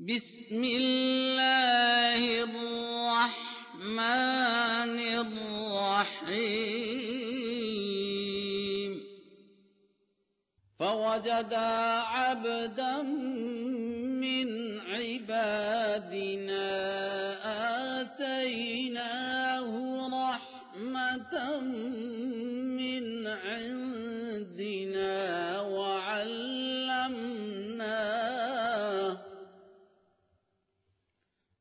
بسم الله الرحمن الرحيم. فوجد عبدا من عبادنا آتيناه رحمة من عندنا وعلمناه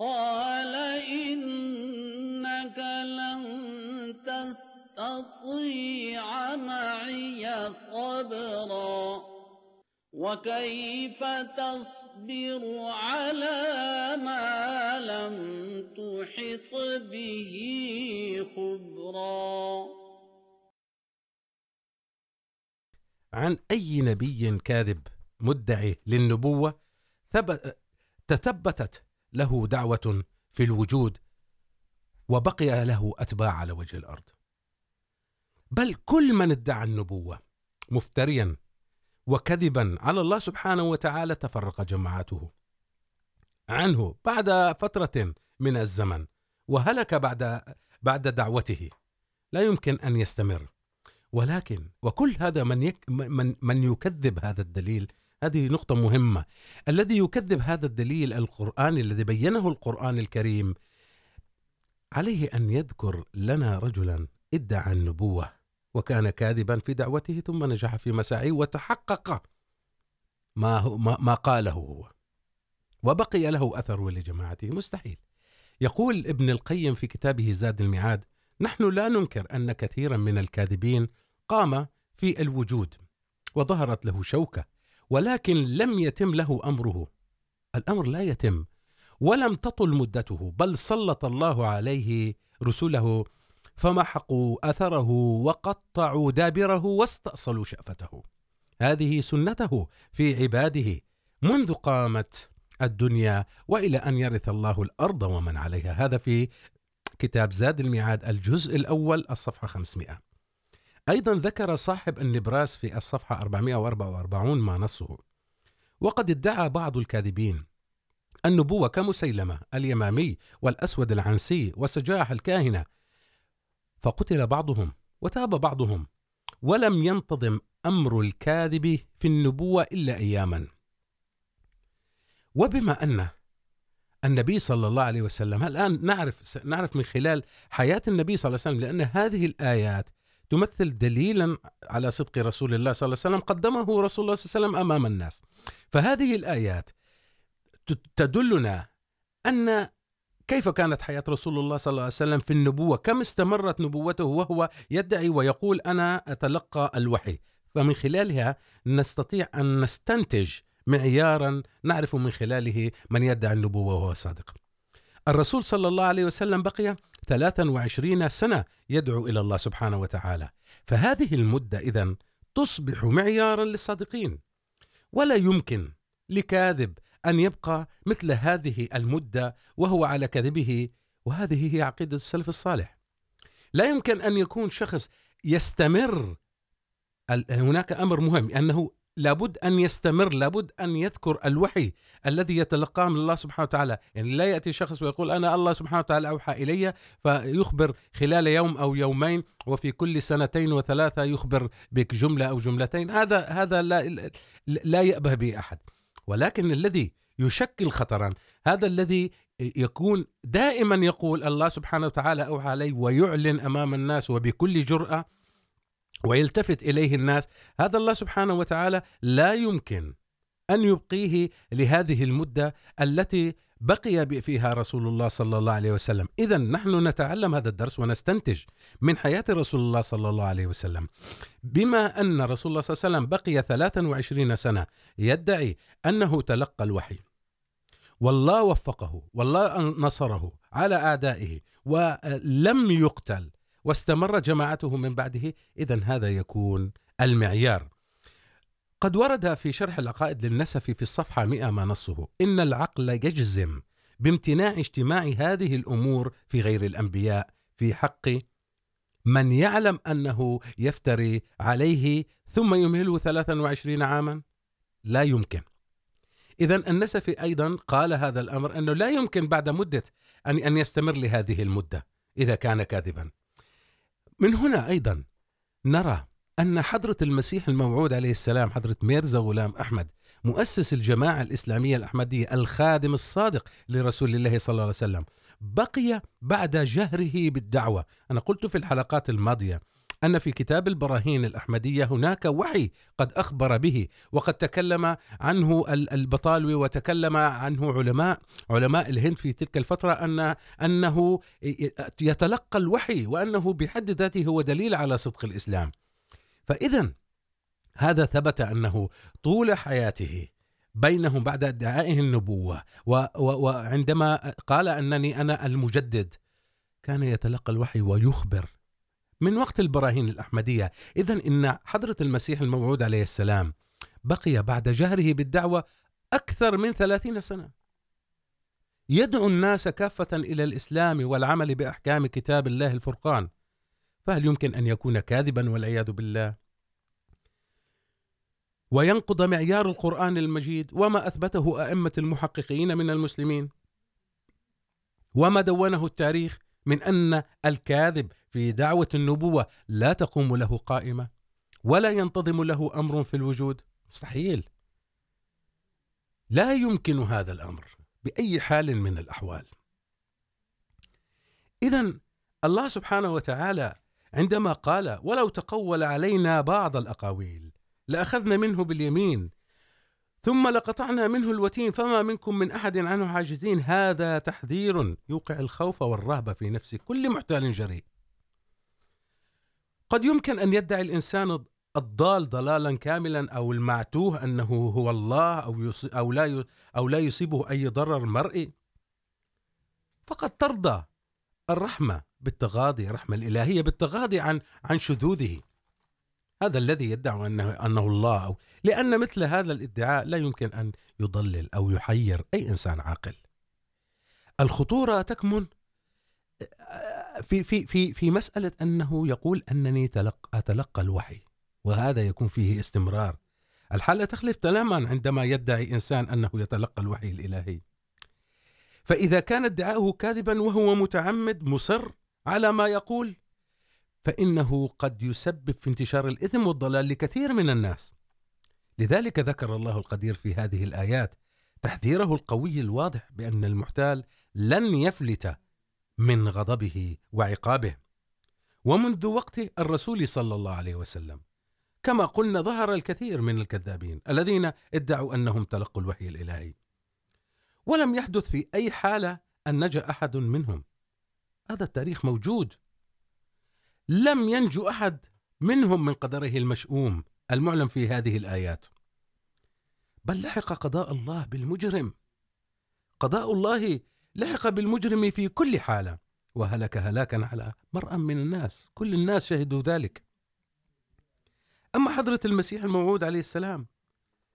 قال إنك لن تستطيع معي صبرا وكيف تصبر على ما لم تحط به خبرا عن أي نبي كاذب مدعي للنبوة ثبت تثبتت له دعوة في الوجود وبقي له أتباع على وجه الأرض. بل كل من ادعى النبوة مفتريا وكذبا على الله سبحانه وتعالى تفرق جماعته عنه بعد فترة من الزمن وهلك بعد بعد دعوته. لا يمكن أن يستمر. ولكن، وكل هذا من يك، من من يكذب هذا الدليل هذه نقطة مهمة. الذي يكذب هذا الدليل القرآني الذي بينه القرآن الكريم عليه أن يذكر لنا رجلا ادعى النبوة وكان كاذبا في دعوته ثم نجح في مساعيه وتحقق ما هو ما, ما قاله هو. وبقي له أثر لجماعته مستحيل. يقول ابن القيم في كتابه زاد المعاد نحن لا ننكر أن كثيرا من الكاذبين قام في الوجود وظهرت له شوكة ولكن لم يتم له أمره. الأمر لا يتم. ولم تطل مدته، بل سلط الله عليه رسله، فمحقوا أثره وقطعوا دابره واستأصلوا شأفته. هذه سنته في عباده منذ قامت الدنيا وإلى أن يرث الله الأرض ومن عليها. هذا في كتاب زاد الميعاد الجزء الأول، الصفحة 500 أيضا ذكر صاحب النبراس في الصفحة 444 ما نصه، وقد ادعى بعض الكاذبين النبوة كمسيلمة، اليمامي والأسود العنسي وسجاح الكاهنة، فقتل بعضهم وتاب بعضهم، ولم ينتظم أمر الكاذب في النبوة إلا أياما. وبما أن النبي صلى الله عليه وسلم الآن نعرف نعرف من خلال حياة النبي صلى الله عليه وسلم، لأن هذه الآيات تمثل دليلا على صدق رسول الله صلى الله عليه وسلم، قدمه رسول الله صلى الله عليه وسلم أمام الناس. فهذه الآيات تدلنا أن كيف كانت حياة رسول الله صلى الله عليه وسلم في النبوة، كم استمرت نبوته وهو يدعي ويقول أنا أتلقى الوحي. فمن خلالها نستطيع أن نستنتج معيارا، نعرف من خلاله من يدعي النبوة وهو صادق. الرسول صلى الله عليه وسلم بقي 23 سنة يدعو إلى الله سبحانه وتعالى. فهذه المدة إذن تصبح معيارا للصادقين. ولا يمكن لكاذب أن يبقى مثل هذه المدة وهو على كذبه، وهذه هي عقيدة السلف الصالح. لا يمكن أن يكون شخص يستمر، هناك أمر مهم، أنه لابد أن يستمر، لابد أن يذكر الوحي الذي يتلقاه من الله سبحانه وتعالى. يعني لا يأتي شخص ويقول أنا الله سبحانه وتعالى أوحى إلي، فيخبر خلال يوم أو يومين وفي كل سنتين وثلاثة يخبر بك جملة أو جملتين. هذا هذا لا لا يأبه به أحد. ولكن الذي يشكل خطرا، هذا الذي يكون دائما يقول الله سبحانه وتعالى أوحى عليه ويعلن أمام الناس وبكل جرأة ويلتفت اليه الناس. هذا الله سبحانه وتعالى لا يمكن ان يبقيه لهذه المده التي بقي فيها رسول الله صلى الله عليه وسلم. اذا نحن نتعلم هذا الدرس ونستنتج من حياه رسول الله صلى الله عليه وسلم. بما ان رسول الله صلى الله عليه وسلم بقي 23 سنه يدعي انه تلقى الوحي. والله وفقه، والله نصره على اعدائه ولم يقتل. واستمر جماعته من بعده إذا هذا يكون المعيار. قد ورد في شرح العقائد للنسفي في الصفحة 100 ما نصه، إن العقل يجزم بامتناع اجتماع هذه الأمور في غير الأنبياء، في حق من يعلم أنه يفتري عليه ثم يمهله 23 عاما؟ لا يمكن. إذا النسفي أيضا قال هذا الأمر أنه لا يمكن بعد مدة أن أن يستمر لهذه المدة، إذا كان كاذبا. من هنا أيضا نرى أن حضرة المسيح الموعود عليه السلام، حضرة ميرزا غلام أحمد، مؤسس الجماعة الإسلامية الأحمدية الخادم الصادق لرسول الله صلى الله عليه وسلم، بقي بعد جهره بالدعوة. أنا قلت في الحلقات الماضية أن في كتاب البراهين الأحمدية هناك وحي قد أخبر به، وقد تكلم عنه البطالوي وتكلم عنه علماء علماء الهند في تلك الفترة أن أنه يتلقى الوحي وأنه بحد ذاته هو دليل على صدق الإسلام. فإذا هذا ثبت أنه طول حياته بينهم بعد ادعائه النبوة وعندما قال أنني أنا المجدد، كان يتلقى الوحي ويخبر من وقت البراهين الأحمدية. إذا إن حضرة المسيح الموعود عليه السلام بقي بعد جهره بالدعوة أكثر من ثلاثين سنة. يدعو الناس كافة إلى الإسلام والعمل بأحكام كتاب الله الفرقان. فهل يمكن أن يكون كاذبا والعياذ بالله؟ وينقض معيار القرآن المجيد وما أثبته أئمة المحققين من المسلمين. وما دونه التاريخ من أن الكاذب في دعوة النبوة لا تقوم له قائمة ولا ينتظم له أمر في الوجود؟ مستحيل. لا يمكن هذا الأمر بأي حال من الأحوال. إذا الله سبحانه وتعالى عندما قال ولو تقول علينا بعض الأقاويل، لأخذنا منه باليمين، ثم لقطعنا منه الوتين، فما منكم من احد عنه حاجزين، هذا تحذير يوقع الخوف والرهبه في نفس كل محتال جريء. قد يمكن ان يدعي الانسان الضال ضلالا كاملا او المعتوه انه هو الله او او لا او لا يصيبه اي ضرر مرئي. فقد ترضى الرحمه بالتغاضي، الرحمه الالهيه بالتغاضي عن عن شذوذه. هذا الذي يدعي انه انه الله أو لان مثل هذا الادعاء لا يمكن ان يضلل او يحير اي انسان عاقل. الخطوره تكمن في في في في مساله انه يقول انني تلقى اتلقى الوحي، وهذا يكون فيه استمرار. الحاله تختلف تماما عندما يدعي انسان انه يتلقى الوحي الالهي. فإذا كان ادعاؤه كاذبا وهو متعمد، مصر على ما يقول، فإنه قد يسبب في انتشار الإثم والضلال لكثير من الناس لذلك ذكر الله القدير في هذه الآيات تحذيره القوي الواضح بأن المحتال لن يفلت من غضبه وعقابه. ومنذ وقت الرسول صلى الله عليه وسلم، كما قلنا ظهر الكثير من الكذابين الذين ادعوا أنهم تلقوا الوحي الإلهي. ولم يحدث في أي حالة أن نجا أحد منهم. هذا التاريخ موجود. لم ينجو أحد منهم من قدره المشؤوم المعلم في هذه الآيات. بل لحق قضاء الله بالمجرم. قضاء الله لحق بالمجرم في كل حالة. وهلك هلاكا على مرأى من الناس. كل الناس شهدوا ذلك. أما حضرة المسيح الموعود عليه السلام،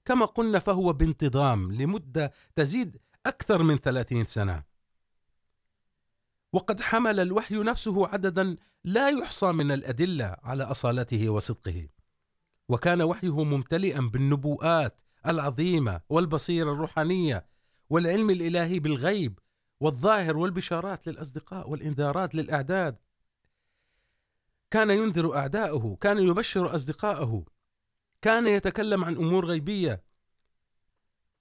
كما قلنا فهو بانتظام لمدة تزيد أكثر من ثلاثين سنة. وقد حمل الوحي نفسه عددا لا يحصى من الأدلة على أصالته وصدقه. وكان وحيه ممتلئا بالنبوءات العظيمة والبصيرة الروحانية والعلم الإلهي بالغيب والظاهر والبشارات للأصدقاء والإنذارات للأعداد. كان ينذر أعداءه كان يبشر أصدقائه كان يتكلم عن أمور غيبية،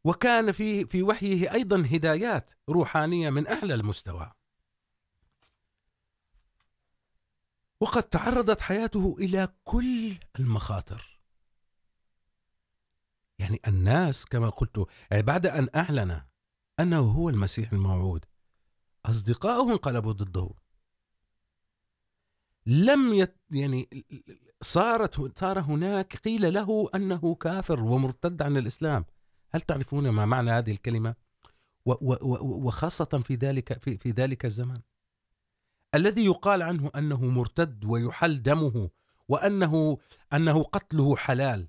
وكان في في وحيه أيضا هدايات روحانية من أعلى المستوى. وقد تعرضت حياته إلى كل المخاطر. يعني الناس كما قلت بعد أن أعلن أنه هو المسيح الموعود. أصدقائه انقلبوا ضده. لم يت يعني صارت صار هناك قيل له أنه كافر ومرتد عن الإسلام. هل تعرفون ما معنى هذه الكلمة؟ و و وخاصة في ذلك في, في ذلك الزمن. الذي يقال عنه أنه مرتد ويحل دمه وأنه أنه قتله حلال.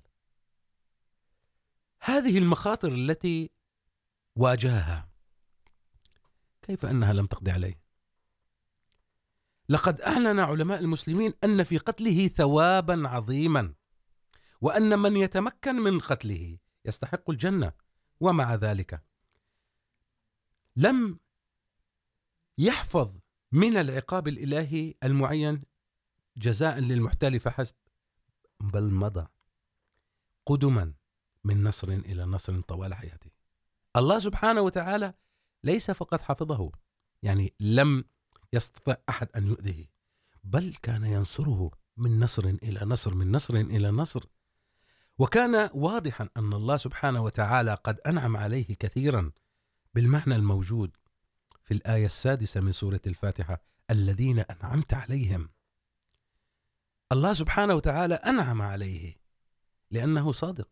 هذه المخاطر التي واجهها. كيف انها لم تقضي عليه؟ لقد اعلن علماء المسلمين ان في قتله ثوابا عظيما وان من يتمكن من قتله يستحق الجنه ومع ذلك لم يحفظ من العقاب الالهي المعين جزاء للمحتال فحسب، بل مضى قدما من نصر الى نصر طوال حياته. الله سبحانه وتعالى ليس فقط حفظه، يعني لم يستطع احد ان يؤذيه، بل كان ينصره من نصر الى نصر، من نصر الى نصر. وكان واضحا ان الله سبحانه وتعالى قد انعم عليه كثيرا بالمعنى الموجود في الايه السادسه من سوره الفاتحه الذين انعمت عليهم. الله سبحانه وتعالى انعم عليه لانه صادق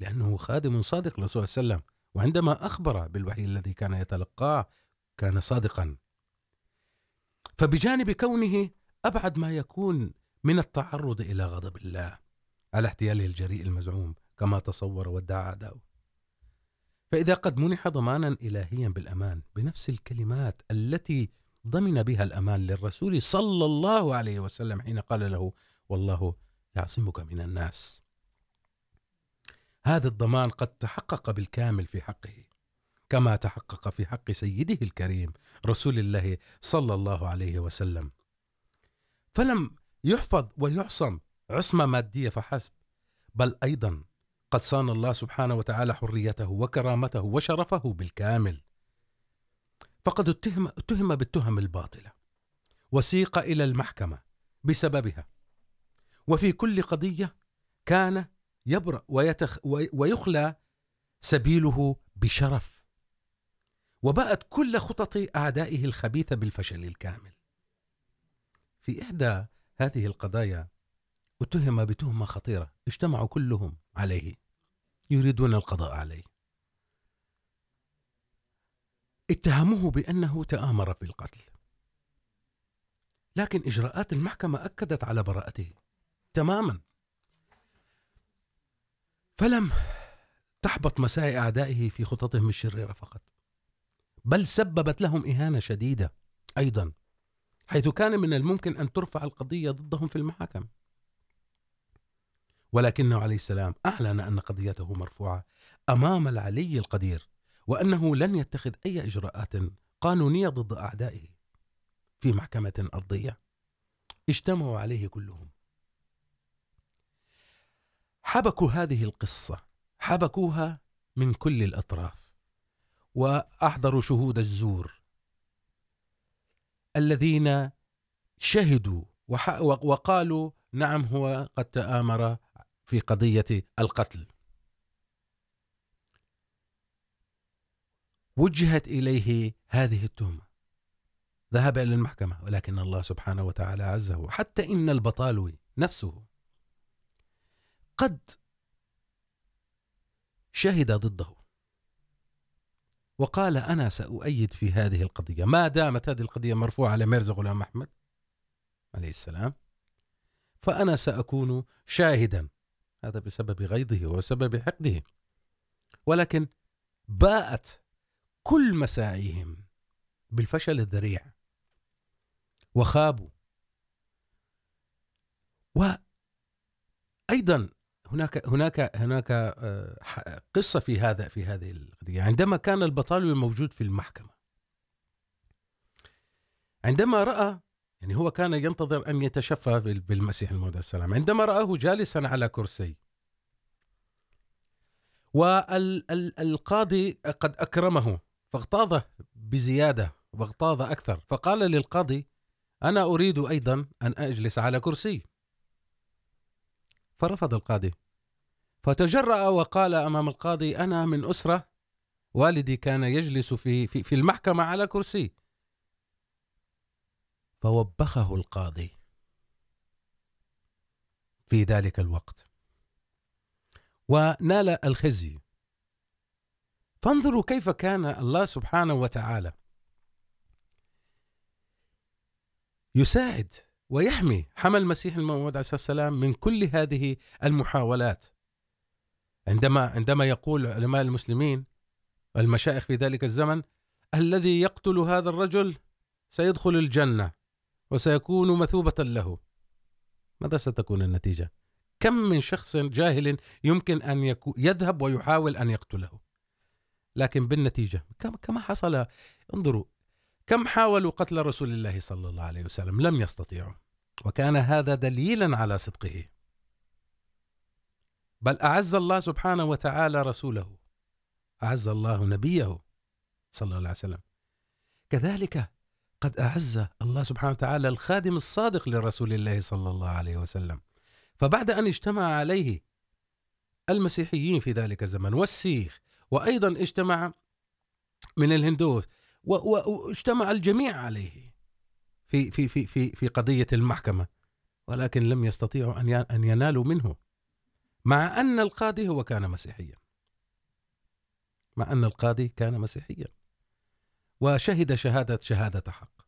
لانه خادم صادق لرسول صلى الله عليه وسلم. وعندما أخبر بالوحي الذي كان يتلقاه، كان صادقا. فبجانب كونه أبعد ما يكون من التعرض إلى غضب الله، على احتياله الجريء المزعوم، كما تصور وادعى أعداؤه فإذا قد منح ضمانا إلهيا بالأمان، بنفس الكلمات التي ضمن بها الأمان للرسول صلى الله عليه وسلم، حين قال له والله يعصمك من الناس. هذا الضمان قد تحقق بالكامل في حقه كما تحقق في حق سيده الكريم رسول الله صلى الله عليه وسلم. فلم يحفظ ويعصم عصمة مادية فحسب بل أيضا قد صان الله سبحانه وتعالى حريته وكرامته وشرفه بالكامل. فقد اتهم, اتهم بالتهم الباطلة وسيق إلى المحكمة بسببها. وفي كل قضية كان يبرأ ويتخ ويخلى سبيله بشرف. وباءت كل خطط أعدائه الخبيثة بالفشل الكامل. في إحدى هذه القضايا اتهم بتهمة خطيرة اجتمعوا كلهم عليه، يريدون القضاء عليه. اتهموه بأنه تآمر في القتل. لكن إجراءات المحكمة أكدت على براءته تماما. فلم تحبط مساعي أعدائه في خططهم الشريرة فقط، بل سببت لهم إهانة شديدة أيضا، حيث كان من الممكن أن ترفع القضية ضدهم في المحاكم. ولكنه عليه السلام أعلن أن قضيته مرفوعة أمام العلي القدير، وأنه لن يتخذ أي إجراءات القانونية ضد أعدائه في محكمة أرضية اجتمعوا عليه كلهم. حبكوا هذه القصة، حبكوها من كل الأطراف، وأحضروا شهود الزور الذين شهدوا وقالوا نعم هو قد تآمر في قضية القتل. وجهت إليه هذه التهمة. ذهب إلى المحكمة، ولكن الله سبحانه وتعالى عزه، حتى إن البطالوي نفسه قد شهد ضده. وقال أنا سأؤيد في هذه القضية. ما دامت هذه القضية مرفوعة على ميرزا غلام أحمد عليه السلام، فأنا سأكون شاهدا. هذا بسبب غيظه وسبب حقده. ولكن باءت كل مساعيهم بالفشل الذريع. وخابوا. وأيضا هناك هناك هناك قصة في هذا، في هذه القضية. عندما كان البطالوي موجود في المحكمة، عندما رأى، يعني هو كان ينتظر أن يتشفى بالمسيح الموعود السلام، عندما رآه جالسا على كرسي والقاضي قد أكرمه، فاغتاظ بزيادة، واغتاظ أكثر، فقال للقاضي أنا أريد أيضا أن أجلس على كرسي. فرفض القاضي. فتجرأ وقال أمام القاضي أنا من أسرة والدي كان يجلس في, في, في المحكمة على كرسي. فوبخه القاضي. في ذلك الوقت. ونال الخزي. فانظروا كيف كان الله سبحانه وتعالى. يساعد ويحمي حمى المسيح الموعود عليه السلام من كل هذه المحاولات. عندما عندما يقول علماء المسلمين المشايخ في ذلك الزمن، الذي يقتل هذا الرجل سيدخل الجنة وسيكون مثوبة له. ماذا ستكون النتيجة؟ كم من شخص جاهل يمكن أن يذهب ويحاول أن يقتله؟ لكن بالنتيجة كما حصل، انظروا، كم حاولوا قتل رسول الله صلى الله عليه وسلم؟ لم يستطيعوا. وكان هذا دليلا على صدقه. بل أعز الله سبحانه وتعالى رسوله أعز الله نبيه صلى الله عليه وسلم. كذلك قد أعز الله سبحانه وتعالى الخادم الصادق لرسول الله صلى الله عليه وسلم. فبعد أن اجتمع عليه المسيحيين في ذلك الزمن والسيخ وأيضا اجتمع من الهندوس واجتمع الجميع عليه في في في في في قضية المحكمة ولكن لم يستطيعوا أن أن ينالوا منه. مع أن القاضي هو كان مسيحيا. مع أن القاضي كان مسيحيا. وشهد شهادة شهادة حق.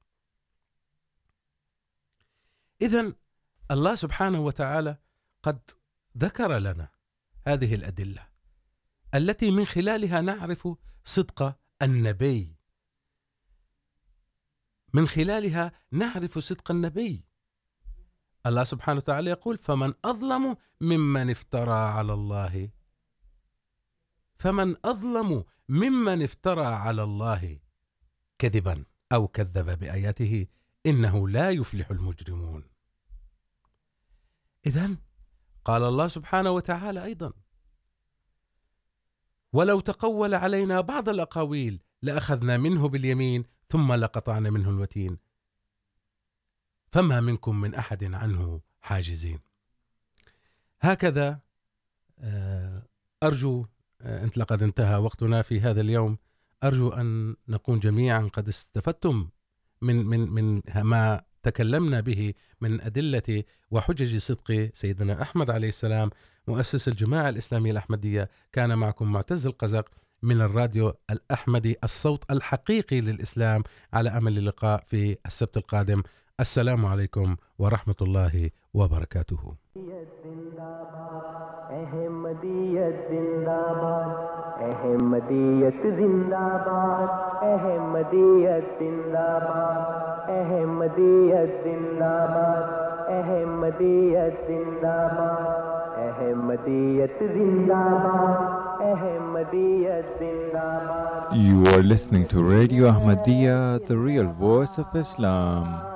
إذا الله سبحانه وتعالى قد ذكر لنا هذه الأدلة التي من خلالها نعرف صدق النبي. من خلالها نعرف صدق النبي. الله سبحانه وتعالى يقول، فمن أظلم ممن افترى على الله. فمن أظلم ممن افترى على الله كذبا أو كذب بآياته، إنه لا يفلح المجرمون. إذن قال الله سبحانه وتعالى أيضا، ولو تقول علينا بعض الأقاويل لأخذنا منه باليمين ثم لقطعنا منه الوتين. فما منكم من أحد عنه حاجزين. هكذا أرجو أنت لقد انتهى وقتنا في هذا اليوم. أرجو أن نكون جميعا قد استفدتم من من من ما تكلمنا به من أدلة وحجج صدق سيدنا أحمد عليه السلام، مؤسس الجماعة الإسلامية الأحمدية. كان معكم معتز القزق من الراديو الأحمدي، الصوت الحقيقي للإسلام. على أمل اللقاء في السبت القادم. السلام عليكم ورحمة الله وبركاته احمدیت زندہ باد احمدیت زندہ باد احمدیت زندہ باد احمدیت زندہ باد احمدیت زندہ باد احمدیت زندہ باد احمدیت زندہ باد You are listening to Radio Ahmadiyya, the real voice of Islam.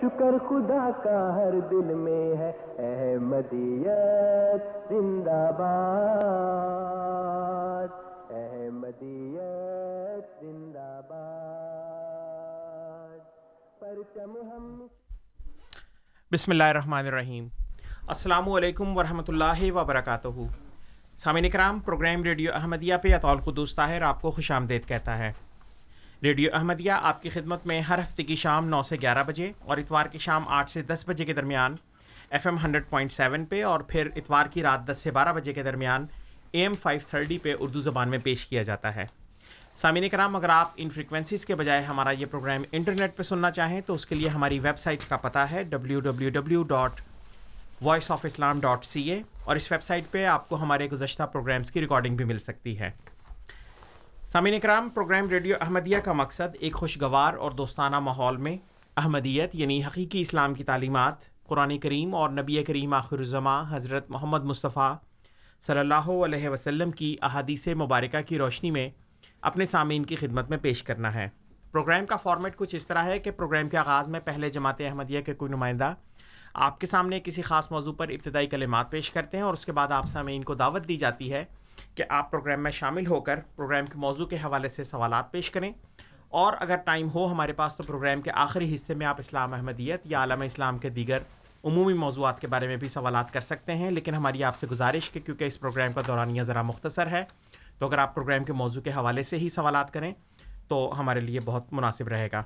شکر خدا کا ہر دل میں ہے۔ احمدیت زندہ باد۔ احمدیت زندہ باد۔ پرچم ہم بسم اللہ الرحمن الرحیم۔ السلام علیکم ورحمۃ اللہ وبرکاتہ۔ سامعین کرام، پروگرام ریڈیو احمدیہ پہ اطول قدوس طاہر آپ کو خوش آمدید کہتا ہے۔ ریڈیو احمدیہ، آپ کی خدمت میں ہر ہفتے کی شام نو سے گیارہ بجے اور اتوار کی شام آٹھ سے دس بجے کے درمیان F M hundred point seven پہ اور پھر اتوار کی رات دس سے بارہ بجے کے درمیان اے ایم فائیو تھرٹی پہ اردو زبان میں پیش کیا جاتا ہے۔ سامعین کرام اگر آپ ان فریکوینسیز کے بجائے ہمارا یہ پروگرام انٹرنیٹ پہ سننا چاہیں تو اس کے لیے ہماری ویب سائٹ کا پتہ ہے W W W dot voice of Islam dot C A اور اس ویب سائٹ پہ آپ کو ہمارے گزشتہ پروگرامس کی ریکارڈنگ بھی مل سکتی ہے۔ سامعین کرام پروگرام ریڈیو احمدیہ کا مقصد ایک خوشگوار اور دوستانہ ماحول میں احمدیت یعنی حقیقی اسلام کی تعلیمات، قرآن کریم اور نبی کریم آخر الزماں حضرت محمد مصطفیٰ صلی اللہ علیہ وسلم کی احادیث مبارکہ کی روشنی میں اپنے سامعین کی خدمت میں پیش کرنا ہے۔ پروگرام کا فارمیٹ کچھ اس طرح ہے کہ پروگرام کے آغاز میں پہلے جماعت احمدیہ کے کوئی نمائندہ آپ کے سامنے کسی خاص موضوع پر ابتدائی کلمات پیش کرتے ہیں اور اس کے بعد آپ سامعین کو دعوت دی جاتی ہے کہ آپ پروگرام میں شامل ہو کر پروگرام کے موضوع کے حوالے سے سوالات پیش کریں۔ اور اگر ٹائم ہو ہمارے پاس تو پروگرام کے آخری حصے میں آپ اسلام احمدیت یا عالم اسلام کے دیگر عمومی موضوعات کے بارے میں بھی سوالات کر سکتے ہیں، لیکن ہماری آپ سے گزارش کہ کیونکہ اس پروگرام کا دورانیہ ذرا مختصر ہے، تو اگر آپ پروگرام کے موضوع کے حوالے سے ہی سوالات کریں تو ہمارے لیے بہت مناسب رہے گا۔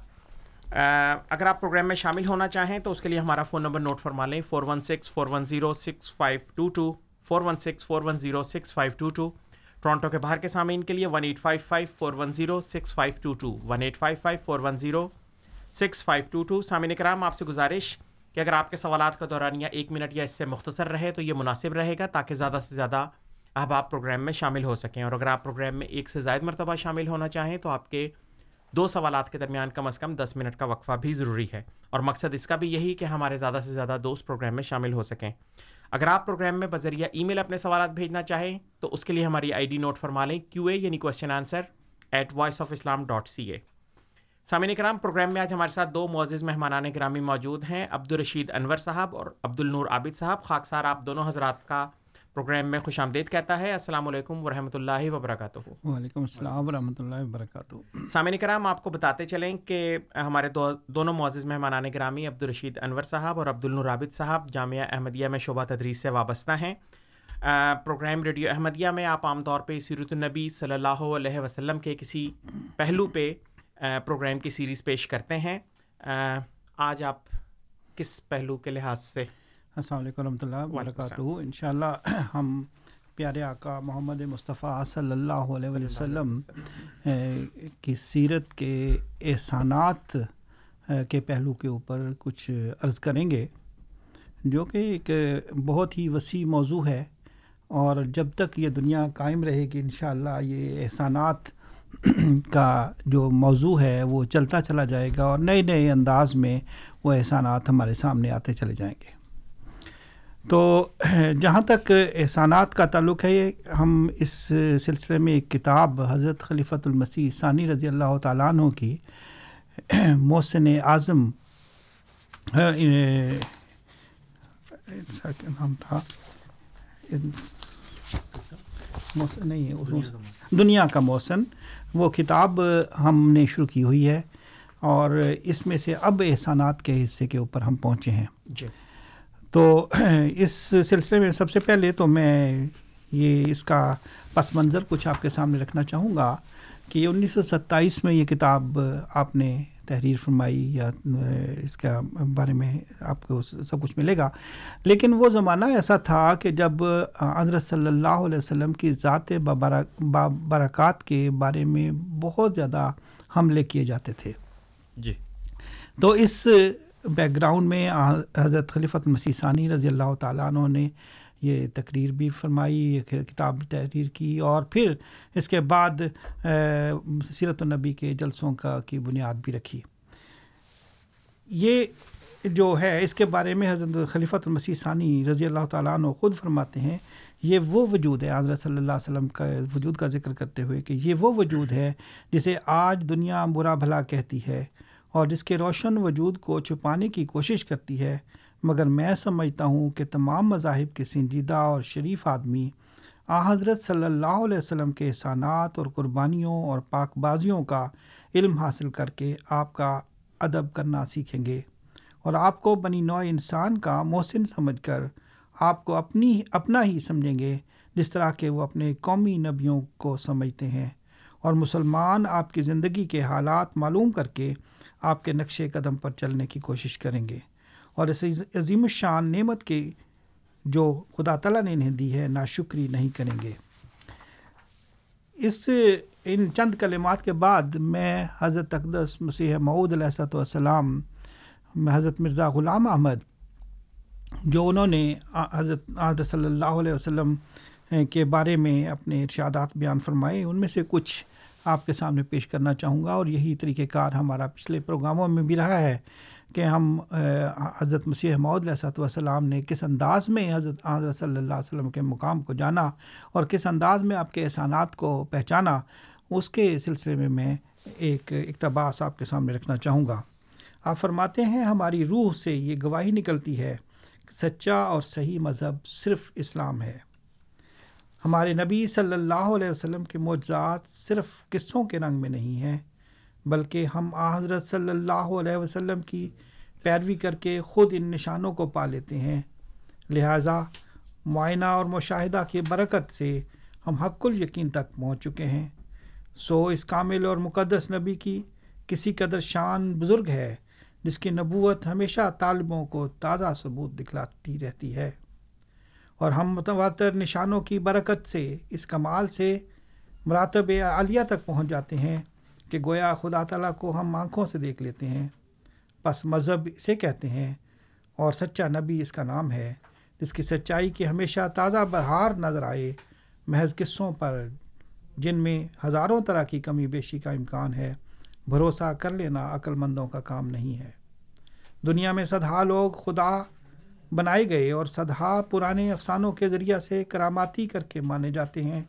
اگر آپ پروگرام میں شامل ہونا چاہیں تو اس کے لیے ہمارا فون نمبر نوٹ فرما لیں four one six four one zero six five two two four one six, four one zero, six five two two. Toronto کے باہر کے سامعین کے لیے one eight five five, four one zero, six five two two. One eight five five, four one zero, six five two two. سامعین کرام، آپ سے گزارش کہ اگر آپ کے سوالات کا دورانیہ ایک منٹ یا اس سے مختصر رہے تو یہ مناسب رہے گا تاکہ زیادہ سے زیادہ احباب پروگرام میں شامل ہو سکیں۔ اور اگر آپ پروگرام میں ایک سے زائد مرتبہ شامل ہونا چاہیں تو آپ کے دو سوالات کے درمیان کم از کم دس منٹ کا وقفہ بھی ضروری ہے۔ اور مقصد اس کا بھی یہی کہ ہمارے زیادہ سے زیادہ دوست پروگرام میں شامل ہو سکیں۔ اگر آپ پروگرام میں بذریعہ ای میل اپنے سوالات بھیجنا چاہیں تو اس کے لیے ہماری آئی ڈی نوٹ فرما لیں کیو اے یعنی question answer at voice of Islam dot C A سامعین کرام، پروگرام میں آج ہمارے ساتھ دو معزز مہمانان گرامی موجود ہیں عبد الرشید انور صاحب اور عبد النور عابد صاحب۔ خاکسار، آپ دونوں حضرات کا پروگرام میں خوش آمدید کہتا ہے۔ السلام علیکم ورحمۃ اللہ وبرکاتہ۔ وعلیکم السلام ورحمۃ اللہ وبرکاتہ۔ سامعین کرام آپ کو بتاتے چلیں کہ ہمارے دو دونوں معزز مہمانان گرامی عبد الرشید انور صاحب اور عبد النور عابد صاحب جامعہ احمدیہ میں شعبہ تدریس سے وابستہ ہیں۔ پروگرام ریڈیو احمدیہ میں آپ عام طور پہ سیرت النبی صلی اللہ علیہ وسلم کے کسی پہلو پہ پروگرام کی سیریز پیش کرتے ہیں۔ آج آپ کس پہلو کے لحاظ سے السلام علیکم ورحمۃ اللہ وبرکاتہ ان شاء اللہ ہم پیارے آقا محمد مصطفیٰ صلی اللہ علیہ وسلم کی سیرت کے احسانات کے پہلو کے اوپر کچھ عرض کریں گے جو کہ ایک بہت ہی وسیع موضوع ہے۔ اور جب تک یہ دنیا قائم رہے گی انشاءاللہ یہ احسانات کا جو موضوع ہے وہ چلتا چلا جائے گا اور نئے نئے انداز میں وہ احسانات ہمارے سامنے آتے چلے جائیں گے۔ تو جہاں تک احسانات کا تعلق ہے ہم اس سلسلے میں ایک کتاب حضرت خلیفۃ المسیح ثانی رضی اللہ تعالیٰ عنہ کی محسن اعظم نام تھا؟ نہیں دنیا کا محسن۔ وہ کتاب ہم نے شروع کی ہوئی ہے اور اس میں سے اب احسانات کے حصے کے اوپر ہم پہنچے ہیں۔ جی۔ تو اس سلسلے میں سب سے پہلے تو میں یہ اس کا پس منظر کچھ آپ کے سامنے رکھنا چاہوں گا کہ انیس سو ستائیس میں یہ کتاب آپ نے تحریر فرمائی یا اس کا بارے میں آپ کو سب کچھ ملے گا۔ لیکن وہ زمانہ ایسا تھا کہ جب حضرت صلی اللہ علیہ وسلم کی ذات برکات کے بارے میں بہت زیادہ حملے کیے جاتے تھے۔ جی۔ تو اس بیک گراؤنڈ میں حضرت خلیفۃ مسیح ثانی رضی اللہ تعالیٰ عنہ نے یہ تقریر بھی فرمائی، یہ کتاب تحریر کی اور پھر اس کے بعد سیرت النبی کے جلسوں کا، کی بنیاد بھی رکھی۔ یہ جو ہے، اس کے بارے میں حضرت خلیفۃ المسیح ثانی رضی اللہ تعالیٰ عنہ خود فرماتے ہیں، یہ وہ وجود ہے، حضرت صلی اللہ علیہ وسلم کا وجود کا ذکر کرتے ہوئے کہ یہ وہ وجود ہے جسے آج دنیا برا بھلا کہتی ہے۔ اور جس کے روشن وجود کو چھپانے کی کوشش کرتی ہے، مگر میں سمجھتا ہوں کہ تمام مذاہب کے سنجیدہ اور شریف آدمی آ حضرت صلی اللہ علیہ وسلم کے احسانات اور قربانیوں اور پاک بازیوں کا علم حاصل کر کے آپ کا ادب کرنا سیکھیں گے۔ اور آپ کو بنی نوع انسان کا محسن سمجھ کر آپ کو اپنی، اپنا ہی سمجھیں گے، جس طرح کہ وہ اپنے قومی نبیوں کو سمجھتے ہیں۔ اور مسلمان آپ کی زندگی کے حالات معلوم کر کے آپ کے نقش قدم پر چلنے کی کوشش کریں گے۔ اور اس عظیم الشان نعمت کے جو خدا تعالیٰ نے انہیں دی ہے، ناشکری نہیں کریں گے۔ اس، ان چند کلمات کے بعد میں حضرت اقدس مسیح معود علیہ والسلام، میں حضرت مرزا غلام احمد، جو انہوں نے حضرت حضرت صلی اللہ علیہ وسلم کے بارے میں اپنے ارشادات بیان فرمائے، ان میں سے کچھ آپ کے سامنے پیش کرنا چاہوں گا اور یہی طریقہ کار ہمارا پچھلے پروگراموں میں بھی رہا ہے کہ ہم حضرت مسیح محمود علیہ والسلام نے کس انداز میں حضرت حضرت صلی اللہ علیہ وسلم کے مقام کو جانا اور کس انداز میں آپ کے احسانات کو پہچانا، اس کے سلسلے میں میں ایک اقتباس آپ کے سامنے رکھنا چاہوں گا۔ آپ فرماتے ہیں، ہماری روح سے یہ گواہی نکلتی ہے کہ سچا اور صحیح مذہب صرف اسلام ہے۔ ہمارے نبی صلی اللہ علیہ وسلم کے معجزات صرف قصوں کے رنگ میں نہیں ہیں، بلکہ ہم آ حضرت صلی اللہ علیہ وسلم کی پیروی کر کے خود ان نشانوں کو پا لیتے ہیں۔ لہٰذا معائنہ اور مشاہدہ کی برکت سے ہم حق ال یقین تک پہنچ چکے ہیں۔ سو اس کامل اور مقدس نبی کی کسی قدر شان بزرگ ہے، جس کی نبوت ہمیشہ طالبوں کو تازہ ثبوت دکھلاتی رہتی ہے۔ اور ہم متواتر نشانوں کی برکت سے، اس کمال سے مراتب عالیہ تک پہنچ جاتے ہیں کہ گویا خدا تعالیٰ کو ہم آنکھوں سے دیکھ لیتے ہیں۔ پس مذہب اسے کہتے ہیں اور سچا نبی اس کا نام ہے، جس کی سچائی کی ہمیشہ تازہ بہار نظر آئے۔ محض قصوں پر، جن میں ہزاروں طرح کی کمی بیشی کا امکان ہے، بھروسہ کر لینا عقل مندوں کا کام نہیں ہے۔ دنیا میں سدھا لوگ خدا بنائے گئے اور سدھا پرانے افسانوں کے ذریعہ سے کراماتی کر کے مانے جاتے ہیں۔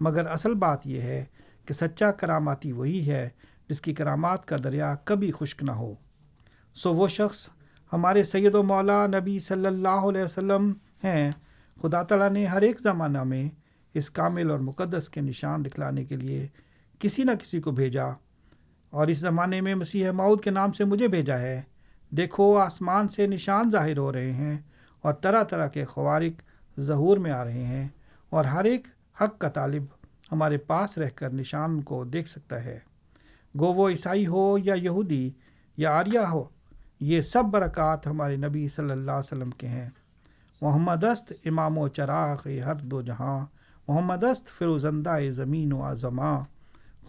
مگر اصل بات یہ ہے کہ سچا کراماتی وہی ہے جس کی کرامات کا دریا کبھی خشک نہ ہو۔ سو وہ شخص ہمارے سید و مولا نبی صلی اللہ علیہ وسلم ہیں۔ خدا تعالیٰ نے ہر ایک زمانہ میں اس کامل اور مقدس کے نشان دکھلانے کے لیے کسی نہ کسی کو بھیجا اور اس زمانے میں مسیح ماؤد کے نام سے مجھے بھیجا ہے۔ دیکھو، آسمان سے نشان ظاہر ہو رہے ہیں اور طرح طرح کے خوارق ظہور میں آ رہے ہیں اور ہر ایک حق کا طالب ہمارے پاس رہ کر نشان کو دیکھ سکتا ہے۔ گو وہ عیسائی ہو یا یہودی یا آریہ ہو، یہ سب برکات ہمارے نبی صلی اللہ علیہ وسلم کے ہیں۔ محمد است امام و چراغ ہر دو جہاں، محمد است فروزندہ زمین و اعظماں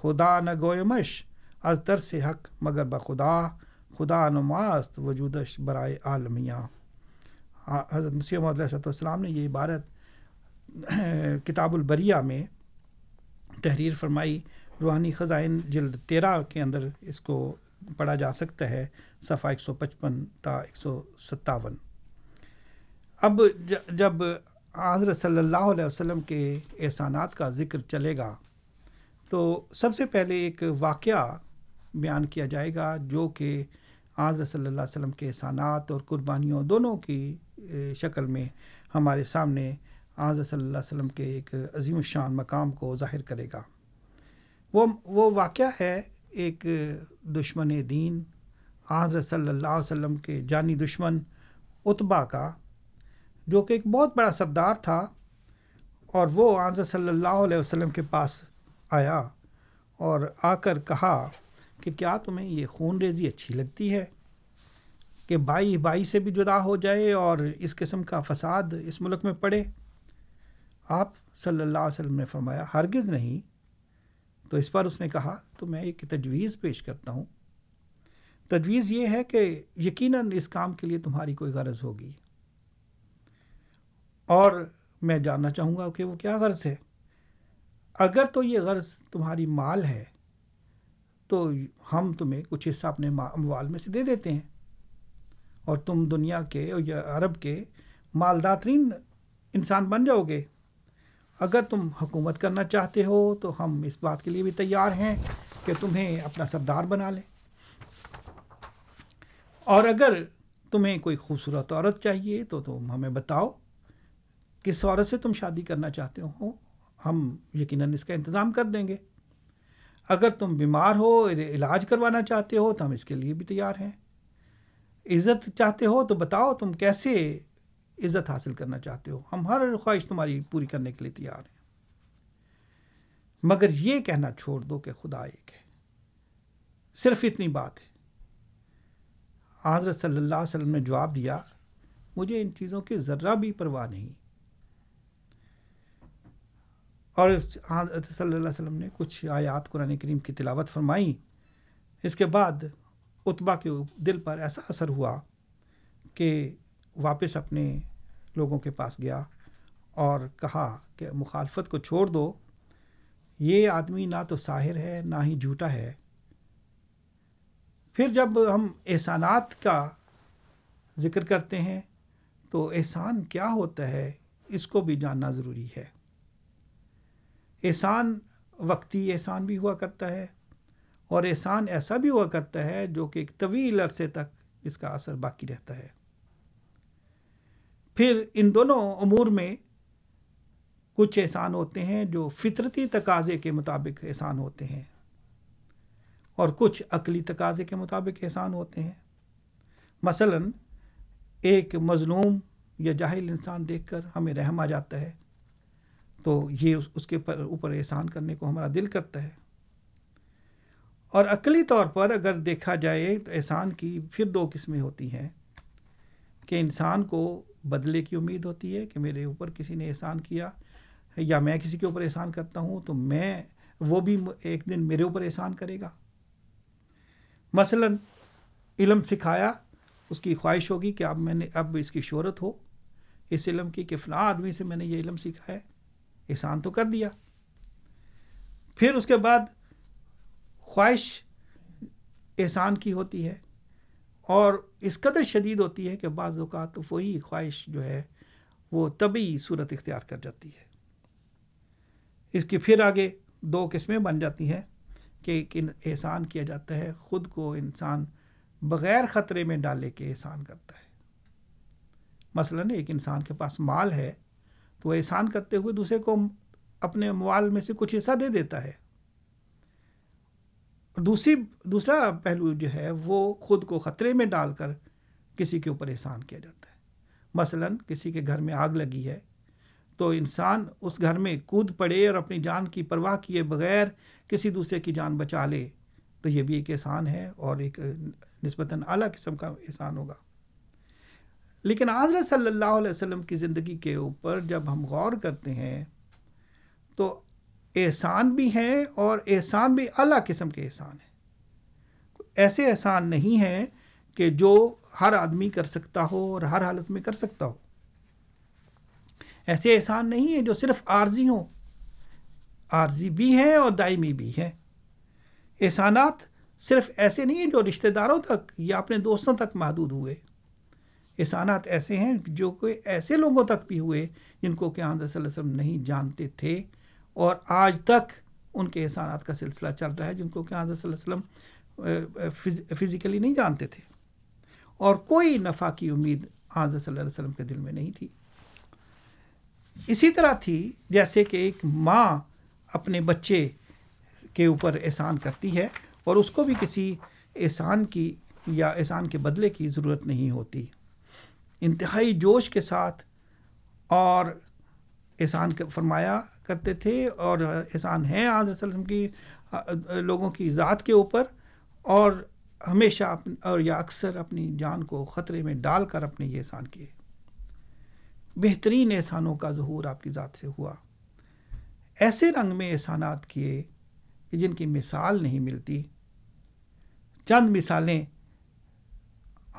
خدا نہ گویمش از در سے حق مگر بخدا۔ خدا نماست وجودش برائے عالمیاں حضرت مسیح علیہ السلام نے یہ عبارت، کتاب البریہ میں تحریر فرمائی، روحانی خزائن جلد تیرہ کے اندر اس کو پڑھا جا سکتا ہے، صفحہ ایک سو پچپن تا ایک سو ستاون۔ اب جب حضرت صلی اللہ علیہ وسلم کے احسانات کا ذکر چلے گا، تو سب سے پہلے ایک واقعہ بیان کیا جائے گا جو کہ حضرت صلی اللہ علیہ وسلم کے احسانات اور قربانیوں دونوں کی شکل میں ہمارے سامنے حضرت صلی اللہ علیہ وسلم کے ایک عظیم الشان مقام کو ظاہر کرے گا۔ وہ وہ واقعہ ہے ایک دشمن دین۔ حضرت صلی اللہ علیہ وسلم کے جانی دشمن اتبا کا، جو کہ ایک بہت بڑا سردار تھا اور وہ حضرت صلی اللہ علیہ وسلم کے پاس آیا اور آ کر کہا کہ کیا تمہیں یہ خون ریزی اچھی لگتی ہے کہ بائی بائی سے بھی جدا ہو جائے اور اس قسم کا فساد اس ملک میں پڑے؟ آپ صلی اللہ علیہ وسلم نے فرمایا، ہرگز نہیں۔ تو اس پر اس نے کہا، تو میں ایک تجویز پیش کرتا ہوں۔ تجویز یہ ہے کہ یقیناً اس کام کے لیے تمہاری کوئی غرض ہوگی۔ اور میں جاننا چاہوں گا کہ وہ کیا غرض ہے۔ اگر تو یہ غرض تمہاری مال ہے تو ہم تمہیں کچھ حصہ اپنے مال میں سے دے دیتے ہیں۔ اور تم دنیا کے یا عرب کے مالدار ترین انسان بن جاؤ گے۔ اگر تم حکومت کرنا چاہتے ہو تو ہم اس بات کے لیے بھی تیار ہیں کہ تمہیں اپنا سردار بنا لیں۔ اور اگر تمہیں کوئی خوبصورت عورت چاہیے تو تم ہمیں بتاؤ کس عورت سے تم شادی کرنا چاہتے ہو۔ ہم یقیناً اس کا انتظام کر دیں گے۔ اگر تم بیمار ہو علاج کروانا چاہتے ہو، تو ہم اس کے لیے بھی تیار ہیں۔ عزت چاہتے ہو تو بتاؤ تم کیسے عزت حاصل کرنا چاہتے ہو۔ ہم ہر خواہش تمہاری پوری کرنے کے لیے تیار ہیں۔ مگر یہ کہنا چھوڑ دو کہ خدا ایک ہے۔ صرف اتنی بات ہے۔ حضرت صلی اللہ علیہ وسلم نے جواب دیا، مجھے ان چیزوں کی ذرہ بھی پرواہ نہیں۔ اور حضرت صلی اللہ علیہ وسلم نے کچھ آیات قرآن کریم کی تلاوت فرمائی۔ اس کے بعد اتبا کے دل پر ایسا اثر ہوا کہ واپس اپنے لوگوں کے پاس گیا اور کہا کہ مخالفت کو چھوڑ دو۔ یہ آدمی نہ تو ساحر ہے، نہ ہی جھوٹا ہے۔ پھر جب ہم احسانات کا ذکر کرتے ہیں تو احسان کیا ہوتا ہے، اس کو بھی جاننا ضروری ہے۔ احسان وقتی احسان بھی ہوا کرتا ہے اور احسان ایسا بھی ہوا کرتا ہے جو کہ ایک طویل عرصے تک اس کا اثر باقی رہتا ہے۔ پھر ان دونوں امور میں کچھ احسان ہوتے ہیں جو فطرتی تقاضے کے مطابق احسان ہوتے ہیں اور کچھ عقلی تقاضے کے مطابق احسان ہوتے ہیں۔ مثلا، ایک مظلوم یا جاہل انسان دیکھ کر ہمیں رحم آ جاتا ہے۔ تو یہ اس کے اوپر احسان کرنے کو ہمارا دل کرتا ہے۔ اور عقلی طور پر اگر دیکھا جائے تو احسان کی پھر دو قسمیں ہوتی ہیں۔ کہ انسان کو بدلے کی امید ہوتی ہے کہ میرے اوپر کسی نے احسان کیا یا میں کسی کے اوپر احسان کرتا ہوں تو میں وہ بھی ایک دن میرے اوپر احسان کرے گا۔ مثلا علم سکھایا، اس کی خواہش ہوگی کہ اب میں نے اب اس کی شہرت ہو، اس علم کی کہ فلاں آدمی سے میں نے یہ علم سیکھا ہے احسان تو کر دیا۔ پھر اس کے بعد خواہش احسان کی ہوتی ہے اور اس قدر شدید ہوتی ہے کہ بعض اوقات وہی خواہش جو ہے وہ طبی صورت اختیار کر جاتی ہے۔ اس کی پھر آگے دو قسمیں بن جاتی ہیں کہ احسان کیا جاتا ہے، خود کو انسان بغیر خطرے میں ڈالے کے احسان کرتا ہے۔ مثلا ایک انسان کے پاس مال ہے تو وہ احسان کرتے ہوئے دوسرے کو اپنے مال میں سے کچھ حصہ دے دیتا ہے۔ دوسری، دوسرا پہلو جو ہے وہ خود کو خطرے میں ڈال کر کسی کے اوپر احسان کیا جاتا ہے۔ مثلا کسی کے گھر میں آگ لگی ہے تو انسان اس گھر میں کود پڑے اور اپنی جان کی پرواہ کیے بغیر کسی دوسرے کی جان بچا لے۔ تو یہ بھی ایک احسان ہے اور ایک نسبتاً اعلیٰ قسم کا احسان ہوگا۔ لیکن حضرت صلی اللہ علیہ وسلم کی زندگی کے اوپر جب ہم غور کرتے ہیں، تو احسان بھی ہیں اور احسان بھی اعلیٰ قسم کے احسان ہیں۔ ایسے احسان نہیں ہیں کہ جو ہر آدمی کر سکتا ہو اور ہر حالت میں کر سکتا ہو۔ ایسے احسان نہیں ہیں جو صرف عارضی ہوں۔ عارضی بھی ہیں اور دائمی بھی ہیں۔ احسانات صرف ایسے نہیں ہیں جو رشتہ داروں تک یا اپنے دوستوں تک محدود ہوئے۔ احسانات ایسے ہیں جو کوئی ایسے لوگوں تک بھی ہوئے جن کو کہ آنند صلی اللہ علیہ وسلم نہیں جانتے تھے اور آج تک ان کے احسانات کا سلسلہ چل رہا ہے جن کو کہ حضرت صلی اللہ علیہ وسلم فزیکلی نہیں جانتے تھے۔ اور کوئی نفع کی امید حضرت صلی اللہ علیہ وسلم کے دل میں نہیں تھی۔ اسی طرح تھی جیسے کہ ایک ماں اپنے بچے کے اوپر احسان کرتی ہے اور اس کو بھی کسی احسان کی یا احسان کے بدلے کی ضرورت نہیں ہوتی۔ انتہائی جوش کے ساتھ اور احسان فرمایا کرتے تھے اور احسان ہیں آج وسلم کی، لوگوں کی ذات کے اوپر اور ہمیشہ اور یا اکثر اپنی جان کو خطرے میں ڈال کر اپنے یہ احسان کیے۔ بہترین احسانوں کا ظہور آپ کی ذات سے ہوا۔ ایسے رنگ میں احسانات کیے کہ جن کی مثال نہیں ملتی۔ چند مثالیں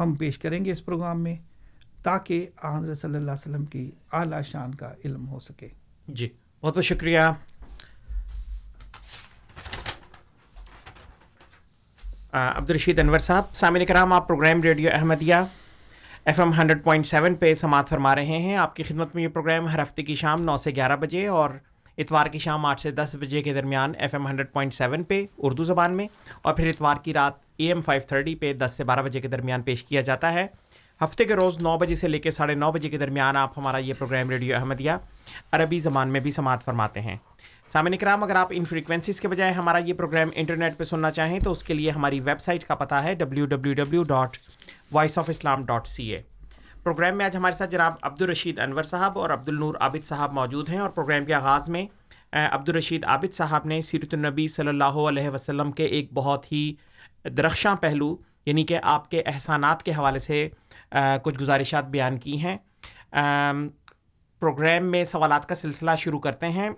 ہم پیش کریں گے اس پروگرام میں۔ تاکہ حضرت صلی اللہ علیہ وسلم کی اعلیٰ شان کا علم ہو سکے۔ جی بہت بہت شکریہ۔ عبد الرشید انور صاحب، سامعین کرام، آپ program radio Ahmadiyya F M hundred point seven پہ سماعت فرما رہے ہیں۔ آپ کی خدمت میں یہ پروگرام ہر ہفتے کی شام نو سے گیارہ بجے اور اتوار کی شام آٹھ سے دس بجے کے درمیان F M hundred point seven پہ اردو زبان میں اور پھر اتوار کی رات اے ایم فائیو تھرٹی پہ دس سے بارہ بجے کے درمیان پیش کیا جاتا ہے۔ ہفتے کے روز نو بجے سے لے کے ساڑھے نو بجے کے درمیان آپ ہمارا یہ پروگرام ریڈیو احمدیہ عربی زبان میں بھی سماعت فرماتے ہیں۔ سامعین کرام، اگر آپ ان فریکوینسیز کے بجائے ہمارا یہ پروگرام انٹرنیٹ پہ سننا چاہیں تو اس کے لیے ہماری ویب سائٹ کا پتہ ہے W W W dot voice of Islam dot C A program میں آج ہمارے ساتھ جناب عبد الرشید انور صاحب اور عبد النور عابد صاحب موجود ہیں اور پروگرام کے آغاز میں عبد الرشید عابد صاحب نے سیرت النبی صلی اللہ علیہ وسلم کے ایک بہت ہی درخشاں پہلو یعنی کہ آپ کے احسانات کے حوالے سے کچھ گزارشات بیان کی ہیں۔ پروگرام میں سوالات کا سلسلہ شروع کرتے ہیں۔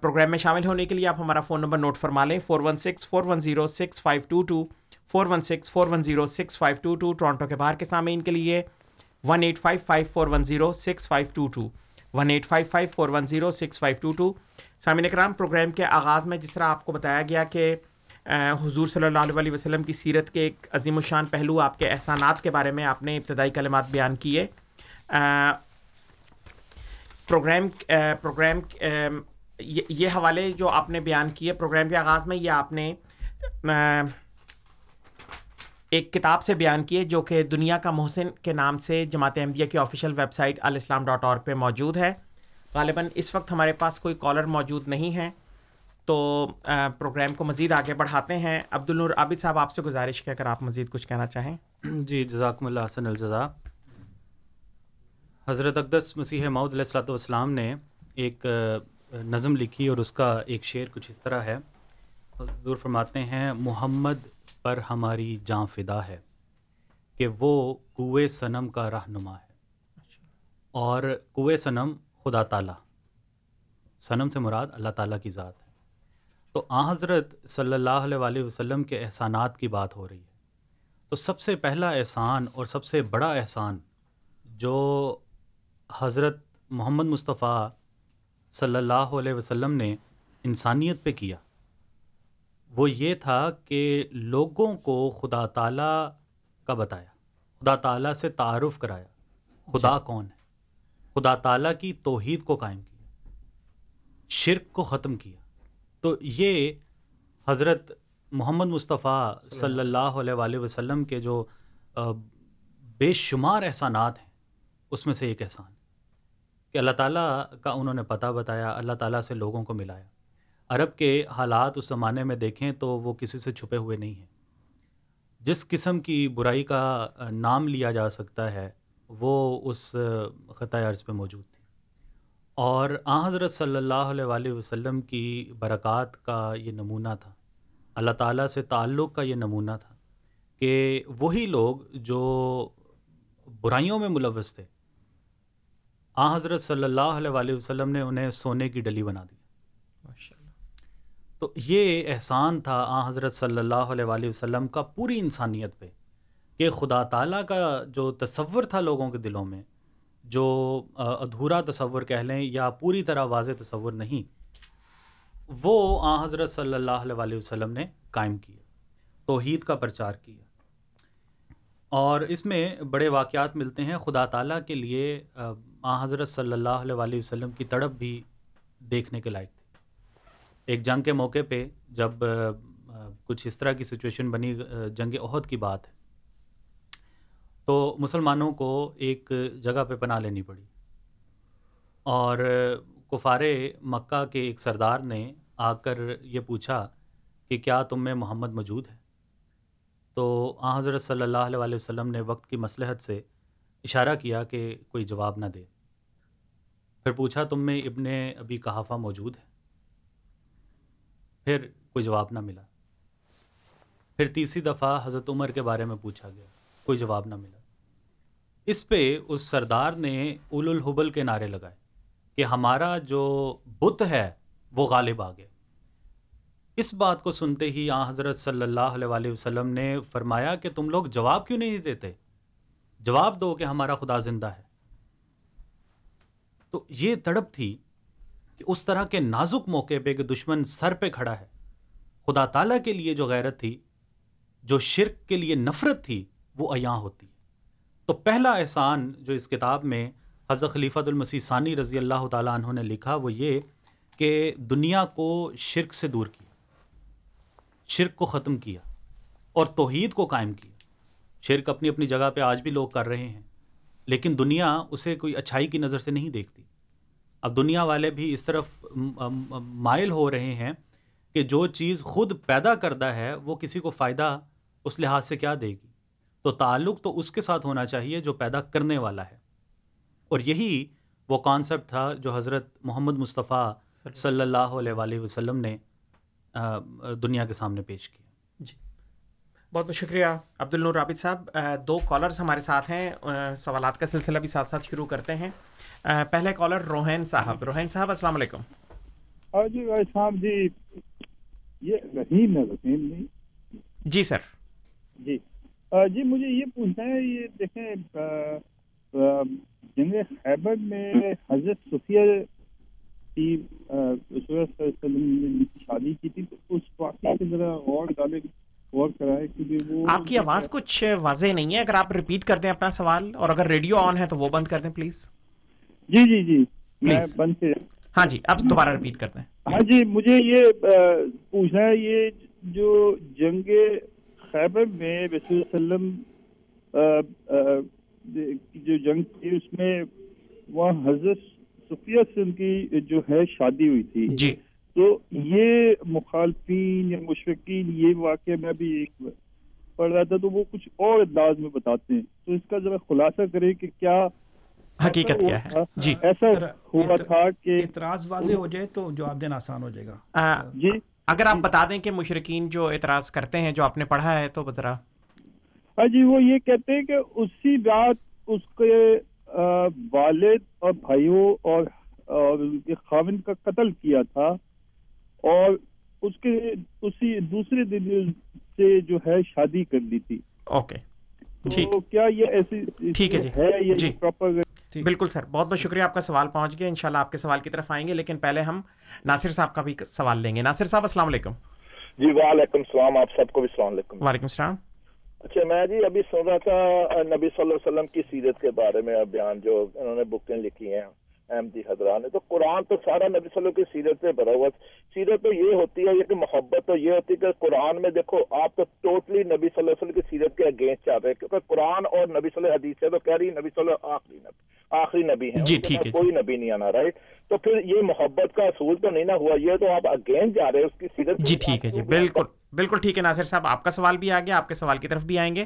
پروگرام میں شامل ہونے کے لیے آپ ہمارا فون نمبر نوٹ فرما لیں۔ Four one six, four one zero, six five two two. Four one six, four one zero six, five two two. Toronto کے باہر کے سامعین کے لیے one eight five five, four one zero, six five two two. One eight five five, four one zero, six five two two. سامعین اکرام، programme کے آغاز میں جس طرح آپ کو بتایا گیا کہ حضور صلی اللہ علیہ وسلم کی سیرت کے ایک عظیم الشان پہلو، آپ کے احسانات کے بارے میں آپ نے ابتدائی کلمات بیان کیے۔ پروگرام پروگرام یہ حوالے جو آپ نے بیان کیے، پروگرام کے آغاز میں یہ آپ نے ایک کتاب سے بیان کیے جو کہ دنیا کا محسن کے نام سے جماعت احمدیہ کی آفیشیل ویب سائٹ الاسلام ڈاٹ اور پہ موجود ہے۔ غالباً اس وقت ہمارے پاس کوئی کالر موجود نہیں ہے۔ تو پروگرام کو مزید آگے بڑھاتے ہیں۔ عبد النور عابد صاحب، آپ سے گزارش ہے اگر آپ مزید کچھ کہنا چاہیں۔ جی جزاکم اللہ حسن الجزا حضرت اقدس مسیح معود علیہ السلۃ والسلام نے ایک نظم لکھی اور اس کا ایک شعر کچھ اس طرح ہے۔ حضور فرماتے ہیں، محمد پر ہماری جاں فدا ہے کہ وہ کوئے صنم کا رہنما ہے اور کوئے صنم خدا تعالیٰ۔ صنم سے مراد اللہ تعالیٰ کی ذات ہے۔ تو آ حضرت صلی اللہ علیہ وسلم کے احسانات کی بات ہو رہی ہے۔ تو سب سے پہلا احسان اور سب سے بڑا احسان جو حضرت محمد مصطفیٰ صلی اللہ علیہ وسلم نے انسانیت پہ کیا وہ یہ تھا کہ لوگوں کو خدا تعالیٰ کا بتایا خدا تعالیٰ سے تعارف کرایا خدا جی۔ کون ہے؟ خدا تعالیٰ کی توحید کو قائم کیا شرک کو ختم کیا۔ تو یہ حضرت محمد مصطفیٰ صلی اللہ علیہ وآلہ وسلم کے جو بے شمار احسانات ہیں اس میں سے ایک احسان کہ اللہ تعالیٰ کا انہوں نے پتہ بتایا اللہ تعالیٰ سے لوگوں کو ملایا۔ عرب کے حالات اس زمانے میں دیکھیں تو وہ کسی سے چھپے ہوئے نہیں ہیں۔ جس قسم کی برائی کا نام لیا جا سکتا ہے وہ اس خطۂ عرض پہ موجود تھی۔ اور آ حضرت صلی اللہ علیہ وآلہ وسلم کی برکات کا یہ نمونہ تھا۔ اللہ تعالیٰ سے تعلق کا یہ نمونہ تھا کہ وہی لوگ جو برائیوں میں ملوث تھے آ حضرت صلی اللہ علیہ وآلہ وسلم نے انہیں سونے کی ڈلی بنا دی۔ تو یہ احسان تھا آ حضرت صلی اللہ علیہ وآلہ وسلم کا پوری انسانیت پہ کہ خدا تعالیٰ کا جو تصور تھا لوگوں کے دلوں میں جو ادھورا تصور کہہ لیں یا پوری طرح واضح تصور نہیں، وہ آ، حضرت صلی اللہ علیہ وآلہ وسلم نے قائم کیا، توحید کا پرچار کیا۔ اور اس میں بڑے واقعات ملتے ہیں۔ خدا تعالیٰ کے لیے، آ حضرت صلی اللہ علیہ وآلہ وسلم کی تڑپ بھی دیکھنے کے لائق تھی۔ ایک جنگ کے موقع پہ جب کچھ اس طرح کی سچویشن بنی جنگ عہد کی بات ہے تو مسلمانوں کو ایک جگہ پہ پناہ لینی پڑی۔ اور کفار مکہ کے ایک سردار نے آ کر یہ پوچھا کہ کیا تم میں محمد موجود ہے؟ تو آ حضرت صلی اللہ علیہ وسلم نے وقت کی مصلحت سے اشارہ کیا کہ کوئی جواب نہ دے۔ پھر پوچھا، تم میں ابن ابھی کہافہ موجود ہے؟ پھر کوئی جواب نہ ملا۔ پھر تیسری دفعہ حضرت عمر کے بارے میں پوچھا گیا، کوئی جواب نہ ملا۔ اس پہ اس سردار نے اول الحبل کے نعرے لگائے کہ ہمارا جو بت ہے وہ غالب آ گیا۔ اس بات کو سنتے ہی آ حضرت صلی اللہ علیہ وسلم نے فرمایا کہ تم لوگ جواب کیوں نہیں دیتے؟ جواب دو کہ ہمارا خدا زندہ ہے۔ تو یہ تڑپ تھی کہ اس طرح کے نازک موقع پہ کہ دشمن سر پہ کھڑا ہے۔ خدا تعالیٰ کے لیے جو غیرت تھی، جو شرک کے لیے نفرت تھی، وہ ایاں ہوتی ہے۔ تو پہلا احسان جو اس کتاب میں حضرت خلیفۃ المسیح ثانی رضی اللہ تعالیٰ عنہ نے لکھا وہ یہ کہ دنیا کو شرک سے دور کیا، شرک کو ختم کیا اور توحید کو قائم کیا۔ شرک اپنی اپنی جگہ پہ آج بھی لوگ کر رہے ہیں، لیکن دنیا اسے کوئی اچھائی کی نظر سے نہیں دیکھتی۔ اب دنیا والے بھی اس طرف مائل ہو رہے ہیں کہ جو چیز خود پیدا کردہ ہے وہ کسی کو فائدہ اس لحاظ سے کیا دے گی۔ تو تعلق تو اس کے ساتھ ہونا چاہیے جو پیدا کرنے والا ہے۔ اور یہی وہ کانسیپٹ تھا جو حضرت محمد مصطفیٰ صلی اللہ علیہ وآلہ وسلم نے دنیا کے سامنے پیش کیا۔ جی۔ بہت بہت شکریہ عبد النور رابط صاحب۔ دو کالرز ہمارے ساتھ ہیں۔ سوالات کا سلسلہ بھی ساتھ ساتھ شروع کرتے ہیں۔ پہلے کالر روحین صاحب۔ روحین صاحب السلام علیکم۔ جی بھائی صاحب جی یہ رحیم ہے رحیم نہیں۔ جی سر۔ جی۔ جی مجھے یہ پوچھنا ہے یہ دیکھیں جنگ خیبر میں حضرت صفیہ کی شادی کی تھی تو اس واقعے سے ذرا اور ڈالے غور کرائے کیونکہ وہ آپ کی آواز کچھ واضح نہیں ہے اگر آپ ریپیٹ کر دیں اپنا سوال اور اگر ریڈیو آن ہے تو وہ بند کر دیں پلیز جی جی جی میں بند سے ہاں جی اب دوبارہ ریپیٹ کر دیں. ہاں جی مجھے یہ پوچھنا ہے یہ جو جنگ خیبر میں رسول وسلم جو جنگ تھی اس میں وہاں حضرت صفیہ سے ان کی جو ہے شادی ہوئی تھی۔ جی۔ تو یہ مخالفین یا مشرقین یہ واقعہ میں بھی ایک پڑھ رہا تھا تو وہ کچھ اور انداز میں بتاتے ہیں۔ تو اس کا ذرا خلاصہ کرے کہ کیا حقیقت کیا ہے۔ جی۔ ایسا ہوا تھا کہ اعتراض واضح ہو جائے تو جواب دینا آسان ہو جائے گا۔ جی۔ اگر آپ بتا دیں کہ مشرقین جو اعتراض کرتے ہیں جو آپ نے پڑھا ہے تو بتا ہاں جی وہ یہ کہتے ہیں کہ اسی رات اس کے والد اور بھائیوں اور خاون کا قتل کیا تھا اور اس کے اسی دوسرے دن سے جو ہے شادی کر لی تھی۔ اوکے۔ تو کیا یہ ایسی ٹھیک ہے جی۔ یہ جی۔ پراپر بالکل سر بہت بہت شکریہ آپ کا سوال پہنچ گیا انشاءاللہ آپ کے سوال کی طرف آئیں گے لیکن پہلے ہم ناصر صاحب کا بھی سوال لیں گے۔ ناصر صاحب السلام علیکم۔ جی وعلیکم السلام آپ سب کو بھی السلام علیکم۔ وعلیکم السلام۔ اچھا میں جی ابھی سن رہا تھا نبی صلی اللہ علیہ وسلم کی سیرت کے بارے میں بیان جو انہوں نے بکیں لکھی ہیں۔ احمدی حضران نے تو قرآن تو سارا نبی صلی اللہ کی سیرت سے بھرا ہوا سیرت تو یہ ہوتی ہے یہ کہ محبت تو یہ ہوتی ہے کہ قرآن میں دیکھو آپ تو ٹوٹلی نبی صلی اللہ علیہ وسلم کی سیرت کے اگینسٹ چاہ رہے ہیں۔ کیونکہ قرآن اور نبی صلی اللہ حدیث سے تو کہہ رہی نبی صلی اللہ آخری نبی آخری نبی ہیں۔ جی ٹھیک ہے کوئی نبی نہیں آنا رائٹ تو پھر یہ محبت کا اصول تو نہیں نہ ہوا یہ تو آپ اگینسٹ جا رہے ہیں اس کی سیرت جی ٹھیک ہے جی بالکل بالکل ٹھیک ہے ناصر صاحب۔ آپ کا سوال بھی آ گیا آپ کے سوال کی طرف بھی آئیں گے۔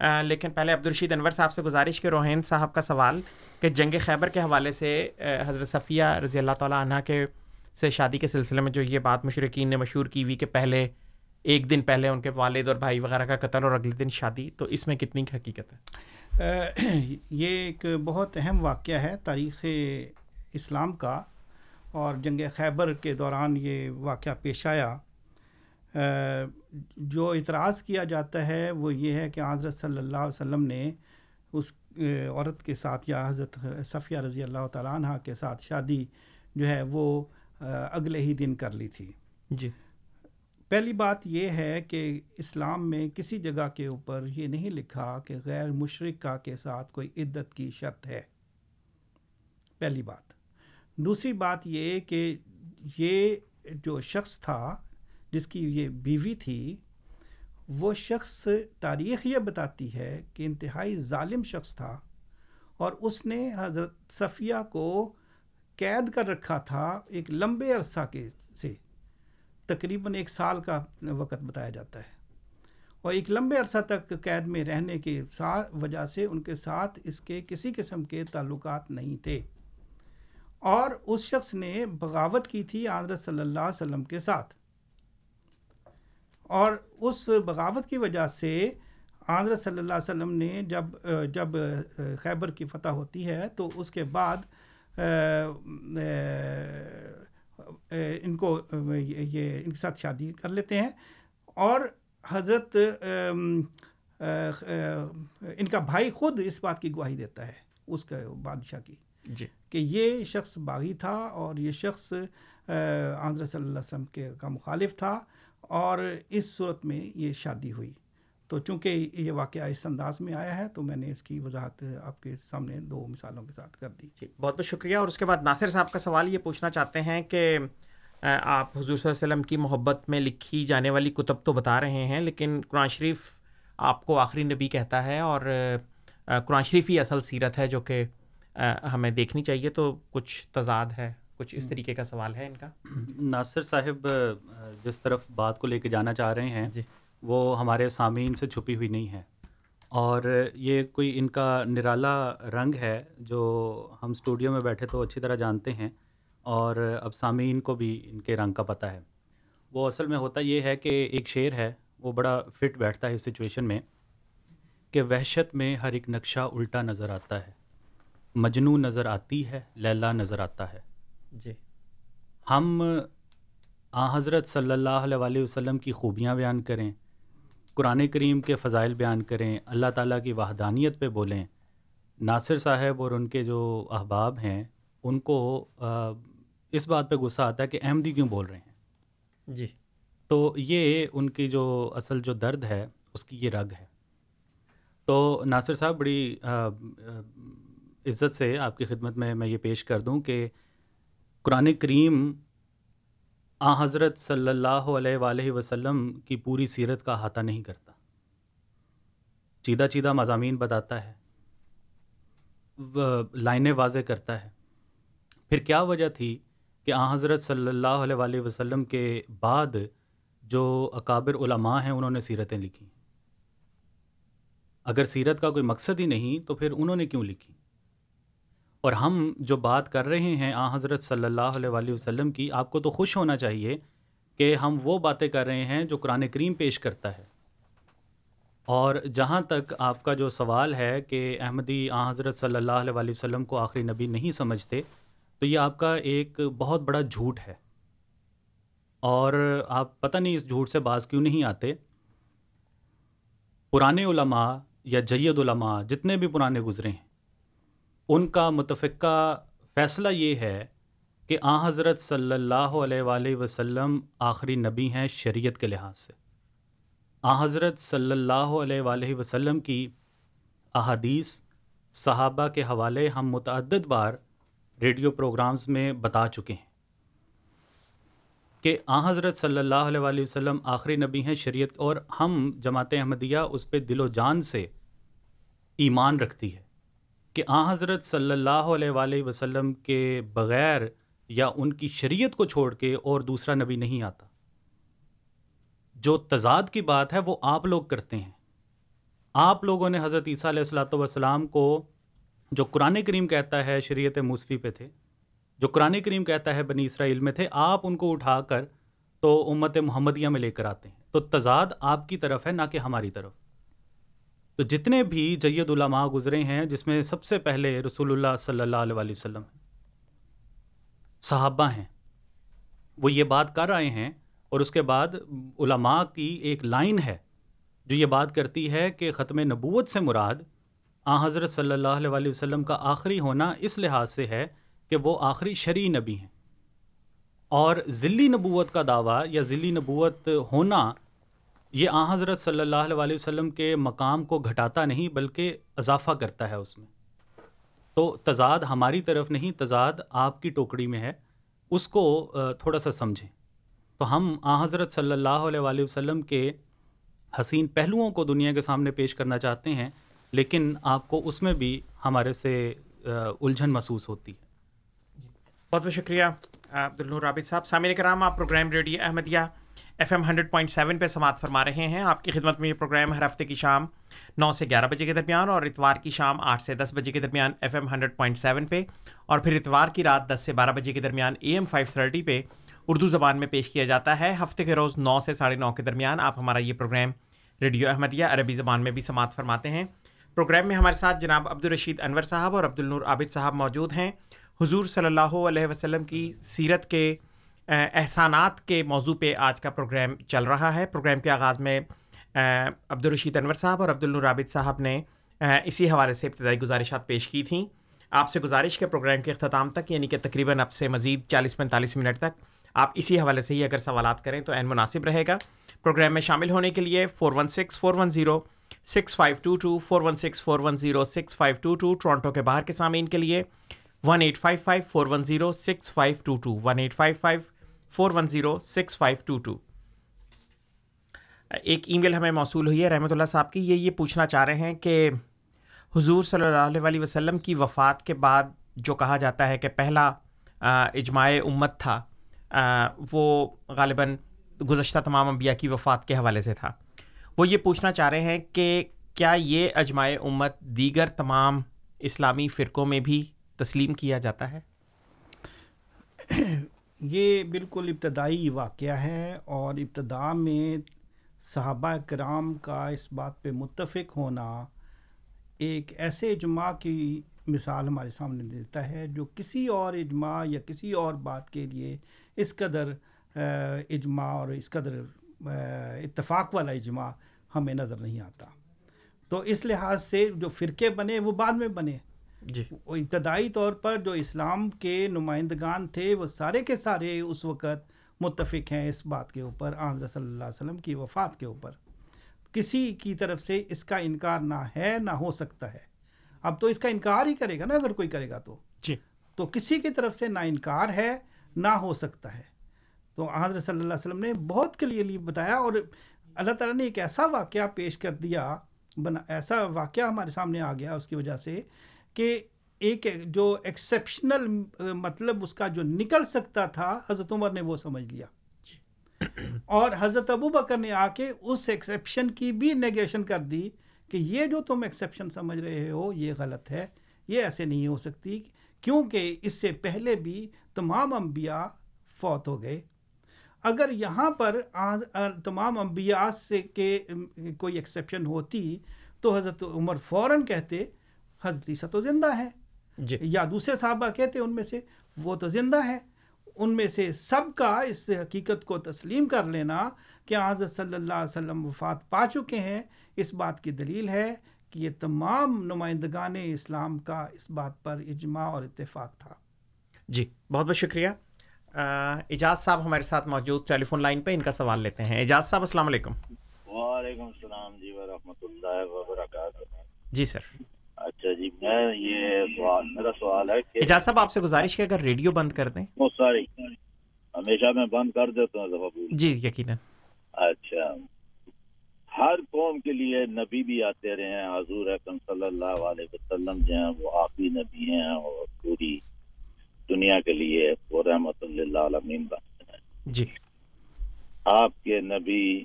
لیکن پہلے عبدالرشید انور صاحب سے گزارش کے روحین صاحب کا سوال کہ جنگ خیبر کے حوالے سے حضرت صفیہ رضی اللہ تعالیٰ عنہ کے سے شادی کے سلسلے میں جو یہ بات مشرقین نے مشہور کی ہوئی کہ پہلے، ایک دن پہلے ان کے والد اور بھائی وغیرہ کا قتل اور اگلے دن شادی، تو اس میں کتنی حقیقت ہے؟ یہ ایک بہت اہم واقعہ ہے تاریخ اسلام کا اور جنگ خیبر کے دوران یہ واقعہ پیش آیا۔ جو اعتراض کیا جاتا ہے وہ یہ ہے کہ حضرت صلی اللہ علیہ وسلم نے اس عورت کے ساتھ یا حضرت صفیہ رضی اللہ تعالیٰ عنہ کے ساتھ شادی جو ہے وہ اگلے ہی دن کر لی تھی۔ جی۔ پہلی بات یہ ہے کہ اسلام میں کسی جگہ کے اوپر یہ نہیں لکھا کہ غیر مشرقہ کے ساتھ کوئی عدت کی شرط ہے۔ پہلی بات۔ دوسری بات یہ کہ یہ جو شخص تھا جس کی یہ بیوی تھی، وہ شخص تاریخ یہ بتاتی ہے کہ انتہائی ظالم شخص تھا اور اس نے حضرت صفیہ کو قید کر رکھا تھا ایک لمبے عرصہ کے سے، تقریباً ایک سال کا وقت بتایا جاتا ہے۔ اور ایک لمبے عرصہ تک قید میں رہنے کے ساتھ وجہ سے ان کے ساتھ اس کے کسی قسم کے تعلقات نہیں تھے۔ اور اس شخص نے بغاوت کی تھی حضرت صلی اللہ علیہ وسلم کے ساتھ۔ اور اس بغاوت کی وجہ سے حضرت صلی اللہ علیہ وسلم نے جب جب خیبر کی فتح ہوتی ہے تو اس کے بعد ان کو یہ ان کے ساتھ شادی کر لیتے ہیں اور حضرت ان کا بھائی خود اس بات کی گواہی دیتا ہے اس کا بادشاہ کی جی۔ کہ یہ شخص باغی تھا اور یہ شخص آندر صلی اللہ علیہ وسلم کے کا مخالف تھا اور اس صورت میں یہ شادی ہوئی۔ تو چونکہ یہ واقعہ اس انداز میں آیا ہے تو میں نے اس کی وضاحت آپ کے سامنے دو مثالوں کے ساتھ کر دی۔ جی بہت بہت شکریہ۔ اور اس کے بعد ناصر صاحب کا سوال یہ پوچھنا چاہتے ہیں کہ آپ حضور صلی اللہ علیہ وسلم کی محبت میں لکھی جانے والی کتب تو بتا رہے ہیں، لیکن قرآن شریف آپ کو آخری نبی کہتا ہے اور قرآن شریف ہی اصل سیرت ہے جو کہ ہمیں دیکھنی چاہیے۔ تو کچھ تضاد ہے۔ کچھ اس طریقے کا سوال ہے ان کا؟ ناصر صاحب جس طرف بات کو لے کے جانا چاہ رہے ہیں جی۔ وہ ہمارے سامعین سے چھپی ہوئی نہیں ہے۔ اور یہ کوئی ان کا نرالا رنگ ہے جو ہم اسٹوڈیو میں بیٹھے تو اچھی طرح جانتے ہیں اور اب سامعین کو بھی ان کے رنگ کا پتہ ہے۔ وہ اصل میں ہوتا یہ ہے کہ ایک شعر ہے وہ بڑا فٹ بیٹھتا ہے اس سچویشن میں کہ وحشت میں ہر ایک نقشہ الٹا نظر آتا ہے مجنو نظر آتی ہے لیلا نظر آتا ہے۔ جی۔ ہم آ حضرت صلی اللہ علیہ وسلم کی خوبیاں بیان کریں قرآن کریم کے فضائل بیان کریں اللہ تعالیٰ کی وحدانیت پہ بولیں۔ ناصر صاحب اور ان کے جو احباب ہیں ان کو اس بات پہ غصہ آتا ہے کہ احمدی کیوں بول رہے ہیں؟ جی۔ تو یہ ان کی جو اصل جو درد ہے اس کی یہ رگ ہے۔ تو ناصر صاحب بڑی عزت سے آپ کی خدمت میں میں یہ پیش کر دوں کہ قرآن کریم آ حضرت صلی اللہ علیہ وآلہ وسلم کی پوری سیرت کا احاطہ نہیں کرتا۔ چیدہ چیدہ مضامین بتاتا ہے۔ لائنیں واضح کرتا ہے۔ پھر کیا وجہ تھی کہ آ حضرت صلی اللہ علیہ وآلہ وسلم کے بعد جو اکابر علماء ہیں انہوں نے سیرتیں لکھی اگر سیرت کا کوئی مقصد ہی نہیں تو پھر انہوں نے کیوں لکھی؟ اور ہم جو بات کر رہے ہیں آ حضرت صلی اللہ علیہ وآلہ وسلم کی، آپ کو تو خوش ہونا چاہیے کہ ہم وہ باتیں کر رہے ہیں جو قرآن کریم پیش کرتا ہے۔ اور جہاں تک آپ کا جو سوال ہے کہ احمدی آ حضرت صلی اللہ علیہ وآلہ وسلم کو آخری نبی نہیں سمجھتے، تو یہ آپ کا ایک بہت بڑا جھوٹ ہے۔ اور آپ پتہ نہیں اس جھوٹ سے باز کیوں نہیں آتے۔ پرانے علماء یا جید علماء جتنے بھی پرانے گزرے ہیں ان کا متفقہ فیصلہ یہ ہے کہ آ حضرت صلی اللہ علیہ وآلہ وسلم آخری نبی ہیں شریعت کے لحاظ سے۔ آ حضرت صلی اللہ علیہ وآلہ وسلم کی احادیث صحابہ کے حوالے ہم متعدد بار ریڈیو پروگرامز میں بتا چکے ہیں کہ آ حضرت صلی اللہ علیہ وآلہ وسلم آخری نبی ہیں شریعت اور ہم جماعت احمدیہ اس پہ دل و جان سے ایمان رکھتی ہے۔ کہ آ حضرت صلی اللہ علیہ وآلہ وسلم کے بغیر یا ان کی شریعت کو چھوڑ کے اور دوسرا نبی نہیں آتا۔ جو تضاد کی بات ہے وہ آپ لوگ کرتے ہیں۔ آپ لوگوں نے حضرت عیسیٰ علیہ السلاۃ والسلام کو جو قرآن کریم کہتا ہے شریعت موسفی پہ تھے، جو قرآن کریم کہتا ہے بنی اسرائیل میں تھے، آپ ان کو اٹھا کر تو امت محمدیہ میں لے کر آتے ہیں۔ تو تضاد آپ کی طرف ہے، نہ کہ ہماری طرف۔ تو جتنے بھی جید علماء گزرے ہیں، جس میں سب سے پہلے رسول اللہ صلی اللہ علیہ وسلم صحابہ ہیں۔ وہ یہ بات کر رہے ہیں اور اس کے بعد علماء کی ایک لائن ہے جو یہ بات کرتی ہے کہ ختم نبوت سے مراد آ حضرت صلی اللہ علیہ وسلم کا آخری ہونا اس لحاظ سے ہے کہ وہ آخری شرعی نبی ہیں۔ اور ذلی نبوت کا دعویٰ یا ذلی نبوت ہونا یہ آ حضرت صلی اللہ علیہ وسلم کے مقام کو گھٹاتا نہیں بلکہ اضافہ کرتا ہے اس میں۔ تو تضاد ہماری طرف نہیں، تضاد آپ کی ٹوکڑی میں ہے۔ اس کو تھوڑا سا سمجھیں۔ تو ہم آ حضرت صلی اللہ علیہ وسلم کے حسین پہلوؤں کو دنیا کے سامنے پیش کرنا چاہتے ہیں، لیکن آپ کو اس میں بھی ہمارے سے الجھن محسوس ہوتی ہے۔ جی۔ بہت بہت شکریہ، عبدالنور رابط صاحب۔ سامع کرام، آپ program radio Ahmadiyya F M hundred point seven پہ سماعت فرما رہے ہیں۔ آپ کی خدمت میں یہ پروگرام ہر ہفتے کی شام نو سے گیارہ بجے کے درمیان اور اتوار کی شام آٹھ سے دس بجے کے درمیان F M hundred point seven پہ اور پھر اتوار کی رات دس سے بارہ بجے کے درمیان اے ایم فائیو تھرٹی پہ اردو زبان میں پیش کیا جاتا ہے۔ ہفتے کے روز نو سے ساڑھے نو کے درمیان آپ ہمارا یہ پروگرام ریڈیو احمدیہ عربی زبان میں بھی سماعت فرماتے ہیں۔ پروگرام میں ہمارے ساتھ جناب عبدالرشید انور صاحب اور عبد النور عابد صاحب موجود ہیں۔ حضور صلی اللہ علیہ وسلم کی سیرت کے احسانات کے موضوع پہ آج کا پروگرام چل رہا ہے۔ پروگرام کے آغاز میں عبدالرشید انور صاحب اور عبد النور صاحب نے اسی حوالے سے ابتدائی گزارشات پیش کی تھیں۔ آپ سے گزارش کے پروگرام کے اختتام تک یعنی کہ تقریباً اب سے مزید چالیس پینتالیس منٹ تک، آپ اسی حوالے سے ہی اگر سوالات کریں تو عین مناسب رہے گا۔ پروگرام میں شامل ہونے کے لیے four one six, four one zero, six five two two, four one six, four one zero, six five two two, Toronto کے باہر کے سامعین کے لیے one eight five five, four one zero, six five two two, one eight five five. Four one zero six five two two ایک ای میل ہمیں موصول ہوئی ہے رحمۃ اللہ صاحب کی، یہ یہ پوچھنا چاہ رہے ہیں کہ حضور صلی اللہ علیہ وسلم کی وفات کے بعد جو کہا جاتا ہے کہ پہلا اجماع امت تھا وہ غالباً گزشتہ تمام انبیاء کی وفات کے حوالے سے تھا۔ وہ یہ پوچھنا چاہ رہے ہیں کہ کیا یہ اجماع امت دیگر تمام اسلامی فرقوں میں بھی تسلیم کیا جاتا ہے؟ یہ بالکل ابتدائی واقعہ ہے اور ابتدا میں صحابہ کرام کا اس بات پہ متفق ہونا ایک ایسے اجماع کی مثال ہمارے سامنے دیتا ہے جو کسی اور اجماع یا کسی اور بات کے لیے اس قدر اجماع اور اس قدر اتفاق والا اجماع ہمیں نظر نہیں آتا۔ تو اس لحاظ سے جو فرقے بنے وہ بعد میں بنے۔ جی۔ وہ ابتدائی طور پر جو اسلام کے نمائندگان تھے وہ سارے کے سارے اس وقت متفق ہیں اس بات کے اوپر آن صلی اللہ علیہ وسلم کی وفات کے اوپر۔ کسی کی طرف سے اس کا انکار نہ ہے نہ ہو سکتا ہے۔ اب تو اس کا انکار ہی کرے گا نا اگر کوئی کرے گا تو۔ جی۔ تو کسی کی طرف سے نہ انکار ہے نہ ہو سکتا ہے۔ تو حضرت صلی اللہ علیہ وسلم نے بہت کلیئرلی بتایا اور اللہ تعالیٰ نے ایک ایسا واقعہ پیش کر دیا بنا ایسا واقعہ ہمارے سامنے آ گیا اس کی وجہ سے کہ ایک جو ایکسیپشنل مطلب اس کا جو نکل سکتا تھا حضرت عمر نے وہ سمجھ لیا جی۔ اور حضرت ابو بکر نے آ کے اس ایکسیپشن کی بھی نیگیشن کر دی کہ یہ جو تم ایکسیپشن سمجھ رہے ہو یہ غلط ہے یہ ایسے نہیں ہو سکتی کیونکہ اس سے پہلے بھی تمام انبیاء فوت ہو گئے اگر یہاں پر تمام انبیاء سے کہ کوئی ایکسیپشن ہوتی تو حضرت عمر فوراً کہتے حضرت عیسیٰ تو زندہ ہے۔ جی۔ یا دوسرے صحابہ کہتے ان میں سے وہ تو زندہ ہے۔ ان میں سے سب کا اس حقیقت کو تسلیم کر لینا کہ حضرت صلی اللہ علیہ وسلم وفات پا چکے ہیں۔ اس بات کی دلیل ہے کہ یہ تمام نمائندگان اسلام کا اس بات پر اجماع اور اتفاق تھا۔ جی بہت بہت شکریہ۔ اعجاز صاحب ہمارے ساتھ موجود ٹیلی فون لائن پہ ان کا سوال لیتے ہیں۔ اعجاز صاحب السلام علیکم۔ وعلیکم السلام جی ورحمۃ اللہ وبرکاتہ۔ جی سر۔ میں یہ سوال میرا سوال ہے کہ اعجاز صاحب آپ سے گزارش ہے اگر ریڈیو بند کر دیں؟ سوری ہمیشہ میں بند کر دیتا ہوں جی یقیناً۔ اچھا۔ ہر قوم کے لیے نبی بھی آتے رہے ہیں حضور اکرم صلی اللہ علیہ وسلم جو ہیں وہ آخری نبی ہیں اور پوری دنیا کے لیے وہ رحمت اللہ عالمین بنتے ہیں۔ جی۔ آپ کے نبی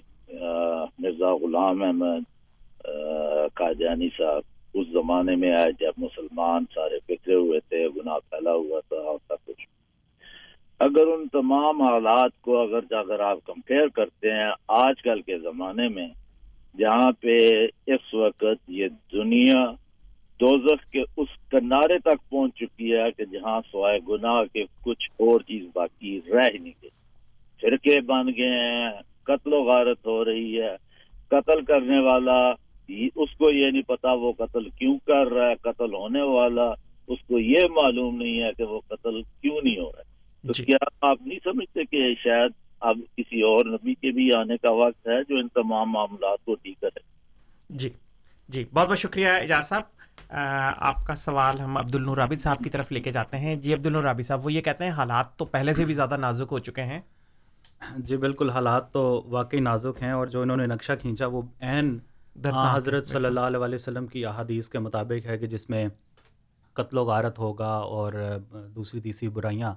مرزا غلام احمد قادیانی صاحب اس زمانے میں آئے جب مسلمان سارے بکھرے ہوئے تھے، گناہ پھیلا ہوا تھا، اور سب کچھ۔ اگر ان تمام حالات کو اگر اگر آپ کمپیئر کرتے ہیں، آج کل کے زمانے میں، جہاں پہ اس وقت یہ دنیا دوزخ کے اس کنارے تک پہنچ چکی ہے کہ جہاں سوائے گناہ کے کچھ اور چیز باقی رہ نہیں گئی۔ فرقے بن گئے ہیں، قتل و غارت ہو رہی ہے۔ قتل کرنے والا اس کو یہ نہیں پتا وہ قتل کیوں کر رہا ہے قتل ہونے والا اس کو یہ معلوم نہیں ہے کہ وہ قتل کیوں نہیں ہو رہا ہے۔ تو جی۔ کیا آپ نہیں سمجھتے کہ شاید اب کسی اور نبی کے بھی آنے کا وقت ہے جو ان تمام معاملات کو ٹھیک کرے؟ جی جی بہت بہت شکریہ اعجاز صاحب۔ آپ کا سوال ہم عبد النور صاحب کی طرف لے کے جاتے ہیں۔ جی عبد النور صاحب وہ یہ کہتے ہیں حالات تو پہلے سے بھی زیادہ نازک ہو چکے ہیں۔ جی بالکل حالات تو واقعی نازک ہیں اور جو انہوں نے نقشہ کھینچا وہ عین حضرت صلی اللہ علیہ وسلم کی احادیث کے مطابق ہے کہ جس میں قتل و غارت ہوگا اور دوسری تیسری برائیاں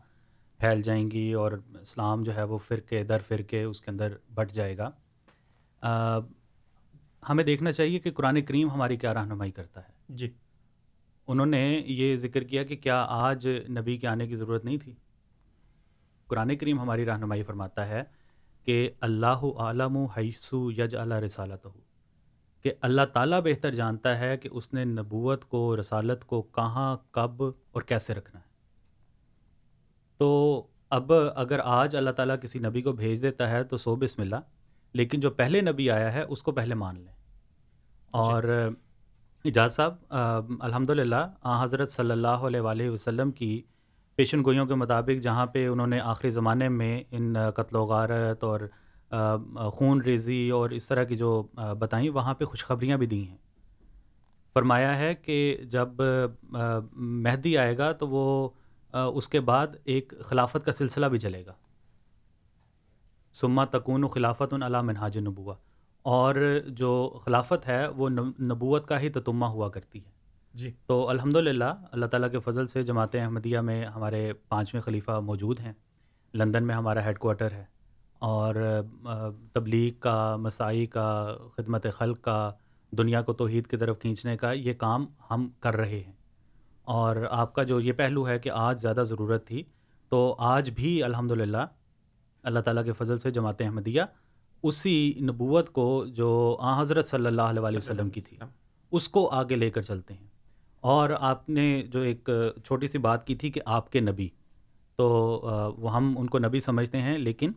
پھیل جائیں گی اور اسلام جو ہے وہ فرقے در فرقے اس کے اندر بٹ جائے گا۔ ہمیں دیکھنا چاہیے کہ قرآن کریم ہماری کیا رہنمائی کرتا ہے۔ جی۔ انہوں نے یہ ذکر کیا کہ کیا آج نبی کے آنے کی ضرورت نہیں تھی؟ قرآن کریم ہماری رہنمائی فرماتا ہے کہ اللہ عالم حیثو یج اللہ رسالت ہو کہ اللہ تعالیٰ بہتر جانتا ہے کہ اس نے نبوت کو رسالت کو کہاں کب اور کیسے رکھنا ہے۔ تو اب اگر آج اللہ تعالیٰ کسی نبی کو بھیج دیتا ہے تو سو بسم اللہ لیکن جو پہلے نبی آیا ہے اس کو پہلے مان لیں۔ اور اجاز صاحب الحمد للہ حضرت صلی اللہ علیہ وآلہ وسلم کی پیشن گوئیوں کے مطابق جہاں پہ انہوں نے آخری زمانے میں ان قتل و غارت اور خون ریزی اور اس طرح کی جو بتائیں وہاں پہ خوشخبریاں بھی دی ہیں۔ فرمایا ہے کہ جب مہدی آئے گا تو وہ اس کے بعد ایک خلافت کا سلسلہ بھی چلے گا۔ سما تکون و خلافت ان علام منہاج نبوا اور جو خلافت ہے وہ نبوت کا ہی تتمہ ہوا کرتی ہے۔ جی۔ تو الحمد للہ اللہ تعالیٰ کے فضل سے جماعت احمدیہ میں ہمارے پانچویں خلیفہ موجود ہیں۔ لندن میں ہمارا ہیڈ کوارٹر ہے۔ اور تبلیغ کا، مسائی کا، خدمت خلق کا، دنیا کو توحید کی طرف کھینچنے کا یہ کام ہم کر رہے ہیں۔ اور آپ کا جو یہ پہلو ہے کہ آج زیادہ ضرورت تھی، تو آج بھی الحمد للہ اللہ تعالیٰ کے فضل سے جماعت احمدیہ اسی نبوت کو جو آ حضرت صلی اللہ علیہ وسلم کی تھی، اس کو آگے لے کر چلتے ہیں۔ اور آپ نے جو ایک چھوٹی سی بات کی تھی کہ آپ کے نبی، تو وہ ہم ان کو نبی سمجھتے ہیں، لیکن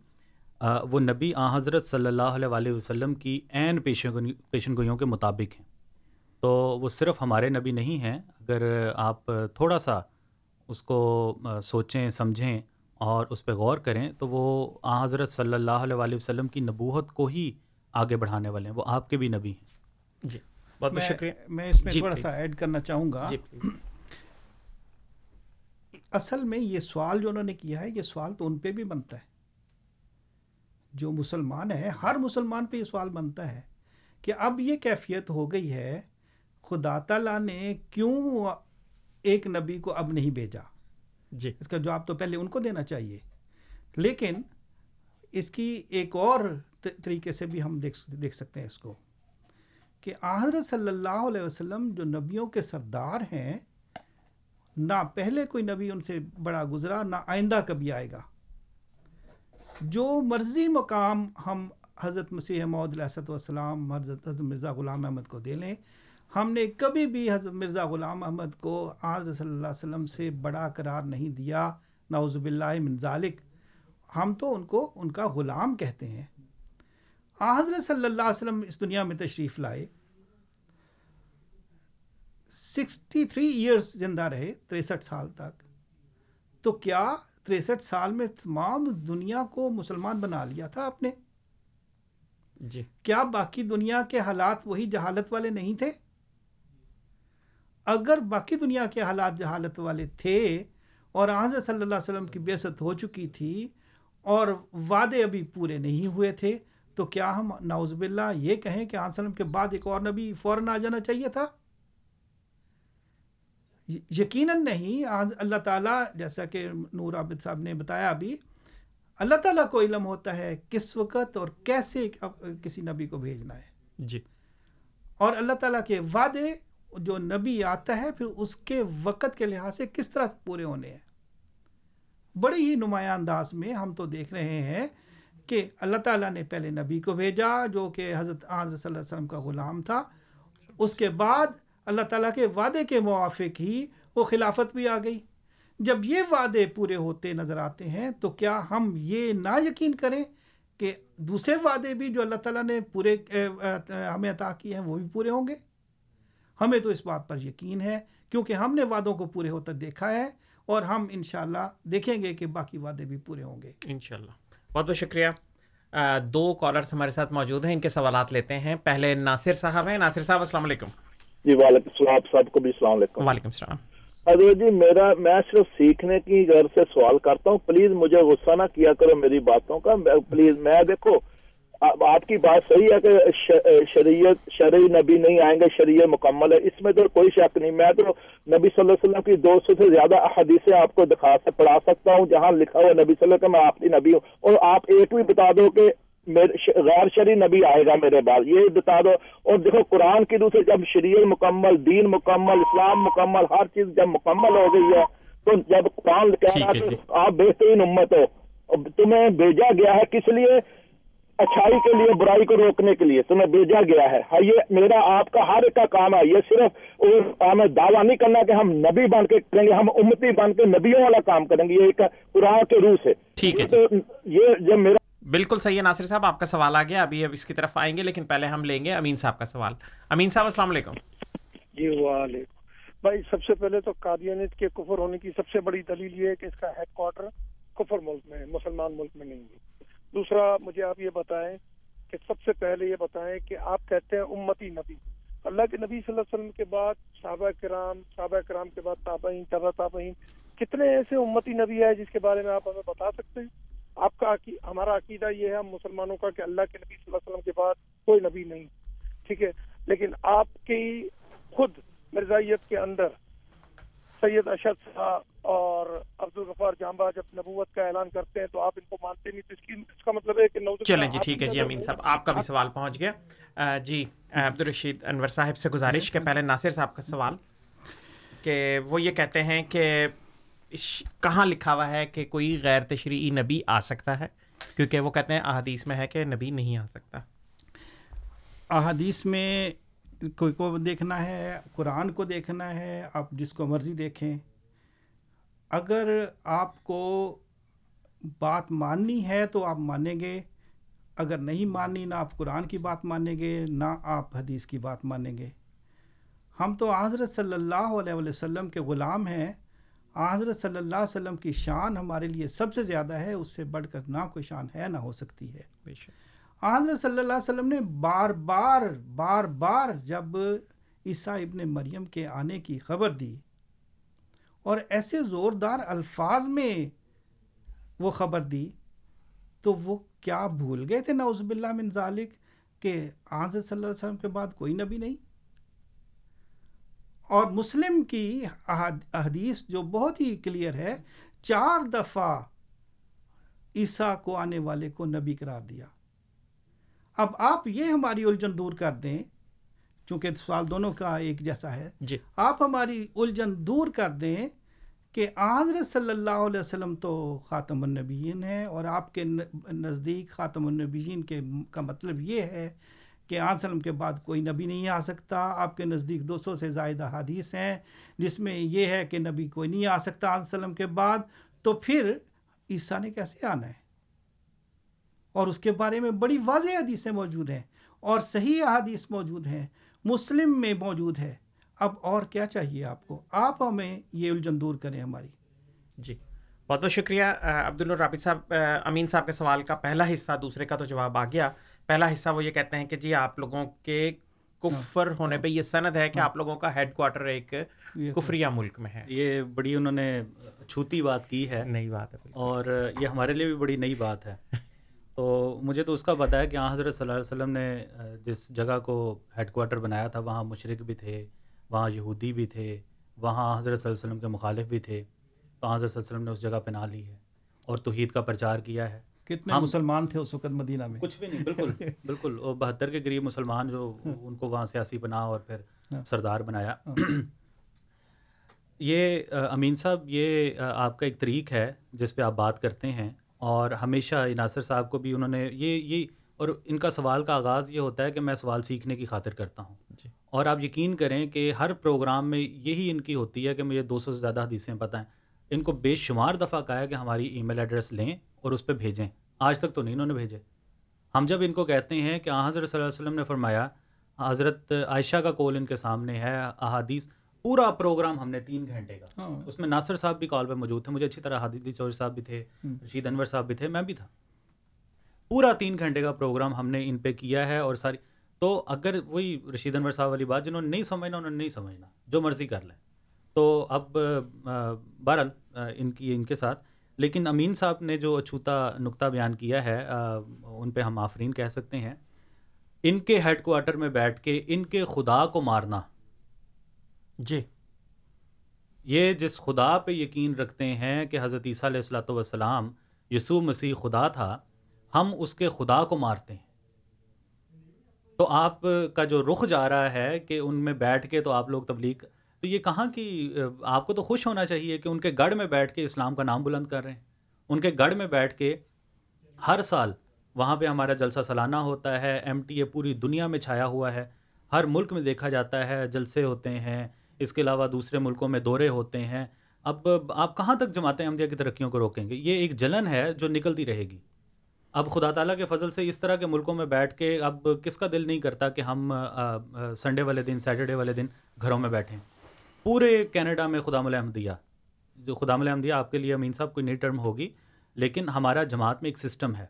وہ نبی آ حضرت صلی اللہ علیہ وآلہ وسلم کی عین پیشن پیشن گوئیوں کے مطابق ہیں۔ تو وہ صرف ہمارے نبی نہیں ہیں اگر آپ تھوڑا سا اس کو سوچیں سمجھیں اور اس پہ غور کریں تو وہ آ حضرت صلی اللہ علیہ وآلہ وسلم کی نبوت کو ہی آگے بڑھانے والے ہیں۔ وہ آپ کے بھی نبی ہیں۔ جی۔ بہت بہت شکریہ۔ میں اس میں جی تھوڑا سا ایڈ کرنا چاہوں گا۔ جی اصل میں یہ سوال جو انہوں نے کیا ہے یہ سوال تو ان پہ بھی بنتا ہے۔ جو مسلمان ہے ہر مسلمان پہ یہ سوال بنتا ہے کہ اب یہ کیفیت ہو گئی ہے خدا تعالیٰ نے کیوں ایک نبی کو اب نہیں بھیجا؟ جی۔ اس کا جواب تو پہلے ان کو دینا چاہیے۔ لیکن اس کی ایک اور طریقے سے بھی ہم دیکھ دیکھ سکتے ہیں اس کو کہ حضرت صلی اللہ علیہ وسلم جو نبیوں کے سردار ہیں نہ پہلے کوئی نبی ان سے بڑا گزرا نہ آئندہ کبھی آئے گا۔ جو مرضی مقام ہم حضرت مسیح محدود علیہ والسلام حضرت حضرت مرزا غلام احمد کو دے لیں، ہم نے کبھی بھی حضرت مرزا غلام احمد کو حضرت صلی اللہ علیہ وسلم سے بڑا قرار نہیں دیا، نعوذ باللہ من ذالک۔ ہم تو ان کو ان کا غلام کہتے ہیں۔ حضرت صلی اللہ علیہ وسلم اس دنیا میں تشریف لائے۔ سکسٹی تھری ایئرس زندہ رہے، تریسٹھ سال تک۔ تو کیا تریسٹھ سال میں تمام دنیا کو مسلمان بنا لیا تھا آپ نے۔ جی۔ کیا باقی دنیا کے حالات وہی جہالت والے نہیں تھے؟ اگر باقی دنیا کے حالات جہالت والے تھے اور حضرت صلی اللہ علیہ وسلم کی بیست ہو چکی تھی اور وعدے ابھی پورے نہیں ہوئے تھے تو کیا ہم ناؤز باللہ یہ کہیں کہ وسلم کے بعد ایک اور نبی فوراً آ جانا چاہیے تھا؟ یقیناً نہیں اللہ تعالیٰ جیسا کہ نور عابد صاحب نے بتایا ابھی اللہ تعالیٰ کو علم ہوتا ہے کس وقت اور کیسے کسی نبی کو بھیجنا ہے۔ جی۔ اور اللہ تعالیٰ کے وعدے جو نبی آتا ہے پھر اس کے وقت کے لحاظ سے کس طرح پورے ہونے ہیں۔ بڑے ہی نمایاں انداز میں ہم تو دیکھ رہے ہیں کہ اللہ تعالیٰ نے پہلے نبی کو بھیجا جو کہ حضرت حضرت صلی اللہ علیہ وسلم کا غلام تھا۔ اس کے بعد اللہ تعالیٰ کے وعدے کے موافق ہی وہ خلافت بھی آ گئی۔ جب یہ وعدے پورے ہوتے نظر آتے ہیں تو کیا ہم یہ نہ یقین کریں کہ دوسرے وعدے بھی جو اللہ تعالیٰ نے پورے ہمیں عطا کیے ہیں وہ بھی پورے ہوں گے؟ ہمیں تو اس بات پر یقین ہے کیونکہ ہم نے وعدوں کو پورے ہوتا دیکھا ہے اور ہم انشاءاللہ دیکھیں گے کہ باقی وعدے بھی پورے ہوں گے۔ انشاءاللہ۔ بہت بہت شکریہ۔ دو کالرز ہمارے ساتھ موجود ہیں، ان کے سوالات لیتے ہیں۔ پہلے ناصر صاحب ہیں۔ ناصر صاحب، السلام علیکم۔ جی وعلیکم السلام آپ سب کو بھی السلام علیکم۔ وعلیکم السلام۔ ارے جی میرا میں صرف سیکھنے کی غرض سے سوال کرتا ہوں۔ پلیز مجھے غصہ نہ کیا کرو میری باتوں کا۔ پلیز میں دیکھو آپ کی بات صحیح ہے کہ شریعت شرعی نبی نہیں آئیں گے شریعت مکمل ہے۔ اس میں تو کوئی شک نہیں۔ میں تو نبی صلی اللہ علیہ وسلم کی دو سو سے زیادہ حدیثیں آپ کو دکھا سے پڑھا سکتا ہوں جہاں لکھا ہوا نبی صلی اللہ علیہ وسلم میں آپ کی نبی ہوں۔ اور آپ ایک بھی بتا دو کہ غیر شرعی نبی آئے گا میرے بعد یہ بتا دو۔ اور دیکھو قرآن کی دوسرے جب شریعت مکمل دین مکمل اسلام مکمل ہر چیز جب مکمل ہو گئی ہے تو جب قرآن کہہ رہا تو آپ بہترین امت ہو۔ تمہیں بھیجا گیا ہے کس لیے؟ اچھائی کے لیے برائی کو روکنے کے لیے۔ تمہیں بھیجا گیا ہے۔ ہاں، یہ میرا آپ کا ہر ایک کا کام ہے۔ یہ صرف ہمیں دعویٰ نہیں کرنا کہ ہم نبی بن کے کریں گے ہم امتی بن کے نبیوں والا کام کریں گے۔ یہ ایک قرآن کے روح سے۔ ہے یہ جب میرا بالکل صحیح ہے ناصر صاحب، آپ کا سوال آ گیا، ابھی اب اس کی طرف آئیں گے، لیکن پہلے ہم لیں گے۔ امین صاحب کا سوال۔ امین صاحب، السلام علیکم۔ جی وعلیکم۔ بھائی، سب سے پہلے تو قادیانیت کے کفر ہونے کی سب سے بڑی دلیل یہ ہے کہ اس کا ہیڈ کوارٹر کفر ملک میں ہے مسلمان ملک میں نہیں ہے۔ دوسرا، مجھے آپ یہ بتائیں کہ سب سے پہلے یہ بتائیں کہ آپ کہتے ہیں امتی نبی۔ اللہ کے نبی صلی اللہ علیہ وسلم کے بعد صحابہ کرام صحابہ کرام کے بعد تابعین طبع تابعین، کتنے ایسے امتی نبی ہے جس کے بارے میں آپ ہمیں بتا سکتے ہیں؟ آپ کا ہمارا عقیدہ یہ ہے ہم مسلمانوں کا کہ اللہ کے نبی صلی اللہ علیہ وسلم کے بعد کوئی نبی نہیں ٹھیک ہے؟ لیکن آپ کی خود مرزائیت کے اندر سید اشد صاحب اور عبد الغفار جامبا جب نبوت کا اعلان کرتے ہیں تو آپ ان کو مانتے نہیں تو اس کی اس کا مطلب ہے کہ چلیں جی ٹھیک ہے جی امین صاحب آپ کا بھی سوال پہنچ گیا۔ جی عبد الرشید انور صاحب سے گزارش کے پہلے ناصر صاحب کا سوال کہ وہ یہ کہتے ہیں کہ کہاں لکھا ہوا ہے کہ کوئی غیر تشریعی نبی آ سکتا ہے؟ کیونکہ وہ کہتے ہیں احادیث میں ہے کہ نبی نہیں آ سکتا۔ احادیث میں کوئی کو دیکھنا ہے، قرآن کو دیکھنا ہے، آپ جس کو مرضی دیکھیں۔ اگر آپ کو بات ماننی ہے تو آپ مانیں گے۔ اگر نہیں ماننی، نہ آپ قرآن کی بات مانیں گے، نہ آپ حدیث کی بات مانیں گے۔ ہم تو حضرت صلی اللہ علیہ وسلم کے غلام ہیں۔ حضرت صلی اللہ علیہ وسلم کی شان ہمارے لیے سب سے زیادہ ہے اس سے بڑھ کر نہ کوئی شان ہے نہ ہو سکتی ہے۔ حضرت صلی اللہ علیہ وسلم نے بار بار بار بار جب عیسیٰ ابن مریم کے آنے کی خبر دی اور ایسے زوردار الفاظ میں وہ خبر دی تو وہ کیا بھول گئے تھے نعوذ باللہ من ذالک کہ حضرت صلی اللہ علیہ وسلم کے بعد کوئی نبی نہیں؟ اور مسلم کی احادیث جو بہت ہی کلیئر ہے چار دفعہ عیسیٰ کو آنے والے کو نبی قرار دیا۔ اب آپ یہ ہماری الجھن دور کر دیں چونکہ سوال دونوں کا ایک جیسا ہے۔ جی۔ آپ ہماری الجھن دور کر دیں کہ حضرت صلی اللہ علیہ وسلم تو خاتم النبیین ہے اور آپ کے نزدیک خاتم النبیین کے کا مطلب یہ ہے کہ آن سلم کے بعد کوئی نبی نہیں آ سکتا۔ آپ کے نزدیک دو سو سے زائدہ حدیث ہیں، جس میں یہ ہے کہ نبی کوئی نہیں آ سکتا آن سلم کے بعد۔ تو پھر عیسیٰ نے کیسے آنا ہے؟ اور اس کے بارے میں بڑی واضح حدیثیں موجود ہیں اور صحیح احادیث موجود ہیں، مسلم میں موجود ہے۔ اب اور کیا چاہیے آپ کو؟ آپ ہمیں یہ الجھن دور کریں ہماری۔ جی بہت بہت شکریہ عبد الرابط صاحب۔ امین صاحب کے سوال کا پہلا حصہ دوسرے کا تو جواب آ گیا۔ پہلا حصہ وہ یہ کہتے ہیں کہ جی آپ لوگوں کے کفر ہونے پہ یہ سند ہے کہ آپ لوگوں کا ہیڈ کوارٹر ایک کفریہ ملک میں ہے یہ بڑی انہوں نے چھوتی بات کی ہے نئی بات ہے اور یہ ہمارے لیے بھی بڑی نئی بات ہے تو مجھے تو اس کا پتہ ہے کہ حضرت صلی اللہ علیہ وسلم نے جس جگہ کو ہیڈ کوارٹر بنایا تھا وہاں مشرق بھی تھے وہاں یہودی بھی تھے وہاں حضرت صلی اللہ علیہ وسلم کے مخالف بھی تھے تو حضرت صلی اللہ علیہ وسلم نے اس جگہ پہ لی ہے اور توحید کا پرچار کیا ہے کتنے مسلمان تھے اس وقت مدینہ میں؟ کچھ بھی نہیں بالکل بالکل۔ وہ بہتر کے قریب مسلمان جو ان کو وہاں سیاسی بنا اور پھر ہاں۔ سردار بنایا۔ ہاں۔ یہ امین صاحب یہ آپ کا ایک طریق ہے جس پہ آپ بات کرتے ہیں اور ہمیشہ ناصر صاحب کو بھی انہوں نے یہ یہ اور ان کا سوال کا آغاز یہ ہوتا ہے کہ میں سوال سیکھنے کی خاطر کرتا ہوں۔ جی۔ اور آپ یقین کریں کہ ہر پروگرام میں یہی ان کی ہوتی ہے کہ مجھے دو سو سے زیادہ حدیثیں پتہ ہیں۔ ان کو بے شمار دفعہ کہا ہے کہ ہماری ای میل ایڈریس لیں۔ اور اس پہ بھیجیں۔ آج تک تو نہیں انہوں نے بھیجے۔ ہم جب ان کو کہتے ہیں کہ حضرت صلی اللہ علیہ وسلم نے فرمایا حضرت عائشہ کا کول ان کے سامنے ہے احادیث پورا پروگرام ہم نے تین گھنٹے کا۔ ہاں۔ اس میں ناصر صاحب بھی کال پہ موجود تھے مجھے اچھی طرح حادث چور صاحب بھی تھے رشید انور صاحب بھی تھے میں بھی تھا۔ پورا تین گھنٹے کا پروگرام ہم نے ان پہ کیا ہے اور ساری۔ تو اگر وہی رشید انور صاحب والی بات جنہوں نے نہیں سمجھنا انہوں نے نہیں سمجھنا جو مرضی کر لیں۔ تو اب بہرحال ان کی ان کے ساتھ لیکن امین صاحب نے جو اچھوتا نقطہ بیان کیا ہے ان پہ ہم آفرین کہہ سکتے ہیں۔ ان کے ہیڈ کوارٹر میں بیٹھ کے ان کے خدا کو مارنا۔ جی۔ یہ جس خدا پہ یقین رکھتے ہیں کہ حضرت عیسیٰ علیہ السلاۃ والسلام یسوع مسیح خدا تھا ہم اس کے خدا کو مارتے ہیں۔ تو آپ کا جو رخ جا رہا ہے کہ ان میں بیٹھ کے تو آپ لوگ تبلیغ تو یہ کہاں کی آپ کو تو خوش ہونا چاہیے کہ ان کے گڑھ میں بیٹھ کے اسلام کا نام بلند کر رہے ہیں۔ ان کے گڑھ میں بیٹھ کے ہر سال وہاں پہ ہمارا جلسہ سالانہ ہوتا ہے، ایم ٹی اے پوری دنیا میں چھایا ہوا ہے۔ ہر ملک میں دیکھا جاتا ہے، جلسے ہوتے ہیں۔ اس کے علاوہ دوسرے ملکوں میں دورے ہوتے ہیں۔ اب آپ کہاں تک جماعت احمدیہ کی ترقیوں کو روکیں گے؟ یہ ایک جلن ہے جو نکلتی رہے گی۔ اب خدا تعالیٰ کے فضل سے اس طرح کے ملکوں میں بیٹھ کے اب کس کا دل نہیں کرتا کہ ہم سنڈے والے دن، سیٹرڈے والے دن گھروں میں بیٹھیں۔ پورے کینیڈا میں خدام الحمدیہ جو خدام الحمدیہ آپ کے لیے امین صاحب کوئی نئی ٹرم ہوگی، لیکن ہمارا جماعت میں ایک سسٹم ہے۔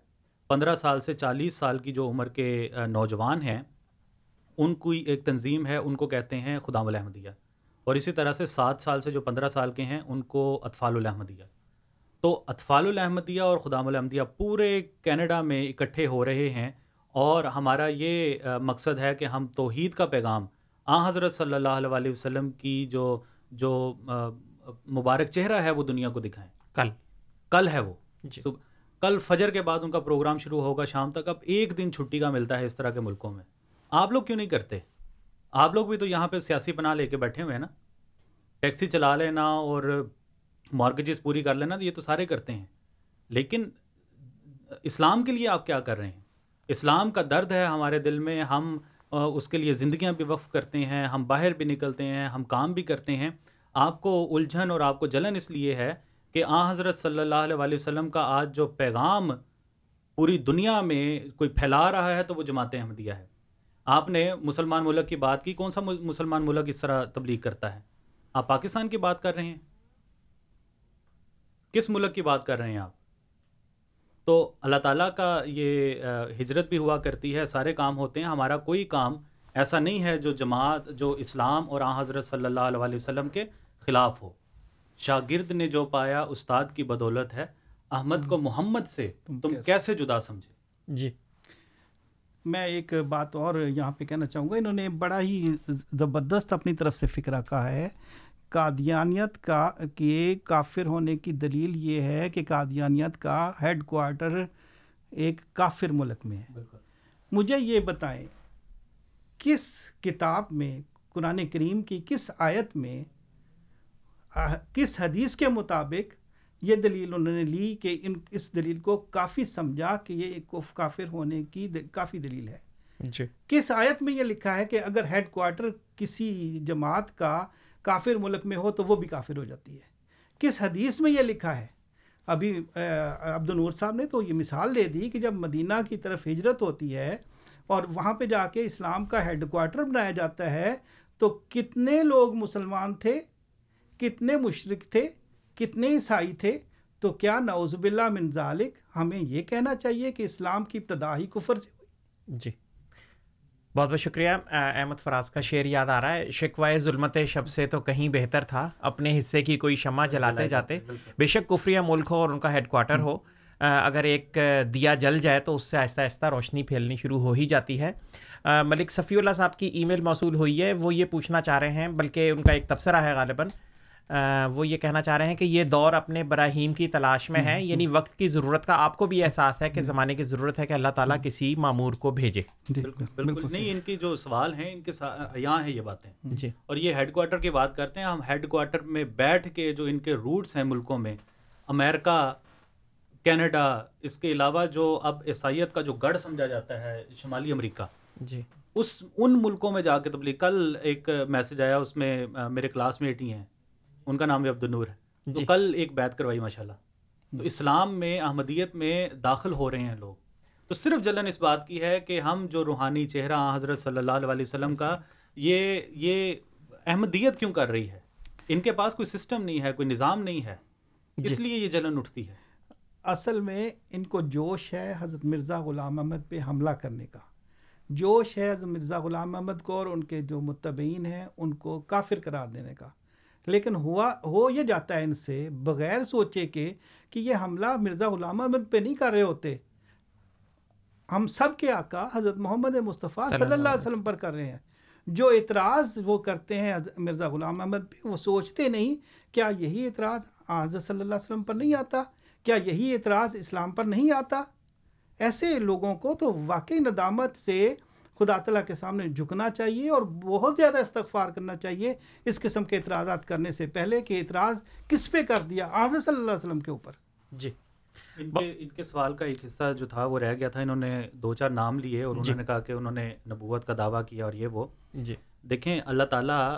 پندرہ سال سے چالیس سال کی جو عمر کے نوجوان ہیں، ان کی ایک تنظیم ہے، ان کو کہتے ہیں خدام الحمدیہ اور اسی طرح سے سات سال سے جو پندرہ سال کے ہیں، ان کو اطفال الحمدیہ تو اطفال الحمدیہ اور خدام الحمدیہ پورے کینیڈا میں اکٹھے ہو رہے ہیں، اور ہمارا یہ مقصد ہے کہ ہم توحید کا پیغام آ حضرت صلی اللہ علیہ وسلم کی جو جو مبارک چہرہ ہے وہ دنیا کو دکھائیں۔ کل۔ کل ہے وہ۔ جی۔ کل فجر کے بعد ان کا پروگرام شروع ہوگا شام تک اب ایک دن چھٹی کا ملتا ہے اس طرح کے ملکوں میں۔ آپ لوگ کیوں نہیں کرتے؟ آپ لوگ بھی تو یہاں پہ سیاسی بنا لے کے بیٹھے ہوئے ہیں نا۔ ٹیکسی چلا لینا اور مارگیجز پوری کر لینا یہ تو سارے کرتے ہیں۔ لیکن اسلام کے لیے آپ کیا کر رہے ہیں؟ اسلام کا درد ہے ہمارے دل میں ہم اس کے لیے زندگیاں بھی وقف کرتے ہیں، ہم باہر بھی نکلتے ہیں، ہم کام بھی کرتے ہیں۔ آپ کو الجھن اور آپ کو جلن اس لیے ہے کہ آ، حضرت صلی اللہ علیہ وسلم کا آج جو پیغام پوری دنیا میں کوئی پھیلا رہا ہے تو وہ جماعت احمدیہ ہے۔ آپ نے مسلمان ملک کی بات کی، کون سا مسلمان ملک اس طرح تبلیغ کرتا ہے؟ آپ پاکستان کی بات کر رہے ہیں؟ کس ملک کی بات کر رہے ہیں آپ؟ تو اللہ تعالیٰ کا یہ ہجرت بھی ہوا کرتی ہے سارے کام ہوتے ہیں ہمارا کوئی کام ایسا نہیں ہے جو جماعت جو اسلام اور آ حضرت صلی اللہ علیہ وسلم کے خلاف ہو۔ شاگرد نے جو پایا استاد کی بدولت ہے احمد کو محمد سے تم کیسے؟ جدا سمجھے؟ جی۔ میں ایک بات اور یہاں پہ کہنا چاہوں گا انہوں نے بڑا ہی زبردست اپنی طرف سے فکرہ کہا ہے قادیانیت کا کے کافر ہونے کی دلیل یہ ہے کہ قادیانیت کا ہیڈ کوارٹر ایک کافر ملک میں ہے۔ مجھے یہ بتائیں کس کتاب میں قرآن کریم کی کس آیت میں کس حدیث کے مطابق یہ دلیل انہوں نے لی کہ ان اس دلیل کو کافی سمجھا کہ یہ ایک کافر ہونے کی کافی دلیل ہے؟ جی۔ کس آیت میں یہ لکھا ہے کہ اگر ہیڈ کوارٹر کسی جماعت کا کافر ملک میں ہو تو وہ بھی کافر ہو جاتی ہے۔ کس حدیث میں یہ لکھا ہے؟ ابھی عبد النور صاحب نے تو یہ مثال دے دی کہ جب مدینہ کی طرف ہجرت ہوتی ہے اور وہاں پہ جا کے اسلام کا ہیڈ کوارٹر بنایا جاتا ہے، تو کتنے لوگ مسلمان تھے؟ کتنے مشرق تھے؟ کتنے عیسائی تھے؟ تو کیا نعوذ باللہ من ذالک ہمیں یہ کہنا چاہیے کہ اسلام کی ابتدائی کفر سے ہوئی؟ جی۔ بہت بہت شکریہ احمد فراز کا شعر یاد آ رہا ہے۔ شکوائے ظلمت شب سے تو کہیں بہتر تھا اپنے حصے کی کوئی شمع جلاتے جاتے۔ بے شک کفریہ ملک ہو اور ان کا ہیڈ کوارٹر ہو۔ اگر ایک دیا جل جائے تو اس سے آہستہ آہستہ روشنی پھیلنی شروع ہو ہی جاتی ہے۔ ملک صفی اللہ صاحب کی ای میل موصول ہوئی ہے وہ یہ پوچھنا چاہ رہے ہیں بلکہ ان کا ایک تبصرہ ہے غالباً۔ وہ یہ کہنا چاہ رہے ہیں کہ یہ دور اپنے براہیم کی تلاش میں ہے یعنی وقت کی ضرورت کا آپ کو بھی احساس ہے کہ زمانے کی ضرورت ہے کہ اللہ تعالیٰ کسی معمور کو بھیجے۔ جی، بالکل نہیں ان کی جو سوال ہیں ان کے یہاں ہے یہ باتیں۔ جی۔ اور یہ ہیڈ کوارٹر کی بات کرتے ہیں ہم ہیڈ کوارٹر میں بیٹھ کے جو ان کے روٹس ہیں ملکوں میں امریکہ کینیڈا اس کے علاوہ جو اب عیسائیت کا جو گڑھ سمجھا جاتا ہے شمالی امریکہ۔ جی۔ اس ان ملکوں میں جا کے تبلیغ کل ایک میسج آیا اس میں میرے کلاس میٹ ہی ہیں۔ ان کا نام بھی عبد النور ہے۔ تو جی۔ کل ایک بیت کروائی ماشاء اللہ تو اسلام میں احمدیت میں داخل ہو رہے ہیں لوگ۔ تو صرف جلن اس بات کی ہے کہ ہم جو روحانی چہرہ حضرت صلی اللہ علیہ وسلم کا یہ یہ احمدیت کیوں کر رہی ہے؟ ان کے پاس کوئی سسٹم نہیں ہے کوئی نظام نہیں ہے۔ اس جی لیے یہ جلن اٹھتی ہے۔ اصل میں ان کو جوش ہے حضرت مرزا غلام احمد پہ حملہ کرنے کا۔ جوش ہے حضرت مرزا غلام احمد کو اور ان کے جو متبعین ہیں ان کو کافر قرار دینے کا۔ لیکن ہوا ہو یہ جاتا ہے ان سے بغیر سوچے کہ کہ یہ حملہ مرزا غلام احمد پہ نہیں کر رہے ہوتے۔ ہم سب کے آقا حضرت محمد مصطفیٰ صلی اللہ علیہ وسلم پر کر رہے ہیں۔ جو اعتراض وہ کرتے ہیں مرزا غلام احمد پہ وہ سوچتے نہیں کیا یہی اعتراض حضرت صلی اللہ علیہ وسلم پر نہیں آتا؟ کیا یہی اعتراض اسلام پر نہیں آتا؟ ایسے لوگوں کو تو واقعی ندامت سے خدا تعالیٰ کے سامنے جھکنا چاہیے اور بہت زیادہ استغفار کرنا چاہیے اس قسم کے اعتراضات کرنے سے پہلے کہ اعتراض کس پہ کر دیا؟ آج صلی اللہ علیہ وسلم کے اوپر۔ جی۔ ان کے ان کے سوال کا ایک حصہ جو تھا وہ رہ گیا تھا۔ انہوں نے دو چار نام لیے اور جی۔ انہوں نے کہا کہ انہوں نے نبوت کا دعویٰ کیا اور یہ وہ۔ جی۔ دیکھیں اللہ تعالیٰ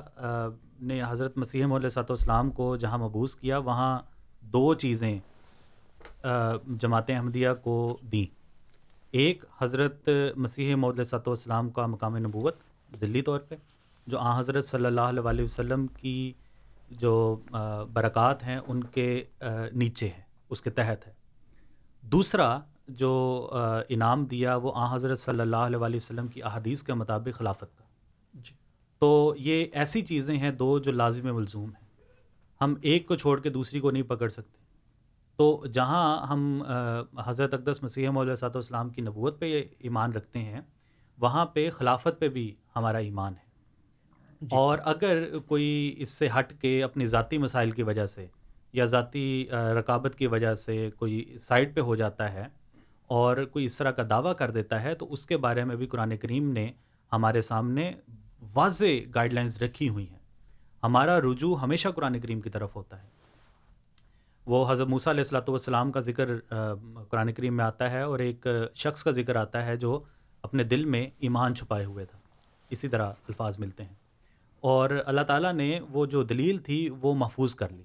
نے حضرت مسیح علیہ صاحب والسلام کو جہاں مبوس کیا وہاں دو چیزیں جماعت احمدیہ کو دیں۔ ایک حضرت مسیح علیہ صاحب والسلام کا مقام نبوت ذلی طور پہ جو آ حضرت صلی اللہ علیہ وسلم کی جو برکات ہیں ان کے نیچے ہے اس کے تحت ہے۔ دوسرا جو انعام دیا وہ آ حضرت صلی اللہ علیہ وسلم کی احادیث کے مطابق خلافت کا۔ جی۔ تو یہ ایسی چیزیں ہیں دو جو لازم ملزوم ہیں۔ ہم ایک کو چھوڑ کے دوسری کو نہیں پکڑ سکتے۔ تو جہاں ہم حضرت اقدس مسیح علیہ صاحب والسلام کی نبوت پہ ایمان رکھتے ہیں وہاں پہ خلافت پہ بھی ہمارا ایمان ہے۔ اور اگر کوئی اس سے ہٹ کے اپنی ذاتی مسائل کی وجہ سے یا ذاتی رکابت کی وجہ سے کوئی سائڈ پہ ہو جاتا ہے اور کوئی اس طرح کا دعویٰ کر دیتا ہے تو اس کے بارے میں بھی قرآن کریم نے ہمارے سامنے واضح گائیڈ لائنز رکھی ہوئی ہیں۔ ہمارا رجوع ہمیشہ قرآن کریم کی طرف ہوتا ہے۔ وہ حضرت موسیٰ علیہ السلاۃ والسلام کا ذکر قرآن کریم میں آتا ہے اور ایک شخص کا ذکر آتا ہے جو اپنے دل میں ایمان چھپائے ہوئے تھا۔ اسی طرح الفاظ ملتے ہیں۔ اور اللہ تعالیٰ نے وہ جو دلیل تھی وہ محفوظ کر لی۔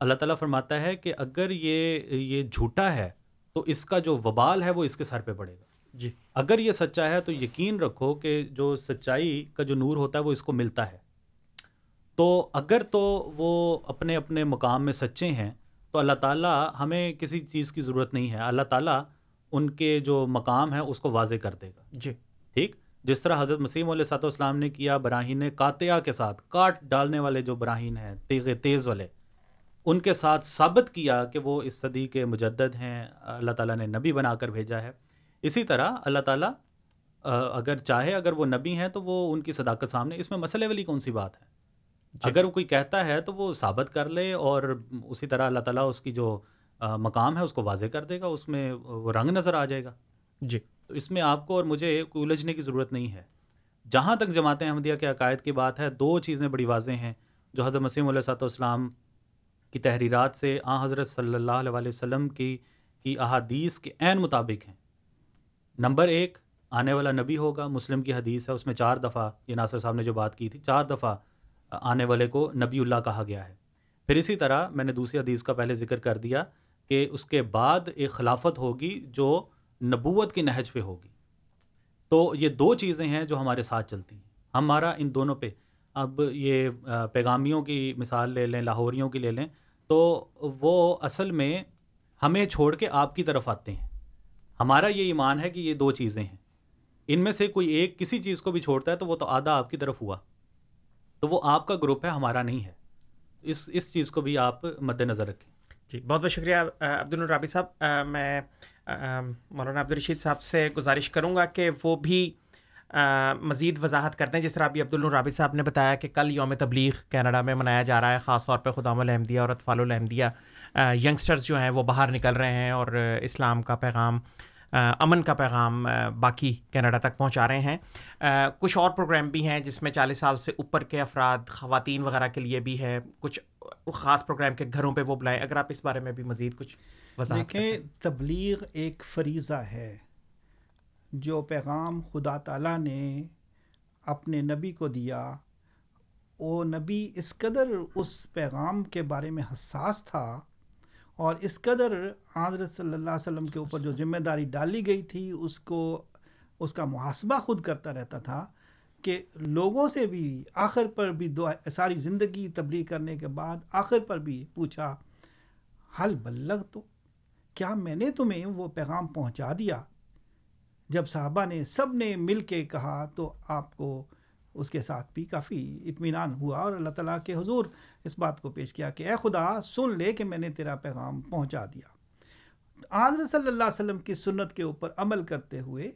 اللہ تعالیٰ فرماتا ہے کہ اگر یہ یہ جھوٹا ہے تو اس کا جو وبال ہے وہ اس کے سر پہ پڑے گا۔ جی۔ اگر یہ سچا ہے تو یقین رکھو کہ جو سچائی کا جو نور ہوتا ہے وہ اس کو ملتا ہے۔ تو اگر تو وہ اپنے اپنے مقام میں سچے ہیں تو اللہ تعالیٰ ہمیں کسی چیز کی ضرورت نہیں ہے۔ اللہ تعالیٰ ان کے جو مقام ہے اس کو واضح کر دے گا۔ جی۔ ٹھیک؟ جس طرح حضرت مسیم علیہ صاحب والسلام نے کیا براہین قاتیہ کے ساتھ کاٹ ڈالنے والے جو براہین ہیں تیغ تیز والے ان کے ساتھ ثابت کیا کہ وہ اس صدی کے مجدد ہیں اللہ تعالیٰ نے نبی بنا کر بھیجا ہے۔ اسی طرح اللہ تعالیٰ اگر چاہے اگر وہ نبی ہیں تو وہ ان کی صداقت سامنے۔ اس میں مسئلے والی کون سی بات ہے۔ اگر وہ کوئی کہتا ہے تو وہ ثابت کر لے اور اسی طرح اللہ تعالیٰ اس کی جو مقام ہے اس کو واضح کر دے گا اس میں وہ رنگ نظر آ جائے گا۔ جی۔ تو اس میں آپ کو اور مجھے کوئی الجھنے کی ضرورت نہیں ہے۔ جہاں تک جماعت احمدیہ کے عقائد کی بات ہے دو چیزیں بڑی واضح ہیں۔ جو حضرت مسیم علیہ صاحب والسلام کی تحریرات سے آ حضرت صلی اللہ علیہ وسلم کی کی احادیث کے عین مطابق ہیں۔ نمبر ایک آنے والا نبی ہوگا مسلم کی حدیث ہے اس میں چار دفعہ یہ ناصر صاحب نے جو بات کی تھی چار دفعہ آنے والے کو نبی اللہ کہا گیا ہے۔ پھر اسی طرح میں نے دوسری حدیث کا پہلے ذکر کر دیا کہ اس کے بعد ایک خلافت ہوگی جو نبوت کی نہج پہ ہوگی۔ تو یہ دو چیزیں ہیں جو ہمارے ساتھ چلتی ہیں۔ ہمارا ان دونوں پہ۔ اب یہ پیغامیوں کی مثال لے لیں، لاہوریوں کی لے لیں، تو وہ اصل میں ہمیں چھوڑ کے آپ کی طرف آتے ہیں۔ ہمارا یہ ایمان ہے کہ یہ دو چیزیں ہیں۔ ان میں سے کوئی ایک کسی چیز کو بھی چھوڑتا ہے تو وہ تو آدھا آپ کی طرف ہوا۔ تو وہ آپ کا گروپ ہے، ہمارا نہیں ہے۔ اس اس چیز کو بھی آپ مد نظر رکھیں۔ جی بہت بہت شکریہ عبد الرابی صاحب۔ میں مولانا عبدالرشید صاحب سے گزارش کروں گا کہ وہ بھی مزید وضاحت کرتے ہیں جس طرح ابھی عبد الرابی صاحب نے بتایا کہ کل یوم تبلیغ کینیڈا میں منایا جا رہا ہے، خاص طور پہ خدام الحمدیہ اور اطفال الحمدیہ۔ ینگسٹرز جو ہیں وہ باہر نکل رہے ہیں اور اسلام کا پیغام امن کا پیغام باقی کینیڈا تک پہنچا رہے ہیں۔ کچھ اور پروگرام بھی ہیں جس میں چالیس سال سے اوپر کے افراد خواتین وغیرہ کے لیے بھی ہے۔ کچھ خاص پروگرام کے گھروں پہ وہ بلائیں۔ اگر آپ اس بارے میں بھی مزید کچھ دیکھیں تبلیغ ایک فریضہ ہے۔ جو پیغام خدا تعالیٰ نے اپنے نبی کو دیا وہ نبی اس قدر اس پیغام کے بارے میں حساس تھا اور اس قدر حضرت صلی اللہ علیہ وسلم کے اوپر جو ذمہ داری ڈالی گئی تھی، اس کو، اس کا محاسبہ خود کرتا رہتا تھا کہ لوگوں سے بھی آخر پر بھی دو ساری زندگی تبلیغ کرنے کے بعد آخر پر بھی پوچھا حل بلغ تو کیا میں نے تمہیں وہ پیغام پہنچا دیا؟ جب صحابہ نے سب نے مل کے کہا تو آپ کو اس کے ساتھ بھی کافی اطمینان ہوا اور اللہ تعالیٰ کے حضور اس بات کو پیش کیا کہ اے خدا، سن لے کہ میں نے تیرا پیغام پہنچا دیا۔ حضرت صلی اللہ علیہ وسلم کی سنت کے اوپر عمل کرتے ہوئے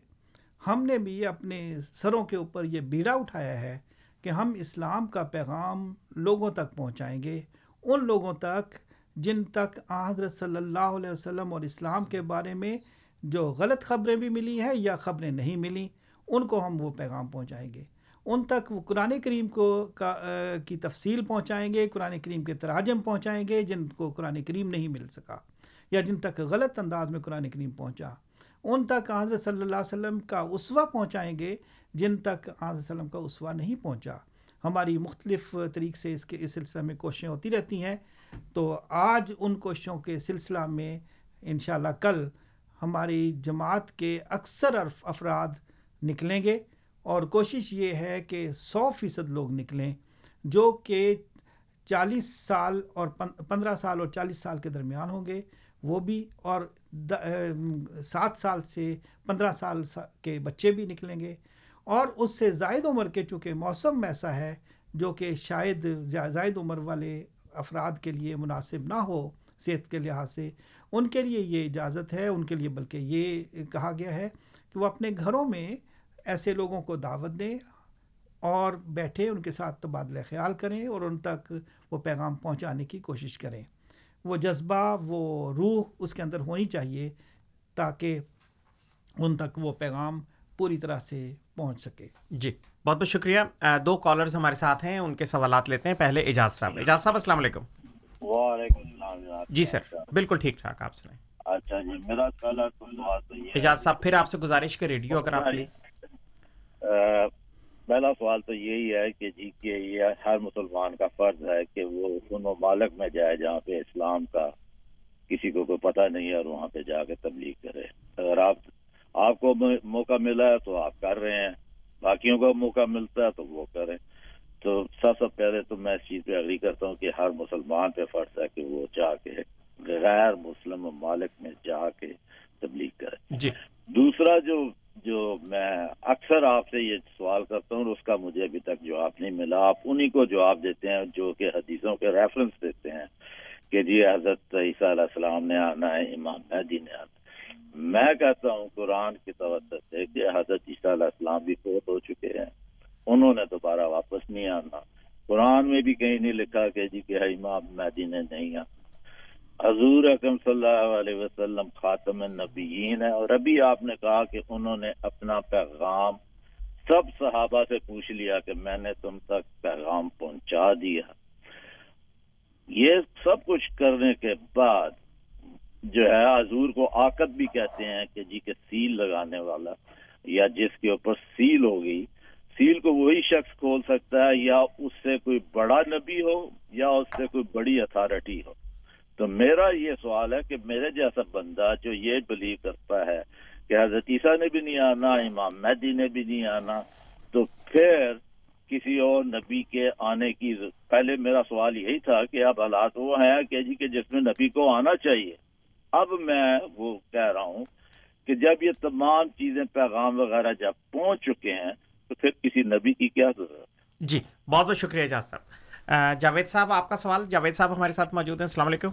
ہم نے بھی اپنے سروں کے اوپر یہ بیڑا اٹھایا ہے کہ ہم اسلام کا پیغام لوگوں تک پہنچائیں گے۔ ان لوگوں تک جن تک حضرت صلی اللہ علیہ وسلم اور اسلام کے بارے میں جو غلط خبریں بھی ملی ہیں یا خبریں نہیں ملیں، ان کو ہم وہ پیغام پہنچائیں گے۔ ان تک وہ قرآن کریم کو کا آ، کی تفصیل پہنچائیں گے قرآن کریم کے تراجم پہنچائیں گے جن کو قرآن کریم نہیں مل سکا یا جن تک غلط انداز میں قرآن کریم پہنچا۔ ان تک حضرت صلی اللہ علیہ وسلم کا اسوا پہنچائیں گے جن تک حضرت وسلم کا اسوا نہیں پہنچا۔ ہماری مختلف طریق سے اس کے اس سلسلہ میں کوششیں ہوتی رہتی ہیں۔ تو آج ان کوششوں کے سلسلہ میں انشاءاللہ کل ہماری جماعت کے اکثر افراد نکلیں گے۔ اور کوشش یہ ہے کہ سو فیصد لوگ نکلیں، جو کہ چالیس سال اور پندرہ سال اور چالیس سال کے درمیان ہوں گے، وہ بھی اور سات سال سے پندرہ سال کے بچے بھی نکلیں گے۔ اور اس سے زائد عمر کے، چونکہ موسم ایسا ہے، جو کہ شاید زائد عمر والے افراد کے لیے مناسب نہ ہو صحت کے لحاظ سے، ان کے لیے یہ اجازت ہے، ان کے لیے بلکہ یہ کہا گیا ہے کہ وہ اپنے گھروں میں ایسے لوگوں کو دعوت دیں اور بیٹھے ان کے ساتھ تبادلہ خیال کریں اور ان تک وہ پیغام پہنچانے کی کوشش کریں۔ وہ جذبہ وہ روح اس کے اندر ہونی چاہیے تاکہ ان تک وہ پیغام پوری طرح سے پہنچ سکے۔ جی بہت بہت شکریہ۔ دو کالرز ہمارے ساتھ ہیں ان کے سوالات لیتے ہیں۔ پہلے اعجاز صاحب۔ اعجاز صاحب السلام علیکم۔ وعلیکم السلام جی سر بالکل ٹھیک ٹھاک آپ سنیں اچھا جی میرا اعجاز صاحب پھر آپ سے گزارش کے ریڈیو اگر آپ پلیز۔ پہلا سوال تو یہی ہے کہ جی کہ یہ ہر مسلمان کا فرض ہے کہ وہ ان ممالک میں جائے جہاں پہ اسلام کا کسی کو کوئی پتہ نہیں ہے اور وہاں پہ جا کے تبلیغ کرے۔ اگر آپ آپ کو موقع ملا ہے تو آپ کر رہے ہیں باقیوں کو موقع ملتا ہے تو وہ کریں۔ تو سب سے پہلے تو میں اس چیز پہ اگری کرتا ہوں کہ ہر مسلمان پہ فرض ہے کہ وہ جا کے غیر مسلم ممالک میں جا کے تبلیغ کرے۔ جی۔ دوسرا جو جو میں اکثر آپ سے یہ سوال کرتا ہوں اس کا مجھے ابھی تک جواب نہیں ملا، آپ انہی کو جواب دیتے ہیں جو کہ حدیثوں کے ریفرنس دیتے ہیں کہ جی حضرت عیسیٰ علیہ السلام نے آنا ہے، امام مہدی نے آنا میں کہتا ہوں قرآن کی توجہ سے کہ حضرت عیسیٰ علیہ السلام بھی فوت ہو چکے ہیں، انہوں نے دوبارہ واپس نہیں آنا۔ قرآن میں بھی کہیں نہیں لکھا کہ جی کہ امام مہدی نے نہیں آنا۔ حضور اکم صلی اللہ علیہ وسلم خاتم النبیین ہے اور ابھی آپ نے کہا کہ انہوں نے اپنا پیغام سب صحابہ سے پوچھ لیا کہ میں نے تم تک پیغام پہنچا دیا۔ یہ سب کچھ کرنے کے بعد جو ہے حضور کو آکت بھی کہتے ہیں کہ جی کہ سیل لگانے والا یا جس کے اوپر سیل ہوگی، سیل کو وہی شخص کھول سکتا ہے یا اس سے کوئی بڑا نبی ہو یا اس سے کوئی بڑی اتھارٹی ہو۔ تو میرا یہ سوال ہے کہ میرے جیسا بندہ جو یہ بلیو کرتا ہے کہ حضرت عیسیٰ نے بھی نہیں آنا، امام مہدی نے بھی نہیں آنا، تو پھر کسی اور نبی کے آنے کی پہلے میرا سوال یہی تھا کہ اب حالات وہ ہیں کہ جی کہ جس میں نبی کو آنا چاہیے۔ اب میں وہ کہہ رہا ہوں کہ جب یہ تمام چیزیں پیغام وغیرہ جب پہنچ چکے ہیں، تو پھر کسی نبی کی کیا ضرورت جی بہت بہت شکریہ اجاز صاحب۔ جاوید صاحب، آپ کا سوال، جاوید صاحب ہمارے ساتھ موجود ہیں، السلام علیکم۔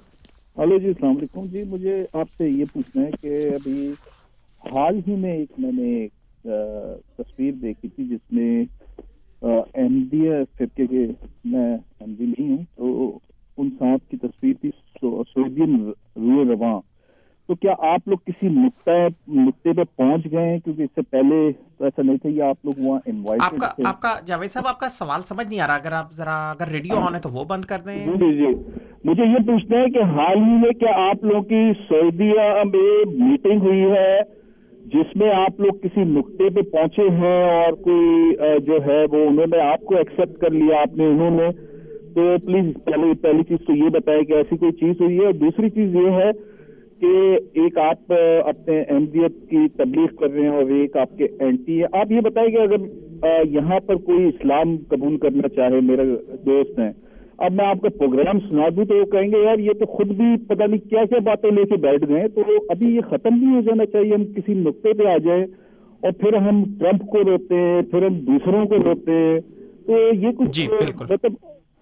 ہلو جی السلام علیکم۔ جی مجھے آپ سے یہ پوچھنا ہے کہ ابھی حال ہی میں ایک میں نے تصویر دیکھی تھی جس میں ایم ڈی فرقے کے میں ایم ڈی نہیں ہوں، تو ان صاحب کی تصویر تھی سعودین روئے رواں۔ تو کیا آپ لوگ کسی نقطے پہ پہنچ گئے ہیں؟ کیونکہ اس سے پہلے تو ایسا نہیں تھا یہ آپ لوگ وہاں انوائٹ آپ کا جاوید صاحب آپ کا سوال سمجھ نہیں آ رہا۔ اگر آپ ذرا اگر ریڈیو آن ہے تو وہ بند کر دیں۔ جی جی مجھے یہ پوچھنا ہے کہ حال ہی میں کیا آپ لوگ کی سعودیہ میں میٹنگ ہوئی ہے جس میں آپ لوگ کسی نقطے پہ پہنچے ہیں اور کوئی جو ہے وہ انہوں نے آپ کو ایکسپٹ کر لیا آپ نے انہوں نے؟ تو پلیز پہلے پہلی چیز تو یہ بتائے کہ ایسی کوئی چیز ہوئی ہے۔ اور دوسری چیز یہ ہے کہ ایک آپ اپنے احمدیت کی تبلیغ کر رہے ہیں اور ایک آپ کے اینٹی ہے آپ یہ بتائیں کہ اگر یہاں پر کوئی اسلام قبول کرنا چاہے میرے دوست ہیں اب میں آپ کا پروگرام سنا دوں تو وہ کہیں گے یار یہ تو خود بھی پتہ نہیں کیا کیا باتیں لے کے بیٹھ گئے تو ابھی یہ ختم بھی ہو جانا چاہیے ہم کسی نقطے پہ آ جائیں اور پھر ہم ٹرمپ کو روتے ہیں پھر ہم دوسروں کو روتے ہیں تو یہ کچھ جی مطلب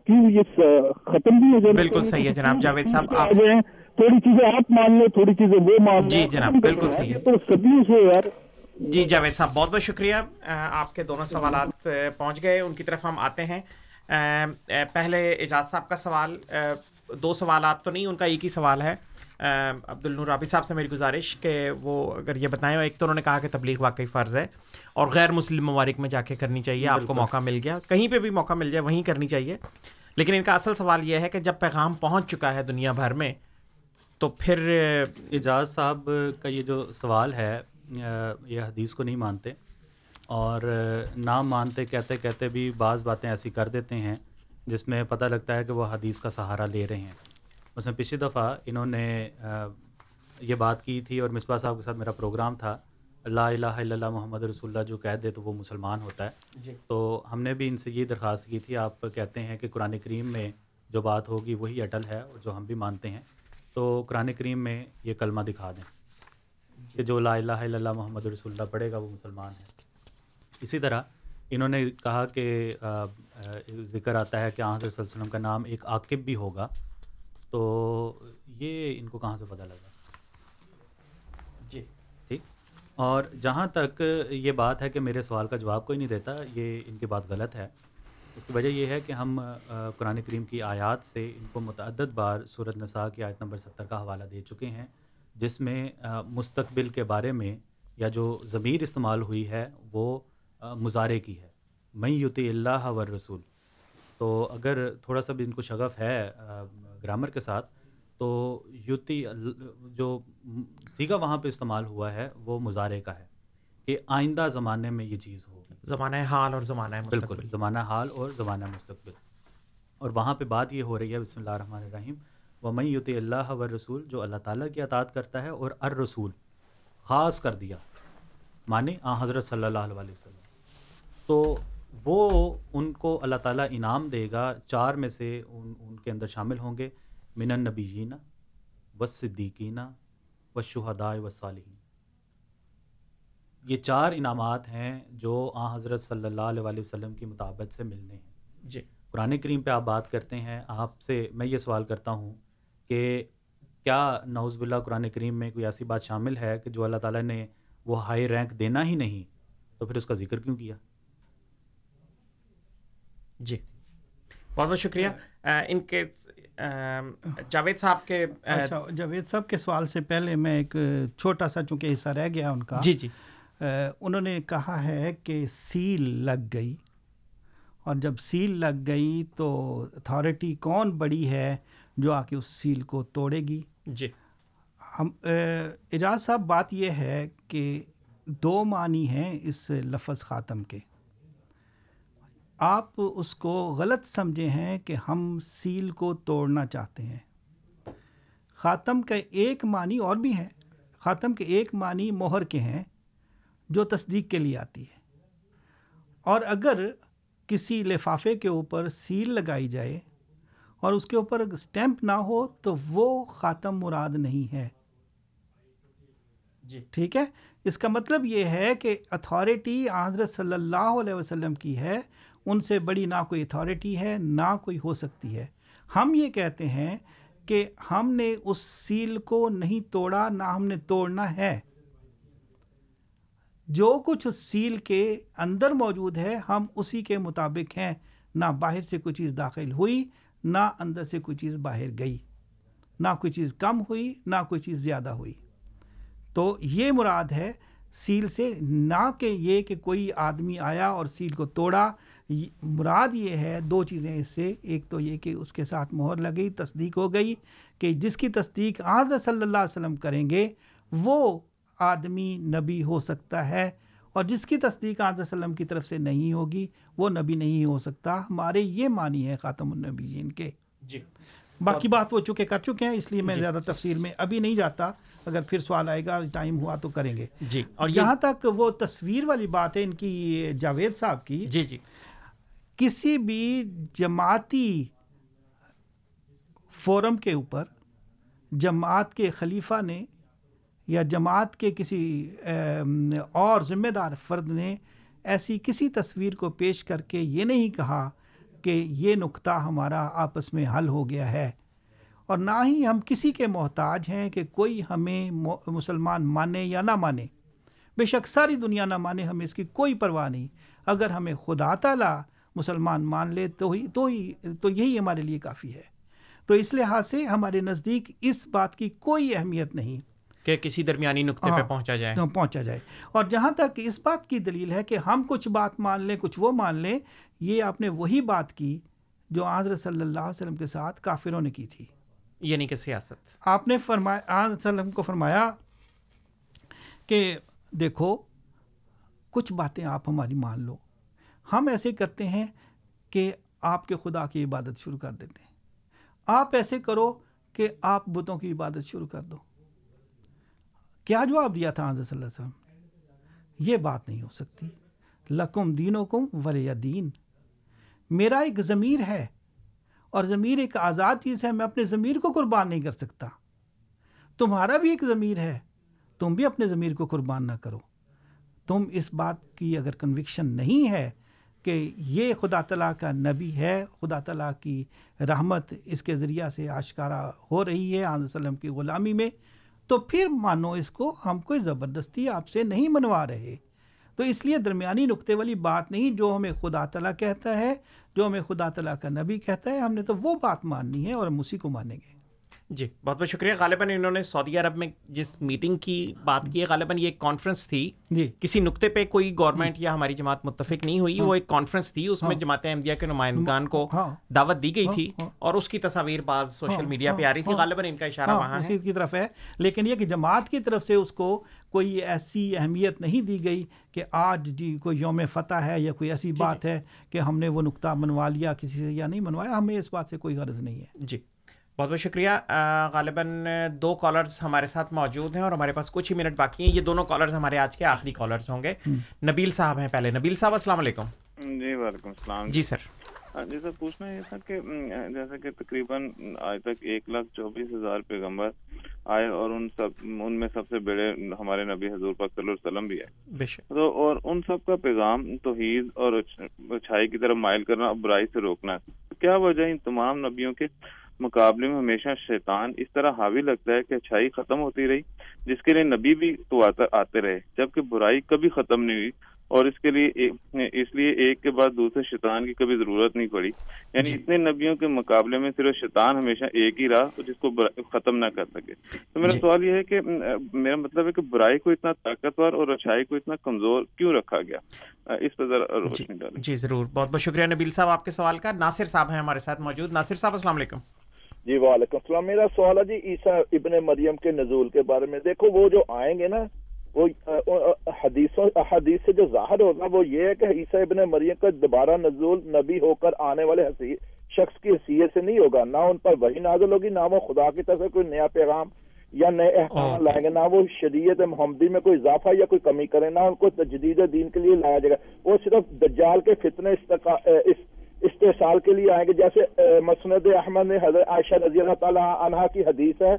کیوں یہ ختم بھی ہو جائے بالکل صحیح ہے جناب جاوید صاحب تھوڑی چیزیں آپ مان لو تھوڑی چیزیں وہ مان جی جناب بالکل صحیح ہے۔ تو صدیوں سے یار۔ جی جاوید صاحب بہت بہت شکریہ۔ آپ کے دونوں سوالات پہنچ گئے۔ ان کی طرف ہم آتے ہیں۔ پہلے اعجاز صاحب کا سوال دو سوالات تو نہیں ان کا ایک ہی سوال ہے۔ عبد النور رابی صاحب سے میری گزارش کہ وہ اگر یہ بتائیں ایک تو انہوں نے کہا کہ تبلیغ واقعی فرض ہے اور غیر مسلم ممالک میں جا کے کرنی چاہیے آپ کو موقع مل گیا۔ کہیں پہ بھی موقع مل جائے وہیں کرنی چاہیے۔ لیکن ان کا اصل سوال یہ ہے کہ جب پیغام پہنچ چکا ہے دنیا بھر میں تو پھر اعجاز صاحب کا یہ جو سوال ہے یہ حدیث کو نہیں مانتے اور نہ مانتے کہتے کہتے بھی بعض باتیں ایسی کر دیتے ہیں جس میں پتہ لگتا ہے کہ وہ حدیث کا سہارا لے رہے ہیں۔ اس میں پچھلی دفعہ انہوں نے یہ بات کی تھی اور مصباح صاحب کے ساتھ میرا پروگرام تھا لا الہ الا اللہ محمد رسول اللہ جو کہہ دے تو وہ مسلمان ہوتا ہے۔ جی۔ تو ہم نے بھی ان سے یہ درخواست کی تھی آپ کہتے ہیں کہ قرآن کریم میں جو بات ہوگی وہی اٹل ہے اور جو ہم بھی مانتے ہیں۔ تو قرآن کریم میں یہ کلمہ دکھا دیں کہ جو لا الہ الا اللہ محمد رسول اللہ پڑھے گا وہ مسلمان ہے۔ اسی طرح انہوں نے کہا کہ ذکر آتا ہے کہ حضرت صلی اللہ علیہ وسلم کا نام ایک عاقب بھی ہوگا۔ تو یہ ان کو کہاں سے پتہ لگا؟ جی۔ ٹھیک۔ اور جہاں تک یہ بات ہے کہ میرے سوال کا جواب کوئی نہیں دیتا یہ ان کی بات غلط ہے۔ اس کی وجہ یہ ہے کہ ہم قرآن کریم کی آیات سے ان کو متعدد بار صورت نساء کی آیت نمبر ستر کا حوالہ دے چکے ہیں، جس میں مستقبل کے بارے میں یا جو ضمیر استعمال ہوئی ہے وہ مظاہرے کی ہے۔ میں یوتی اللہ ور رسول تو اگر تھوڑا سا بھی ان کو شغف ہے گرامر کے ساتھ، تو یوتی جو سیگا وہاں پہ استعمال ہوا ہے وہ مظاہرے کا ہے کہ آئندہ زمانے میں یہ چیز ہو۔ زمانہ حال اور زمانہ بالکل، زمانہ حال اور زمانہ مستقبل۔ اور وہاں پہ بات یہ ہو رہی ہے، بسم اللہ الرحمن الرحیم و میں یوتی اللہ و رسول جو اللہ تعالیٰ کی اطاعت کرتا ہے، اور ار رسول خاص کر دیا۔ مانے آ حضرت صلی اللہ علیہ وسلم۔ تو وہ ان کو اللہ تعالیٰ انعام دے گا، چار میں سے ان ان کے اندر شامل ہوں گے، من النبیین و صدیقینہ و شہداء و صالحین یہ چار انعامات ہیں جو آ حضرت صلی اللہ علیہ وسلم کی مطابق سے ملنے ہیں۔ جی۔ قرآن کریم پہ آپ بات کرتے ہیں آپ سے میں یہ سوال کرتا ہوں کہ کیا نوز باللہ قرآن کریم میں کوئی ایسی بات شامل ہے کہ جو اللہ تعالیٰ نے وہ ہائی رینک دینا ہی نہیں تو پھر اس کا ذکر کیوں کیا؟ جی۔ بہت بہت شکریہ۔ ان کے جاوید صاحب کے اچھا جاوید صاحب کے سوال سے پہلے میں ایک چھوٹا سا چونکہ حصہ رہ گیا ان کا جی جی۔ انہوں نے کہا ہے کہ سیل لگ گئی۔ اور جب سیل لگ گئی تو اتھارٹی کون بڑی ہے جو آ کے اس سیل کو توڑے گی؟ جی۔ ہم اعجاز صاحب بات یہ ہے کہ دو معنی ہیں اس لفظ خاتم کے۔ آپ اس کو غلط سمجھے ہیں کہ ہم سیل کو توڑنا چاہتے ہیں۔ خاتم کا ایک معنی اور بھی ہے خاتم کے ایک معنی مہر کے ہیں۔ جو تصدیق کے لیے آتی ہے۔ اور اگر کسی لفافے کے اوپر سیل لگائی جائے اور اس کے اوپر اسٹیمپ نہ ہو تو وہ خاتم مراد نہیں ہے۔ جی۔ ٹھیک ہے؟ اس کا مطلب یہ ہے کہ اتھارٹی حضرت صلی اللہ علیہ وسلم کی ہے ان سے بڑی نہ کوئی اتھارٹی ہے نہ کوئی ہو سکتی ہے۔ ہم یہ کہتے ہیں کہ ہم نے اس سیل کو نہیں توڑا نہ ہم نے توڑنا ہے۔ جو کچھ اس سیل کے اندر موجود ہے، ہم اسی کے مطابق ہیں۔ نہ باہر سے کوئی چیز داخل ہوئی، نہ اندر سے کوئی چیز باہر گئی۔ نہ کوئی چیز کم ہوئی، نہ کوئی چیز زیادہ ہوئی۔ تو یہ مراد ہے سیل سے، نہ کہ یہ کہ کوئی آدمی آیا اور سیل کو توڑا۔ مراد یہ ہے دو چیزیں اس سے۔ ایک تو یہ کہ اس کے ساتھ مہر لگ گئی تصدیق ہو گئی کہ جس کی تصدیق آج صلی اللہ علیہ وسلم کریں گے، وہ آدمی نبی ہو سکتا ہے اور جس کی تصدیق آج وسلم کی طرف سے نہیں ہوگی وہ نبی نہیں ہو سکتا۔ ہمارے یہ معنی ہے خاتم النبیین کے۔ جی۔ باقی بات وہ چکے کر چکے ہیں اس لیے میں زیادہ تفصیل میں ابھی نہیں جاتا۔ اگر پھر سوال آئے گا ٹائم ہوا تو کریں گے۔ جی۔ اور جہاں تک وہ تصویر والی بات ہے ان کی جاوید صاحب کی۔ جی جی۔ کسی بھی جماعتی فورم کے اوپر جماعت کے خلیفہ نے یا جماعت کے کسی اور ذمہ دار فرد نے ایسی کسی تصویر کو پیش کر کے یہ نہیں کہا کہ یہ نقطہ ہمارا آپس میں حل ہو گیا ہے۔ اور نہ ہی ہم کسی کے محتاج ہیں کہ کوئی ہمیں مسلمان مانے یا نہ مانے۔ بے شک ساری دنیا نہ مانے، ہمیں اس کی کوئی پرواہ نہیں۔ اگر ہمیں خدا تعالیٰ مسلمان مان لے تو ہی تو ہی، تو یہی ہمارے لیے کافی ہے۔ تو اس لحاظ سے ہمارے نزدیک اس بات کی کوئی اہمیت نہیں۔ کہ کسی درمیانی نقطے پہ پہنچا جائے۔ پہنچا جائے۔ اور جہاں تک اس بات کی دلیل ہے کہ ہم کچھ بات مان لیں کچھ وہ مان لیں یہ آپ نے وہی بات کی جو حضرت صلی اللہ علیہ وسلم کے ساتھ کافروں نے کی تھی۔ یعنی کہ سیاست۔ آپ نے فرمایا وسلم کو فرمایا کہ دیکھو کچھ باتیں آپ ہماری مان لو۔ ہم ایسے کرتے ہیں کہ آپ کے خدا کی عبادت شروع کر دیتے ہیں۔ آپ ایسے کرو کہ آپ بتوں کی عبادت شروع کر دو۔ کیا جواب دیا تھا حضرت صلی اللہ علیہ وسلم؟ یہ بات نہیں ہو سکتی۔ لکم دینوں کم ولی دین۔ میرا ایک ضمیر ہے اور ضمیر ایک آزاد چیز ہے، میں اپنے ضمیر کو قربان نہیں کر سکتا۔ تمہارا بھی ایک ضمیر ہے، تم بھی اپنے ضمیر کو قربان نہ کرو۔ تم اس بات کی اگر کنوکشن نہیں ہے کہ یہ خدا تعالیٰ کا نبی ہے، خدا تعالیٰ کی رحمت اس کے ذریعہ سے آشکارا ہو رہی ہے آن وسلم کی غلامی میں تو پھر مانو اس کو ہم کوئی زبردستی آپ سے نہیں منوا رہے۔ تو اس لیے درمیانی نقطے والی بات نہیں جو ہمیں خدا تعالیٰ کہتا ہے، جو ہمیں خدا تعالیٰ کا نبی کہتا ہے، ہم نے تو وہ بات ماننی ہے اور ہم اسی کو مانیں گے۔ جی بہت بہت شکریہ۔ غالباً انہوں نے سعودی عرب میں جس میٹنگ کی بات کی ہے غالباً یہ ایک کانفرنس تھی۔ جی۔ کسی نقطے پہ کوئی گورنمنٹ یا ہماری جماعت متفق نہیں ہوئی وہ ایک کانفرنس تھی۔ اس میں جماعت احمدیہ کے نمائندگان کو دعوت دی گئی تھی اور اس کی تصاویر بعض سوشل میڈیا پہ آ رہی تھی۔ غالباً ان کا اشارہ وہاں کی طرف ہے۔ لیکن یہ کہ جماعت کی طرف سے اس کو کوئی ایسی اہمیت نہیں دی گئی کہ آج جی کوئی یوم فتح ہے یا کوئی ایسی بات ہے کہ ہم نے وہ نقطہ منوا لیا کسی سے یا نہیں منوایا ہمیں اس بات سے کوئی غرض نہیں ہے۔ جی۔ بہت بہت شکریہ۔ غالباً دو کالرز ہمارے ساتھ موجود ہیں اور ہمارے پاس کچھ ہی منٹ باقی ہیں۔ یہ دونوں کالرز ہمارے آج کے آخری کالرز ہوں گے۔ نبیل صاحب ہیں پہلے۔ نبیل صاحب السلام علیکم۔ جی وعلیکم السلام۔ جی سر۔ جی سر پوچھنا یہ تھا کہ جیسے کہ تقریباً آج تک ایک لاکھ چوبیس ہزار پیغمبر آئے اور ان سب ان میں سب سے بڑے ہمارے نبی حضور پاک صلی اللہ علیہ وسلم بھی ہے تو اور ان سب کا پیغام توحید اور اچھائی کی طرف مائل کرنا اور برائی سے روکنا ہے کیا وجہ ان تمام نبیوں کے؟ مقابلے میں ہمیشہ شیطان اس طرح حاوی لگتا ہے کہ اچھائی ختم ہوتی رہی جس کے لیے نبی بھی تو آتے رہے جبکہ برائی کبھی ختم نہیں ہوئی اور اس کے لیے اس لیے ایک کے بعد دوسرے شیطان کی کبھی ضرورت نہیں پڑی۔ یعنی جی۔ اتنے نبیوں کے مقابلے میں صرف شیطان ہمیشہ ایک ہی رہا جس کو ختم نہ کر سکے۔ تو میرا جی۔ سوال یہ ہے کہ میرا مطلب ہے کہ برائی کو اتنا طاقتور اور اچھائی کو اتنا کمزور کیوں رکھا گیا؟ اس پہ ذرا روشنی ڈالیں۔ جی ضرور۔ بہت بہت شکریہ نبیل صاحب آپ کے سوال کا۔ ناصر صاحب ہیں ہمارے ساتھ موجود۔ ناصر صاحب السلام علیکم۔ جی وعلیکم السلام۔ میرا سوال ہے جی عیسیٰ ابن مریم کے نزول کے بارے میں۔ دیکھو وہ جو آئیں گے نا وہ حدیثوں حدیث سے جو ظاہر ہوگا وہ یہ ہے کہ عیسیٰ ابن مریم کا دوبارہ نزول نبی ہو کر آنے والے شخص کی حیثیت سے نہیں ہوگا۔ نہ ان پر وہی نازل ہوگی نہ وہ خدا کی طرف سے کوئی نیا پیغام یا نئے احکام لائیں گے۔ نہ وہ شریعت محمدی میں کوئی اضافہ یا کوئی کمی کرے نہ ان کو تجدید دین کے لیے لایا جائے۔ گا وہ صرف دجال کے فتنے استحصال کے لیے آئیں گے جیسے مسند احمد نے حضرت عائشہ رضی اللہ تعالیٰ عنہ کی حدیث ہے۔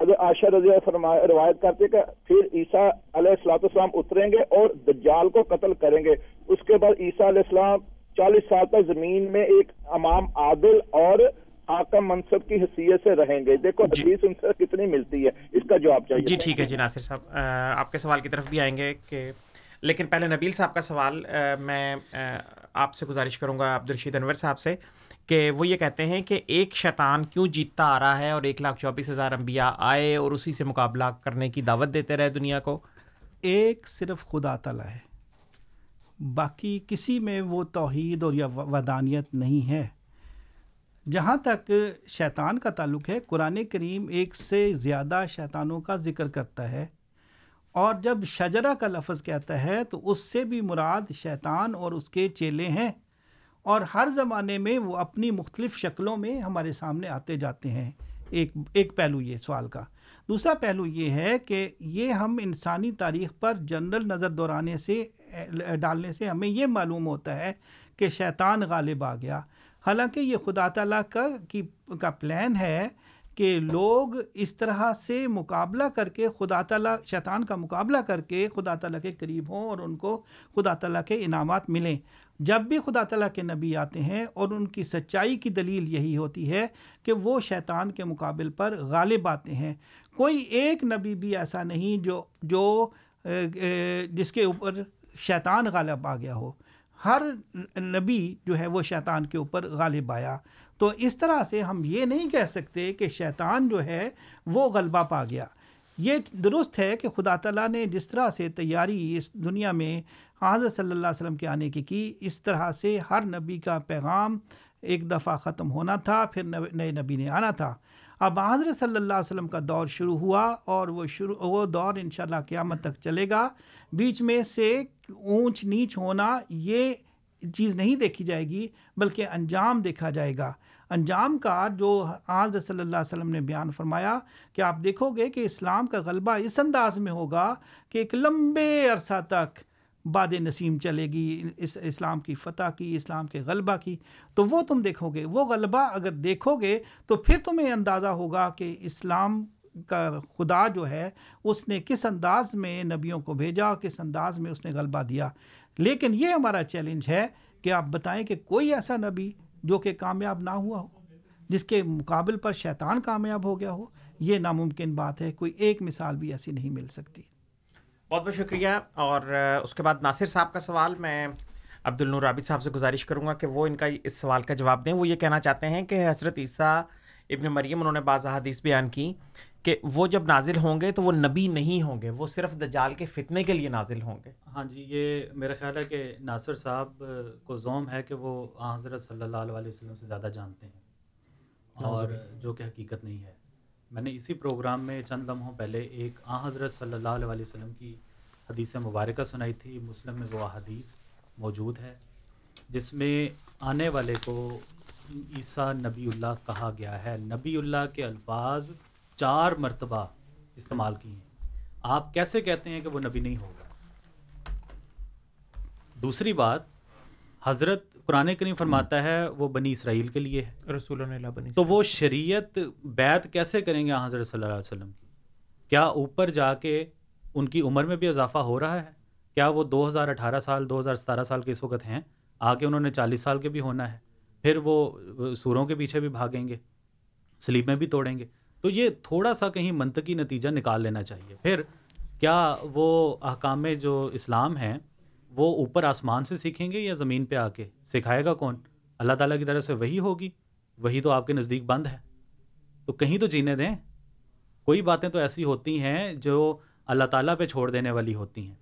حضرت عائشہ رضی اللہ روایت کرتے کہ پھر عیسیٰ علیہ السلاۃ السلام اتریں گے اور دجال کو قتل کریں گے۔ اس کے بعد عیسیٰ علیہ السلام چالیس سال تک زمین میں ایک امام عادل اور حاکم منصب کی حیثیت سے رہیں گے۔ دیکھو جی۔ حدیث ان سے کتنی ملتی ہے۔ اس کا جواب چاہیے۔ جی ٹھیک ہے جی ناصر صاحب آپ کے سوال کی طرف بھی آئیں گے کہ لیکن پہلے نبیل صاحب کا سوال میں آپ سے گزارش کروں گا، عبدالرشید انور صاحب سے، کہ وہ یہ کہتے ہیں کہ ایک شیطان کیوں جیتتا آ رہا ہے اور ایک لاکھ چوبیس ہزار انبیاء آئے اور اسی سے مقابلہ کرنے کی دعوت دیتے رہے دنیا کو؟ ایک صرف خدا تعالیٰ ہے، باقی کسی میں وہ توحید اور یا ودانیت نہیں ہے۔ جہاں تک شیطان کا تعلق ہے، قرآن کریم ایک سے زیادہ شیطانوں کا ذکر کرتا ہے۔ اور جب شجرا کا لفظ کہتا ہے تو اس سے بھی مراد شیطان اور اس کے چیلے ہیں اور ہر زمانے میں وہ اپنی مختلف شکلوں میں ہمارے سامنے آتے جاتے ہیں۔ ایک ایک پہلو یہ سوال کا۔ دوسرا پہلو یہ ہے کہ یہ ہم انسانی تاریخ پر جنرل نظر دورانے سے، ڈالنے سے ہمیں یہ معلوم ہوتا ہے کہ شیطان غالب آ گیا۔ حالانکہ یہ خدا تعالیٰ کا، کی، کا پلان ہے کہ لوگ اس طرح سے مقابلہ کر کے خدا تعالیٰ، شیطان کا مقابلہ کر کے خدا تعالیٰ کے قریب ہوں اور ان کو خدا تعالیٰ کے انعامات ملیں۔ جب بھی خدا تعالیٰ کے نبی آتے ہیں اور ان کی سچائی کی دلیل یہی ہوتی ہے کہ وہ شیطان کے مقابل پر غالب آتے ہیں۔ کوئی ایک نبی بھی ایسا نہیں جو جو جس کے اوپر شیطان غالب آ گیا ہو۔ ہر نبی جو ہے وہ شیطان کے اوپر غالب آیا۔ تو اس طرح سے ہم یہ نہیں کہہ سکتے کہ شیطان جو ہے وہ غلبہ پا گیا۔ یہ درست ہے کہ خدا تعالیٰ نے جس طرح سے تیاری اس دنیا میں حضرت صلی اللہ علیہ وسلم کے آنے کی کی، اس طرح سے ہر نبی کا پیغام ایک دفعہ ختم ہونا تھا، پھر نئے نبی نے آنا تھا۔ اب حضرت صلی اللہ علیہ وسلم کا دور شروع ہوا اور وہ شروع، وہ دور انشاءاللہ قیامت تک چلے گا۔ بیچ میں سے اونچ نیچ ہونا یہ چیز نہیں دیکھی جائے گی، بلکہ انجام دیکھا جائے گا۔ انجام کا جو حضرت صلی اللہ علیہ وسلم نے بیان فرمایا کہ آپ دیکھو گے کہ اسلام کا غلبہ اس انداز میں ہوگا کہ ایک لمبے عرصہ تک باد نسیم چلے گی، اس اسلام کی فتح کی، اسلام کے غلبہ کی۔ تو وہ تم دیکھو گے، وہ غلبہ اگر دیکھو گے تو پھر تمہیں اندازہ ہوگا کہ اسلام کا خدا جو ہے، اس نے کس انداز میں نبیوں کو بھیجا اور کس انداز میں اس نے غلبہ دیا۔ لیکن یہ ہمارا چیلنج ہے کہ آپ بتائیں کہ کوئی ایسا نبی جو کہ کامیاب نہ ہوا ہو، جس کے مقابل پر شیطان کامیاب ہو گیا ہو، یہ ناممکن بات ہے، کوئی ایک مثال بھی ایسی نہیں مل سکتی۔ بہت بہت شکریہ۔ اور اس کے بعد ناصر صاحب کا سوال، میں عبد النور عابد صاحب سے گزارش کروں گا کہ وہ ان کا اس سوال کا جواب دیں۔ وہ یہ کہنا چاہتے ہیں کہ حضرت عیسیٰ ابن مریم، انہوں نے بعض حدیث بیان کی کہ وہ جب نازل ہوں گے تو وہ نبی نہیں ہوں گے وہ صرف دجال کے فتنے کے لیے نازل ہوں گے۔ ہاں جی یہ میرا خیال ہے کہ ناصر صاحب کو زوم ہے کہ وہ حضرت صلی اللہ علیہ وسلم سے زیادہ جانتے ہیں اور جو کہ حقیقت نہیں ہے۔ میں نے اسی پروگرام میں چند لمحوں پہلے ایک آ حضرت صلی اللہ علیہ وسلم کی حدیث مبارکہ سنائی تھی۔ مسلم میں وہ حدیث موجود ہے جس میں آنے والے کو عیسیٰ نبی اللہ کہا گیا ہے۔ نبی اللہ کے الفاظ چار مرتبہ استعمال کی ہیں۔ آپ کیسے کہتے ہیں کہ وہ نبی نہیں ہوگا؟ دوسری بات حضرت قرآن کریم فرماتا ہے وہ بنی اسرائیل کے لیے ہے۔ رسول بنی تو وہ شریعت بیت کیسے کریں گے حضرت صلی اللہ علیہ وسلم کی؟ کیا اوپر جا کے ان کی عمر میں بھی اضافہ ہو رہا ہے؟ کیا وہ دو ہزار اٹھارہ سال دو ہزار ستارہ سال کے اس وقت ہیں؟ آگے انہوں نے چالیس سال کے بھی ہونا ہے۔ پھر وہ سوروں کے پیچھے بھی بھاگیں گے سلیپ میں بھی توڑیں گے۔ تو یہ تھوڑا سا کہیں منطقی نتیجہ نکال لینا چاہیے۔ پھر کیا وہ احکام جو اسلام ہیں وہ اوپر آسمان سے سیکھیں گے یا زمین پہ آ کے؟ سکھائے گا کون؟ اللہ تعالیٰ کی طرف سے وہی ہوگی، وہی تو آپ کے نزدیک بند ہے۔ تو کہیں تو جینے دیں۔ کوئی باتیں تو ایسی ہوتی ہیں جو اللہ تعالیٰ پہ چھوڑ دینے والی ہوتی ہیں۔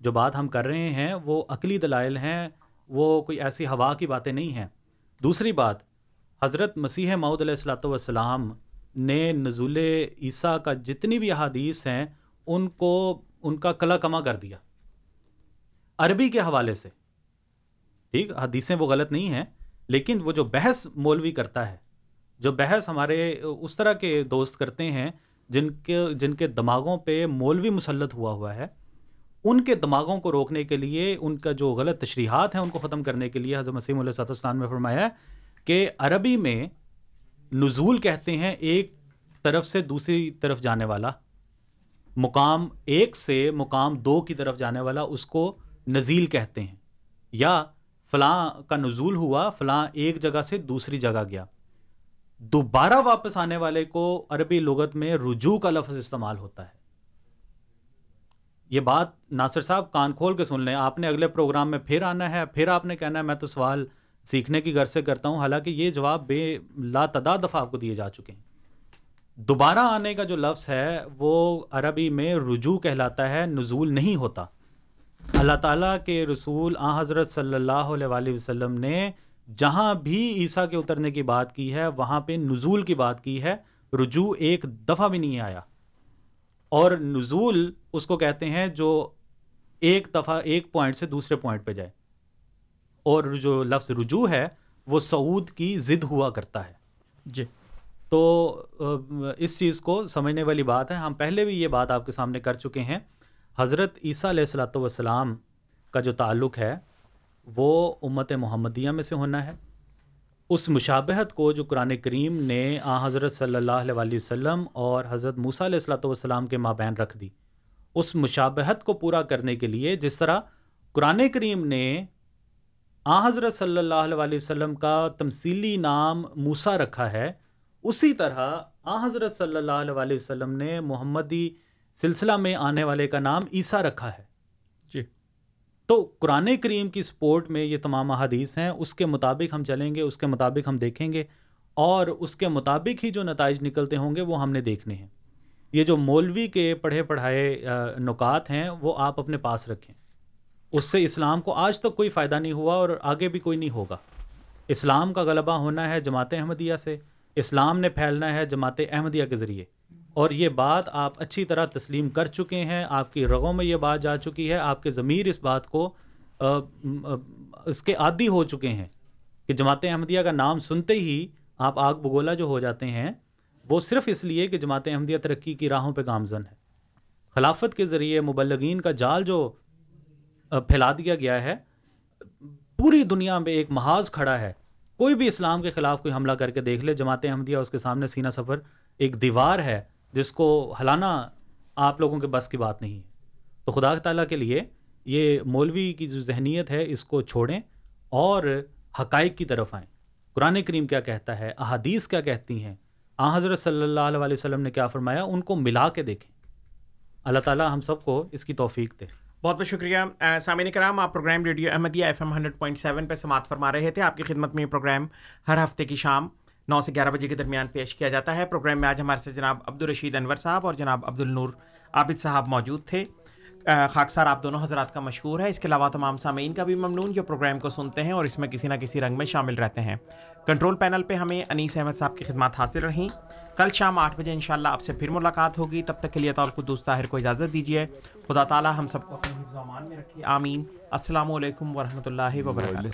جو بات ہم کر رہے ہیں وہ عقلی دلائل ہیں، وہ کوئی ایسی ہوا کی باتیں نہیں ہیں۔ دوسری بات، حضرت مسیح معود علیہ السلاۃ والسلام نے نزول عیسیٰ کا جتنی بھی احادیث ہیں، ان کو، ان کا کلا کما کر دیا۔ عربی کے حوالے سے۔ ٹھیک، حدیثیں وہ غلط نہیں ہیں، لیکن وہ جو بحث مولوی کرتا ہے، جو بحث ہمارے اس طرح کے دوست کرتے ہیں، جن کے جن کے دماغوں پہ مولوی مسلط ہوا ہوا ہے، ان کے دماغوں کو روکنے کے لیے، ان کا جو غلط تشریحات ہیں، ان کو ختم کرنے کے لیے حضرت مسیم علیہ صاحب السلام نے فرمایا ہے کہ عربی میں نزول کہتے ہیں ایک طرف سے دوسری طرف جانے والا۔ مقام ایک سے مقام دو کی طرف جانے والا اس کو نزیل کہتے ہیں۔ یا فلاں کا نزول ہوا، فلاں ایک جگہ سے دوسری جگہ گیا۔ دوبارہ واپس آنے والے کو عربی لغت میں رجوع کا لفظ استعمال ہوتا ہے۔ یہ بات ناصر صاحب کان کھول کے سن لیں۔ آپ نے اگلے پروگرام میں پھر آنا ہے، پھر آپ نے کہنا ہے، میں تو سوال سیکھنے کی غرض سے کرتا ہوں، حالانکہ یہ جواب بے لا دفعہ آپ کو دیے جا چکے ہیں۔ دوبارہ آنے کا جو لفظ ہے، وہ عربی میں رجوع کہلاتا ہے، نزول نہیں ہوتا۔ اللہ تعالیٰ کے رسول آ حضرت صلی اللہ علیہ وسلم نے جہاں بھی عیسیٰ کے اترنے کی بات کی ہے، وہاں پہ نزول کی بات کی ہے۔ رجوع ایک دفعہ بھی نہیں آیا۔ اور نزول اس کو کہتے ہیں جو ایک دفعہ، ایک پوائنٹ سے دوسرے پوائنٹ پہ جائے۔ اور جو لفظ رجوع ہے وہ سعود کی ضد ہوا کرتا ہے۔ جی۔ تو اس چیز کو سمجھنے والی بات ہے۔ ہم پہلے بھی یہ بات آپ کے سامنے کر چکے ہیں۔ حضرت عیسیٰ علیہ السلاۃ والسلام کا جو تعلق ہے وہ امت محمدیہ میں سے ہونا ہے۔ اس مشابہت کو جو قرآن کریم نے آ حضرت صلی اللہ علیہ وسلم اور حضرت موسیٰ علیہ السلاۃ والسلام کے مابین رکھ دی۔ اس مشابہت کو پورا کرنے کے لیے جس طرح قرآن کریم نے آ حضرت صلی اللہ علیہ وسلم کا تمثیلی نام موسا رکھا ہے۔ اسی طرح آ حضرت صلی اللہ علیہ وسلم نے محمدی سلسلہ میں آنے والے کا نام عیسیٰ رکھا ہے۔ جی۔ تو قرآن کریم کی سپورٹ میں یہ تمام احادیث ہیں اس کے مطابق ہم چلیں گے اس کے مطابق ہم دیکھیں گے اور اس کے مطابق ہی جو نتائج نکلتے ہوں گے وہ ہم نے دیکھنے ہیں۔ یہ جو مولوی کے پڑھے پڑھائے نکات ہیں وہ آپ اپنے پاس رکھیں۔ اس سے اسلام کو آج تک کوئی فائدہ نہیں ہوا اور آگے بھی کوئی نہیں ہوگا۔ اسلام کا غلبہ ہونا ہے جماعت احمدیہ سے۔ اسلام نے پھیلنا ہے جماعت احمدیہ کے ذریعے۔ اور یہ بات آپ اچھی طرح تسلیم کر چکے ہیں۔ آپ کی رغوں میں یہ بات جا چکی ہے۔ آپ کے ضمیر اس بات کو اس کے عادی ہو چکے ہیں کہ جماعت احمدیہ کا نام سنتے ہی آپ آگ بگولا جو ہو جاتے ہیں، وہ صرف اس لیے کہ جماعت احمدیہ ترقی کی راہوں پہ گامزن ہے۔ خلافت کے ذریعے مبلغین کا جال جو پھیلا دیا گیا ہے۔ پوری دنیا میں ایک محاذ کھڑا ہے۔ کوئی بھی اسلام کے خلاف کوئی حملہ کر کے دیکھ لے جماعت احمدیہ اس کے سامنے سینہ سفر ایک دیوار ہے جس کو ہلانا آپ لوگوں کے بس کی بات نہیں ہے۔ تو خدا تعالیٰ کے لیے یہ مولوی کی جو ذہنیت ہے، اس کو چھوڑیں اور حقائق کی طرف آئیں۔ قرآن کریم کیا کہتا ہے؟ احادیث کیا کہتی ہیں؟ آ، حضرت صلی اللہ علیہ وسلم نے کیا فرمایا؟ ان کو ملا کے دیکھیں۔ اللہ تعالیٰ ہم سب کو اس کی توفیق دے۔ بہت بہت شکریہ۔ سامعین کرام، آپ program radio Ahmadiyya F M hundred point seven پہ سماعت فرما رہے تھے۔ آپ کی خدمت میں یہ پروگرام ہر ہفتے کی شام نو سے گیارہ بجے کے درمیان پیش کیا جاتا ہے۔ پروگرام میں آج ہمارے سے جناب عبد الرشید انور صاحب اور جناب عبد النور عابد صاحب موجود تھے۔ خاکسار، آپ دونوں حضرات کا مشہور ہے۔ اس کے علاوہ تمام سامعین کا بھی ممنون جو پروگرام کو سنتے ہیں اور اس میں کسی نہ کسی رنگ میں شامل رہتے ہیں۔ کنٹرول پینل پہ ہمیں انیس احمد صاحب کی خدمات حاصل رہیں۔ کل شام آٹھ بجے انشاءاللہ آپ سے پھر ملاقات ہوگی۔ تب تک کے لیے تعلق دوست طاہر کو اجازت دیجیے خدا تعالیٰ ہم سب کو اپنے حفظ امان میں رکھیے آمین۔ السلام علیکم ورحمۃ اللہ وبرکاتہ۔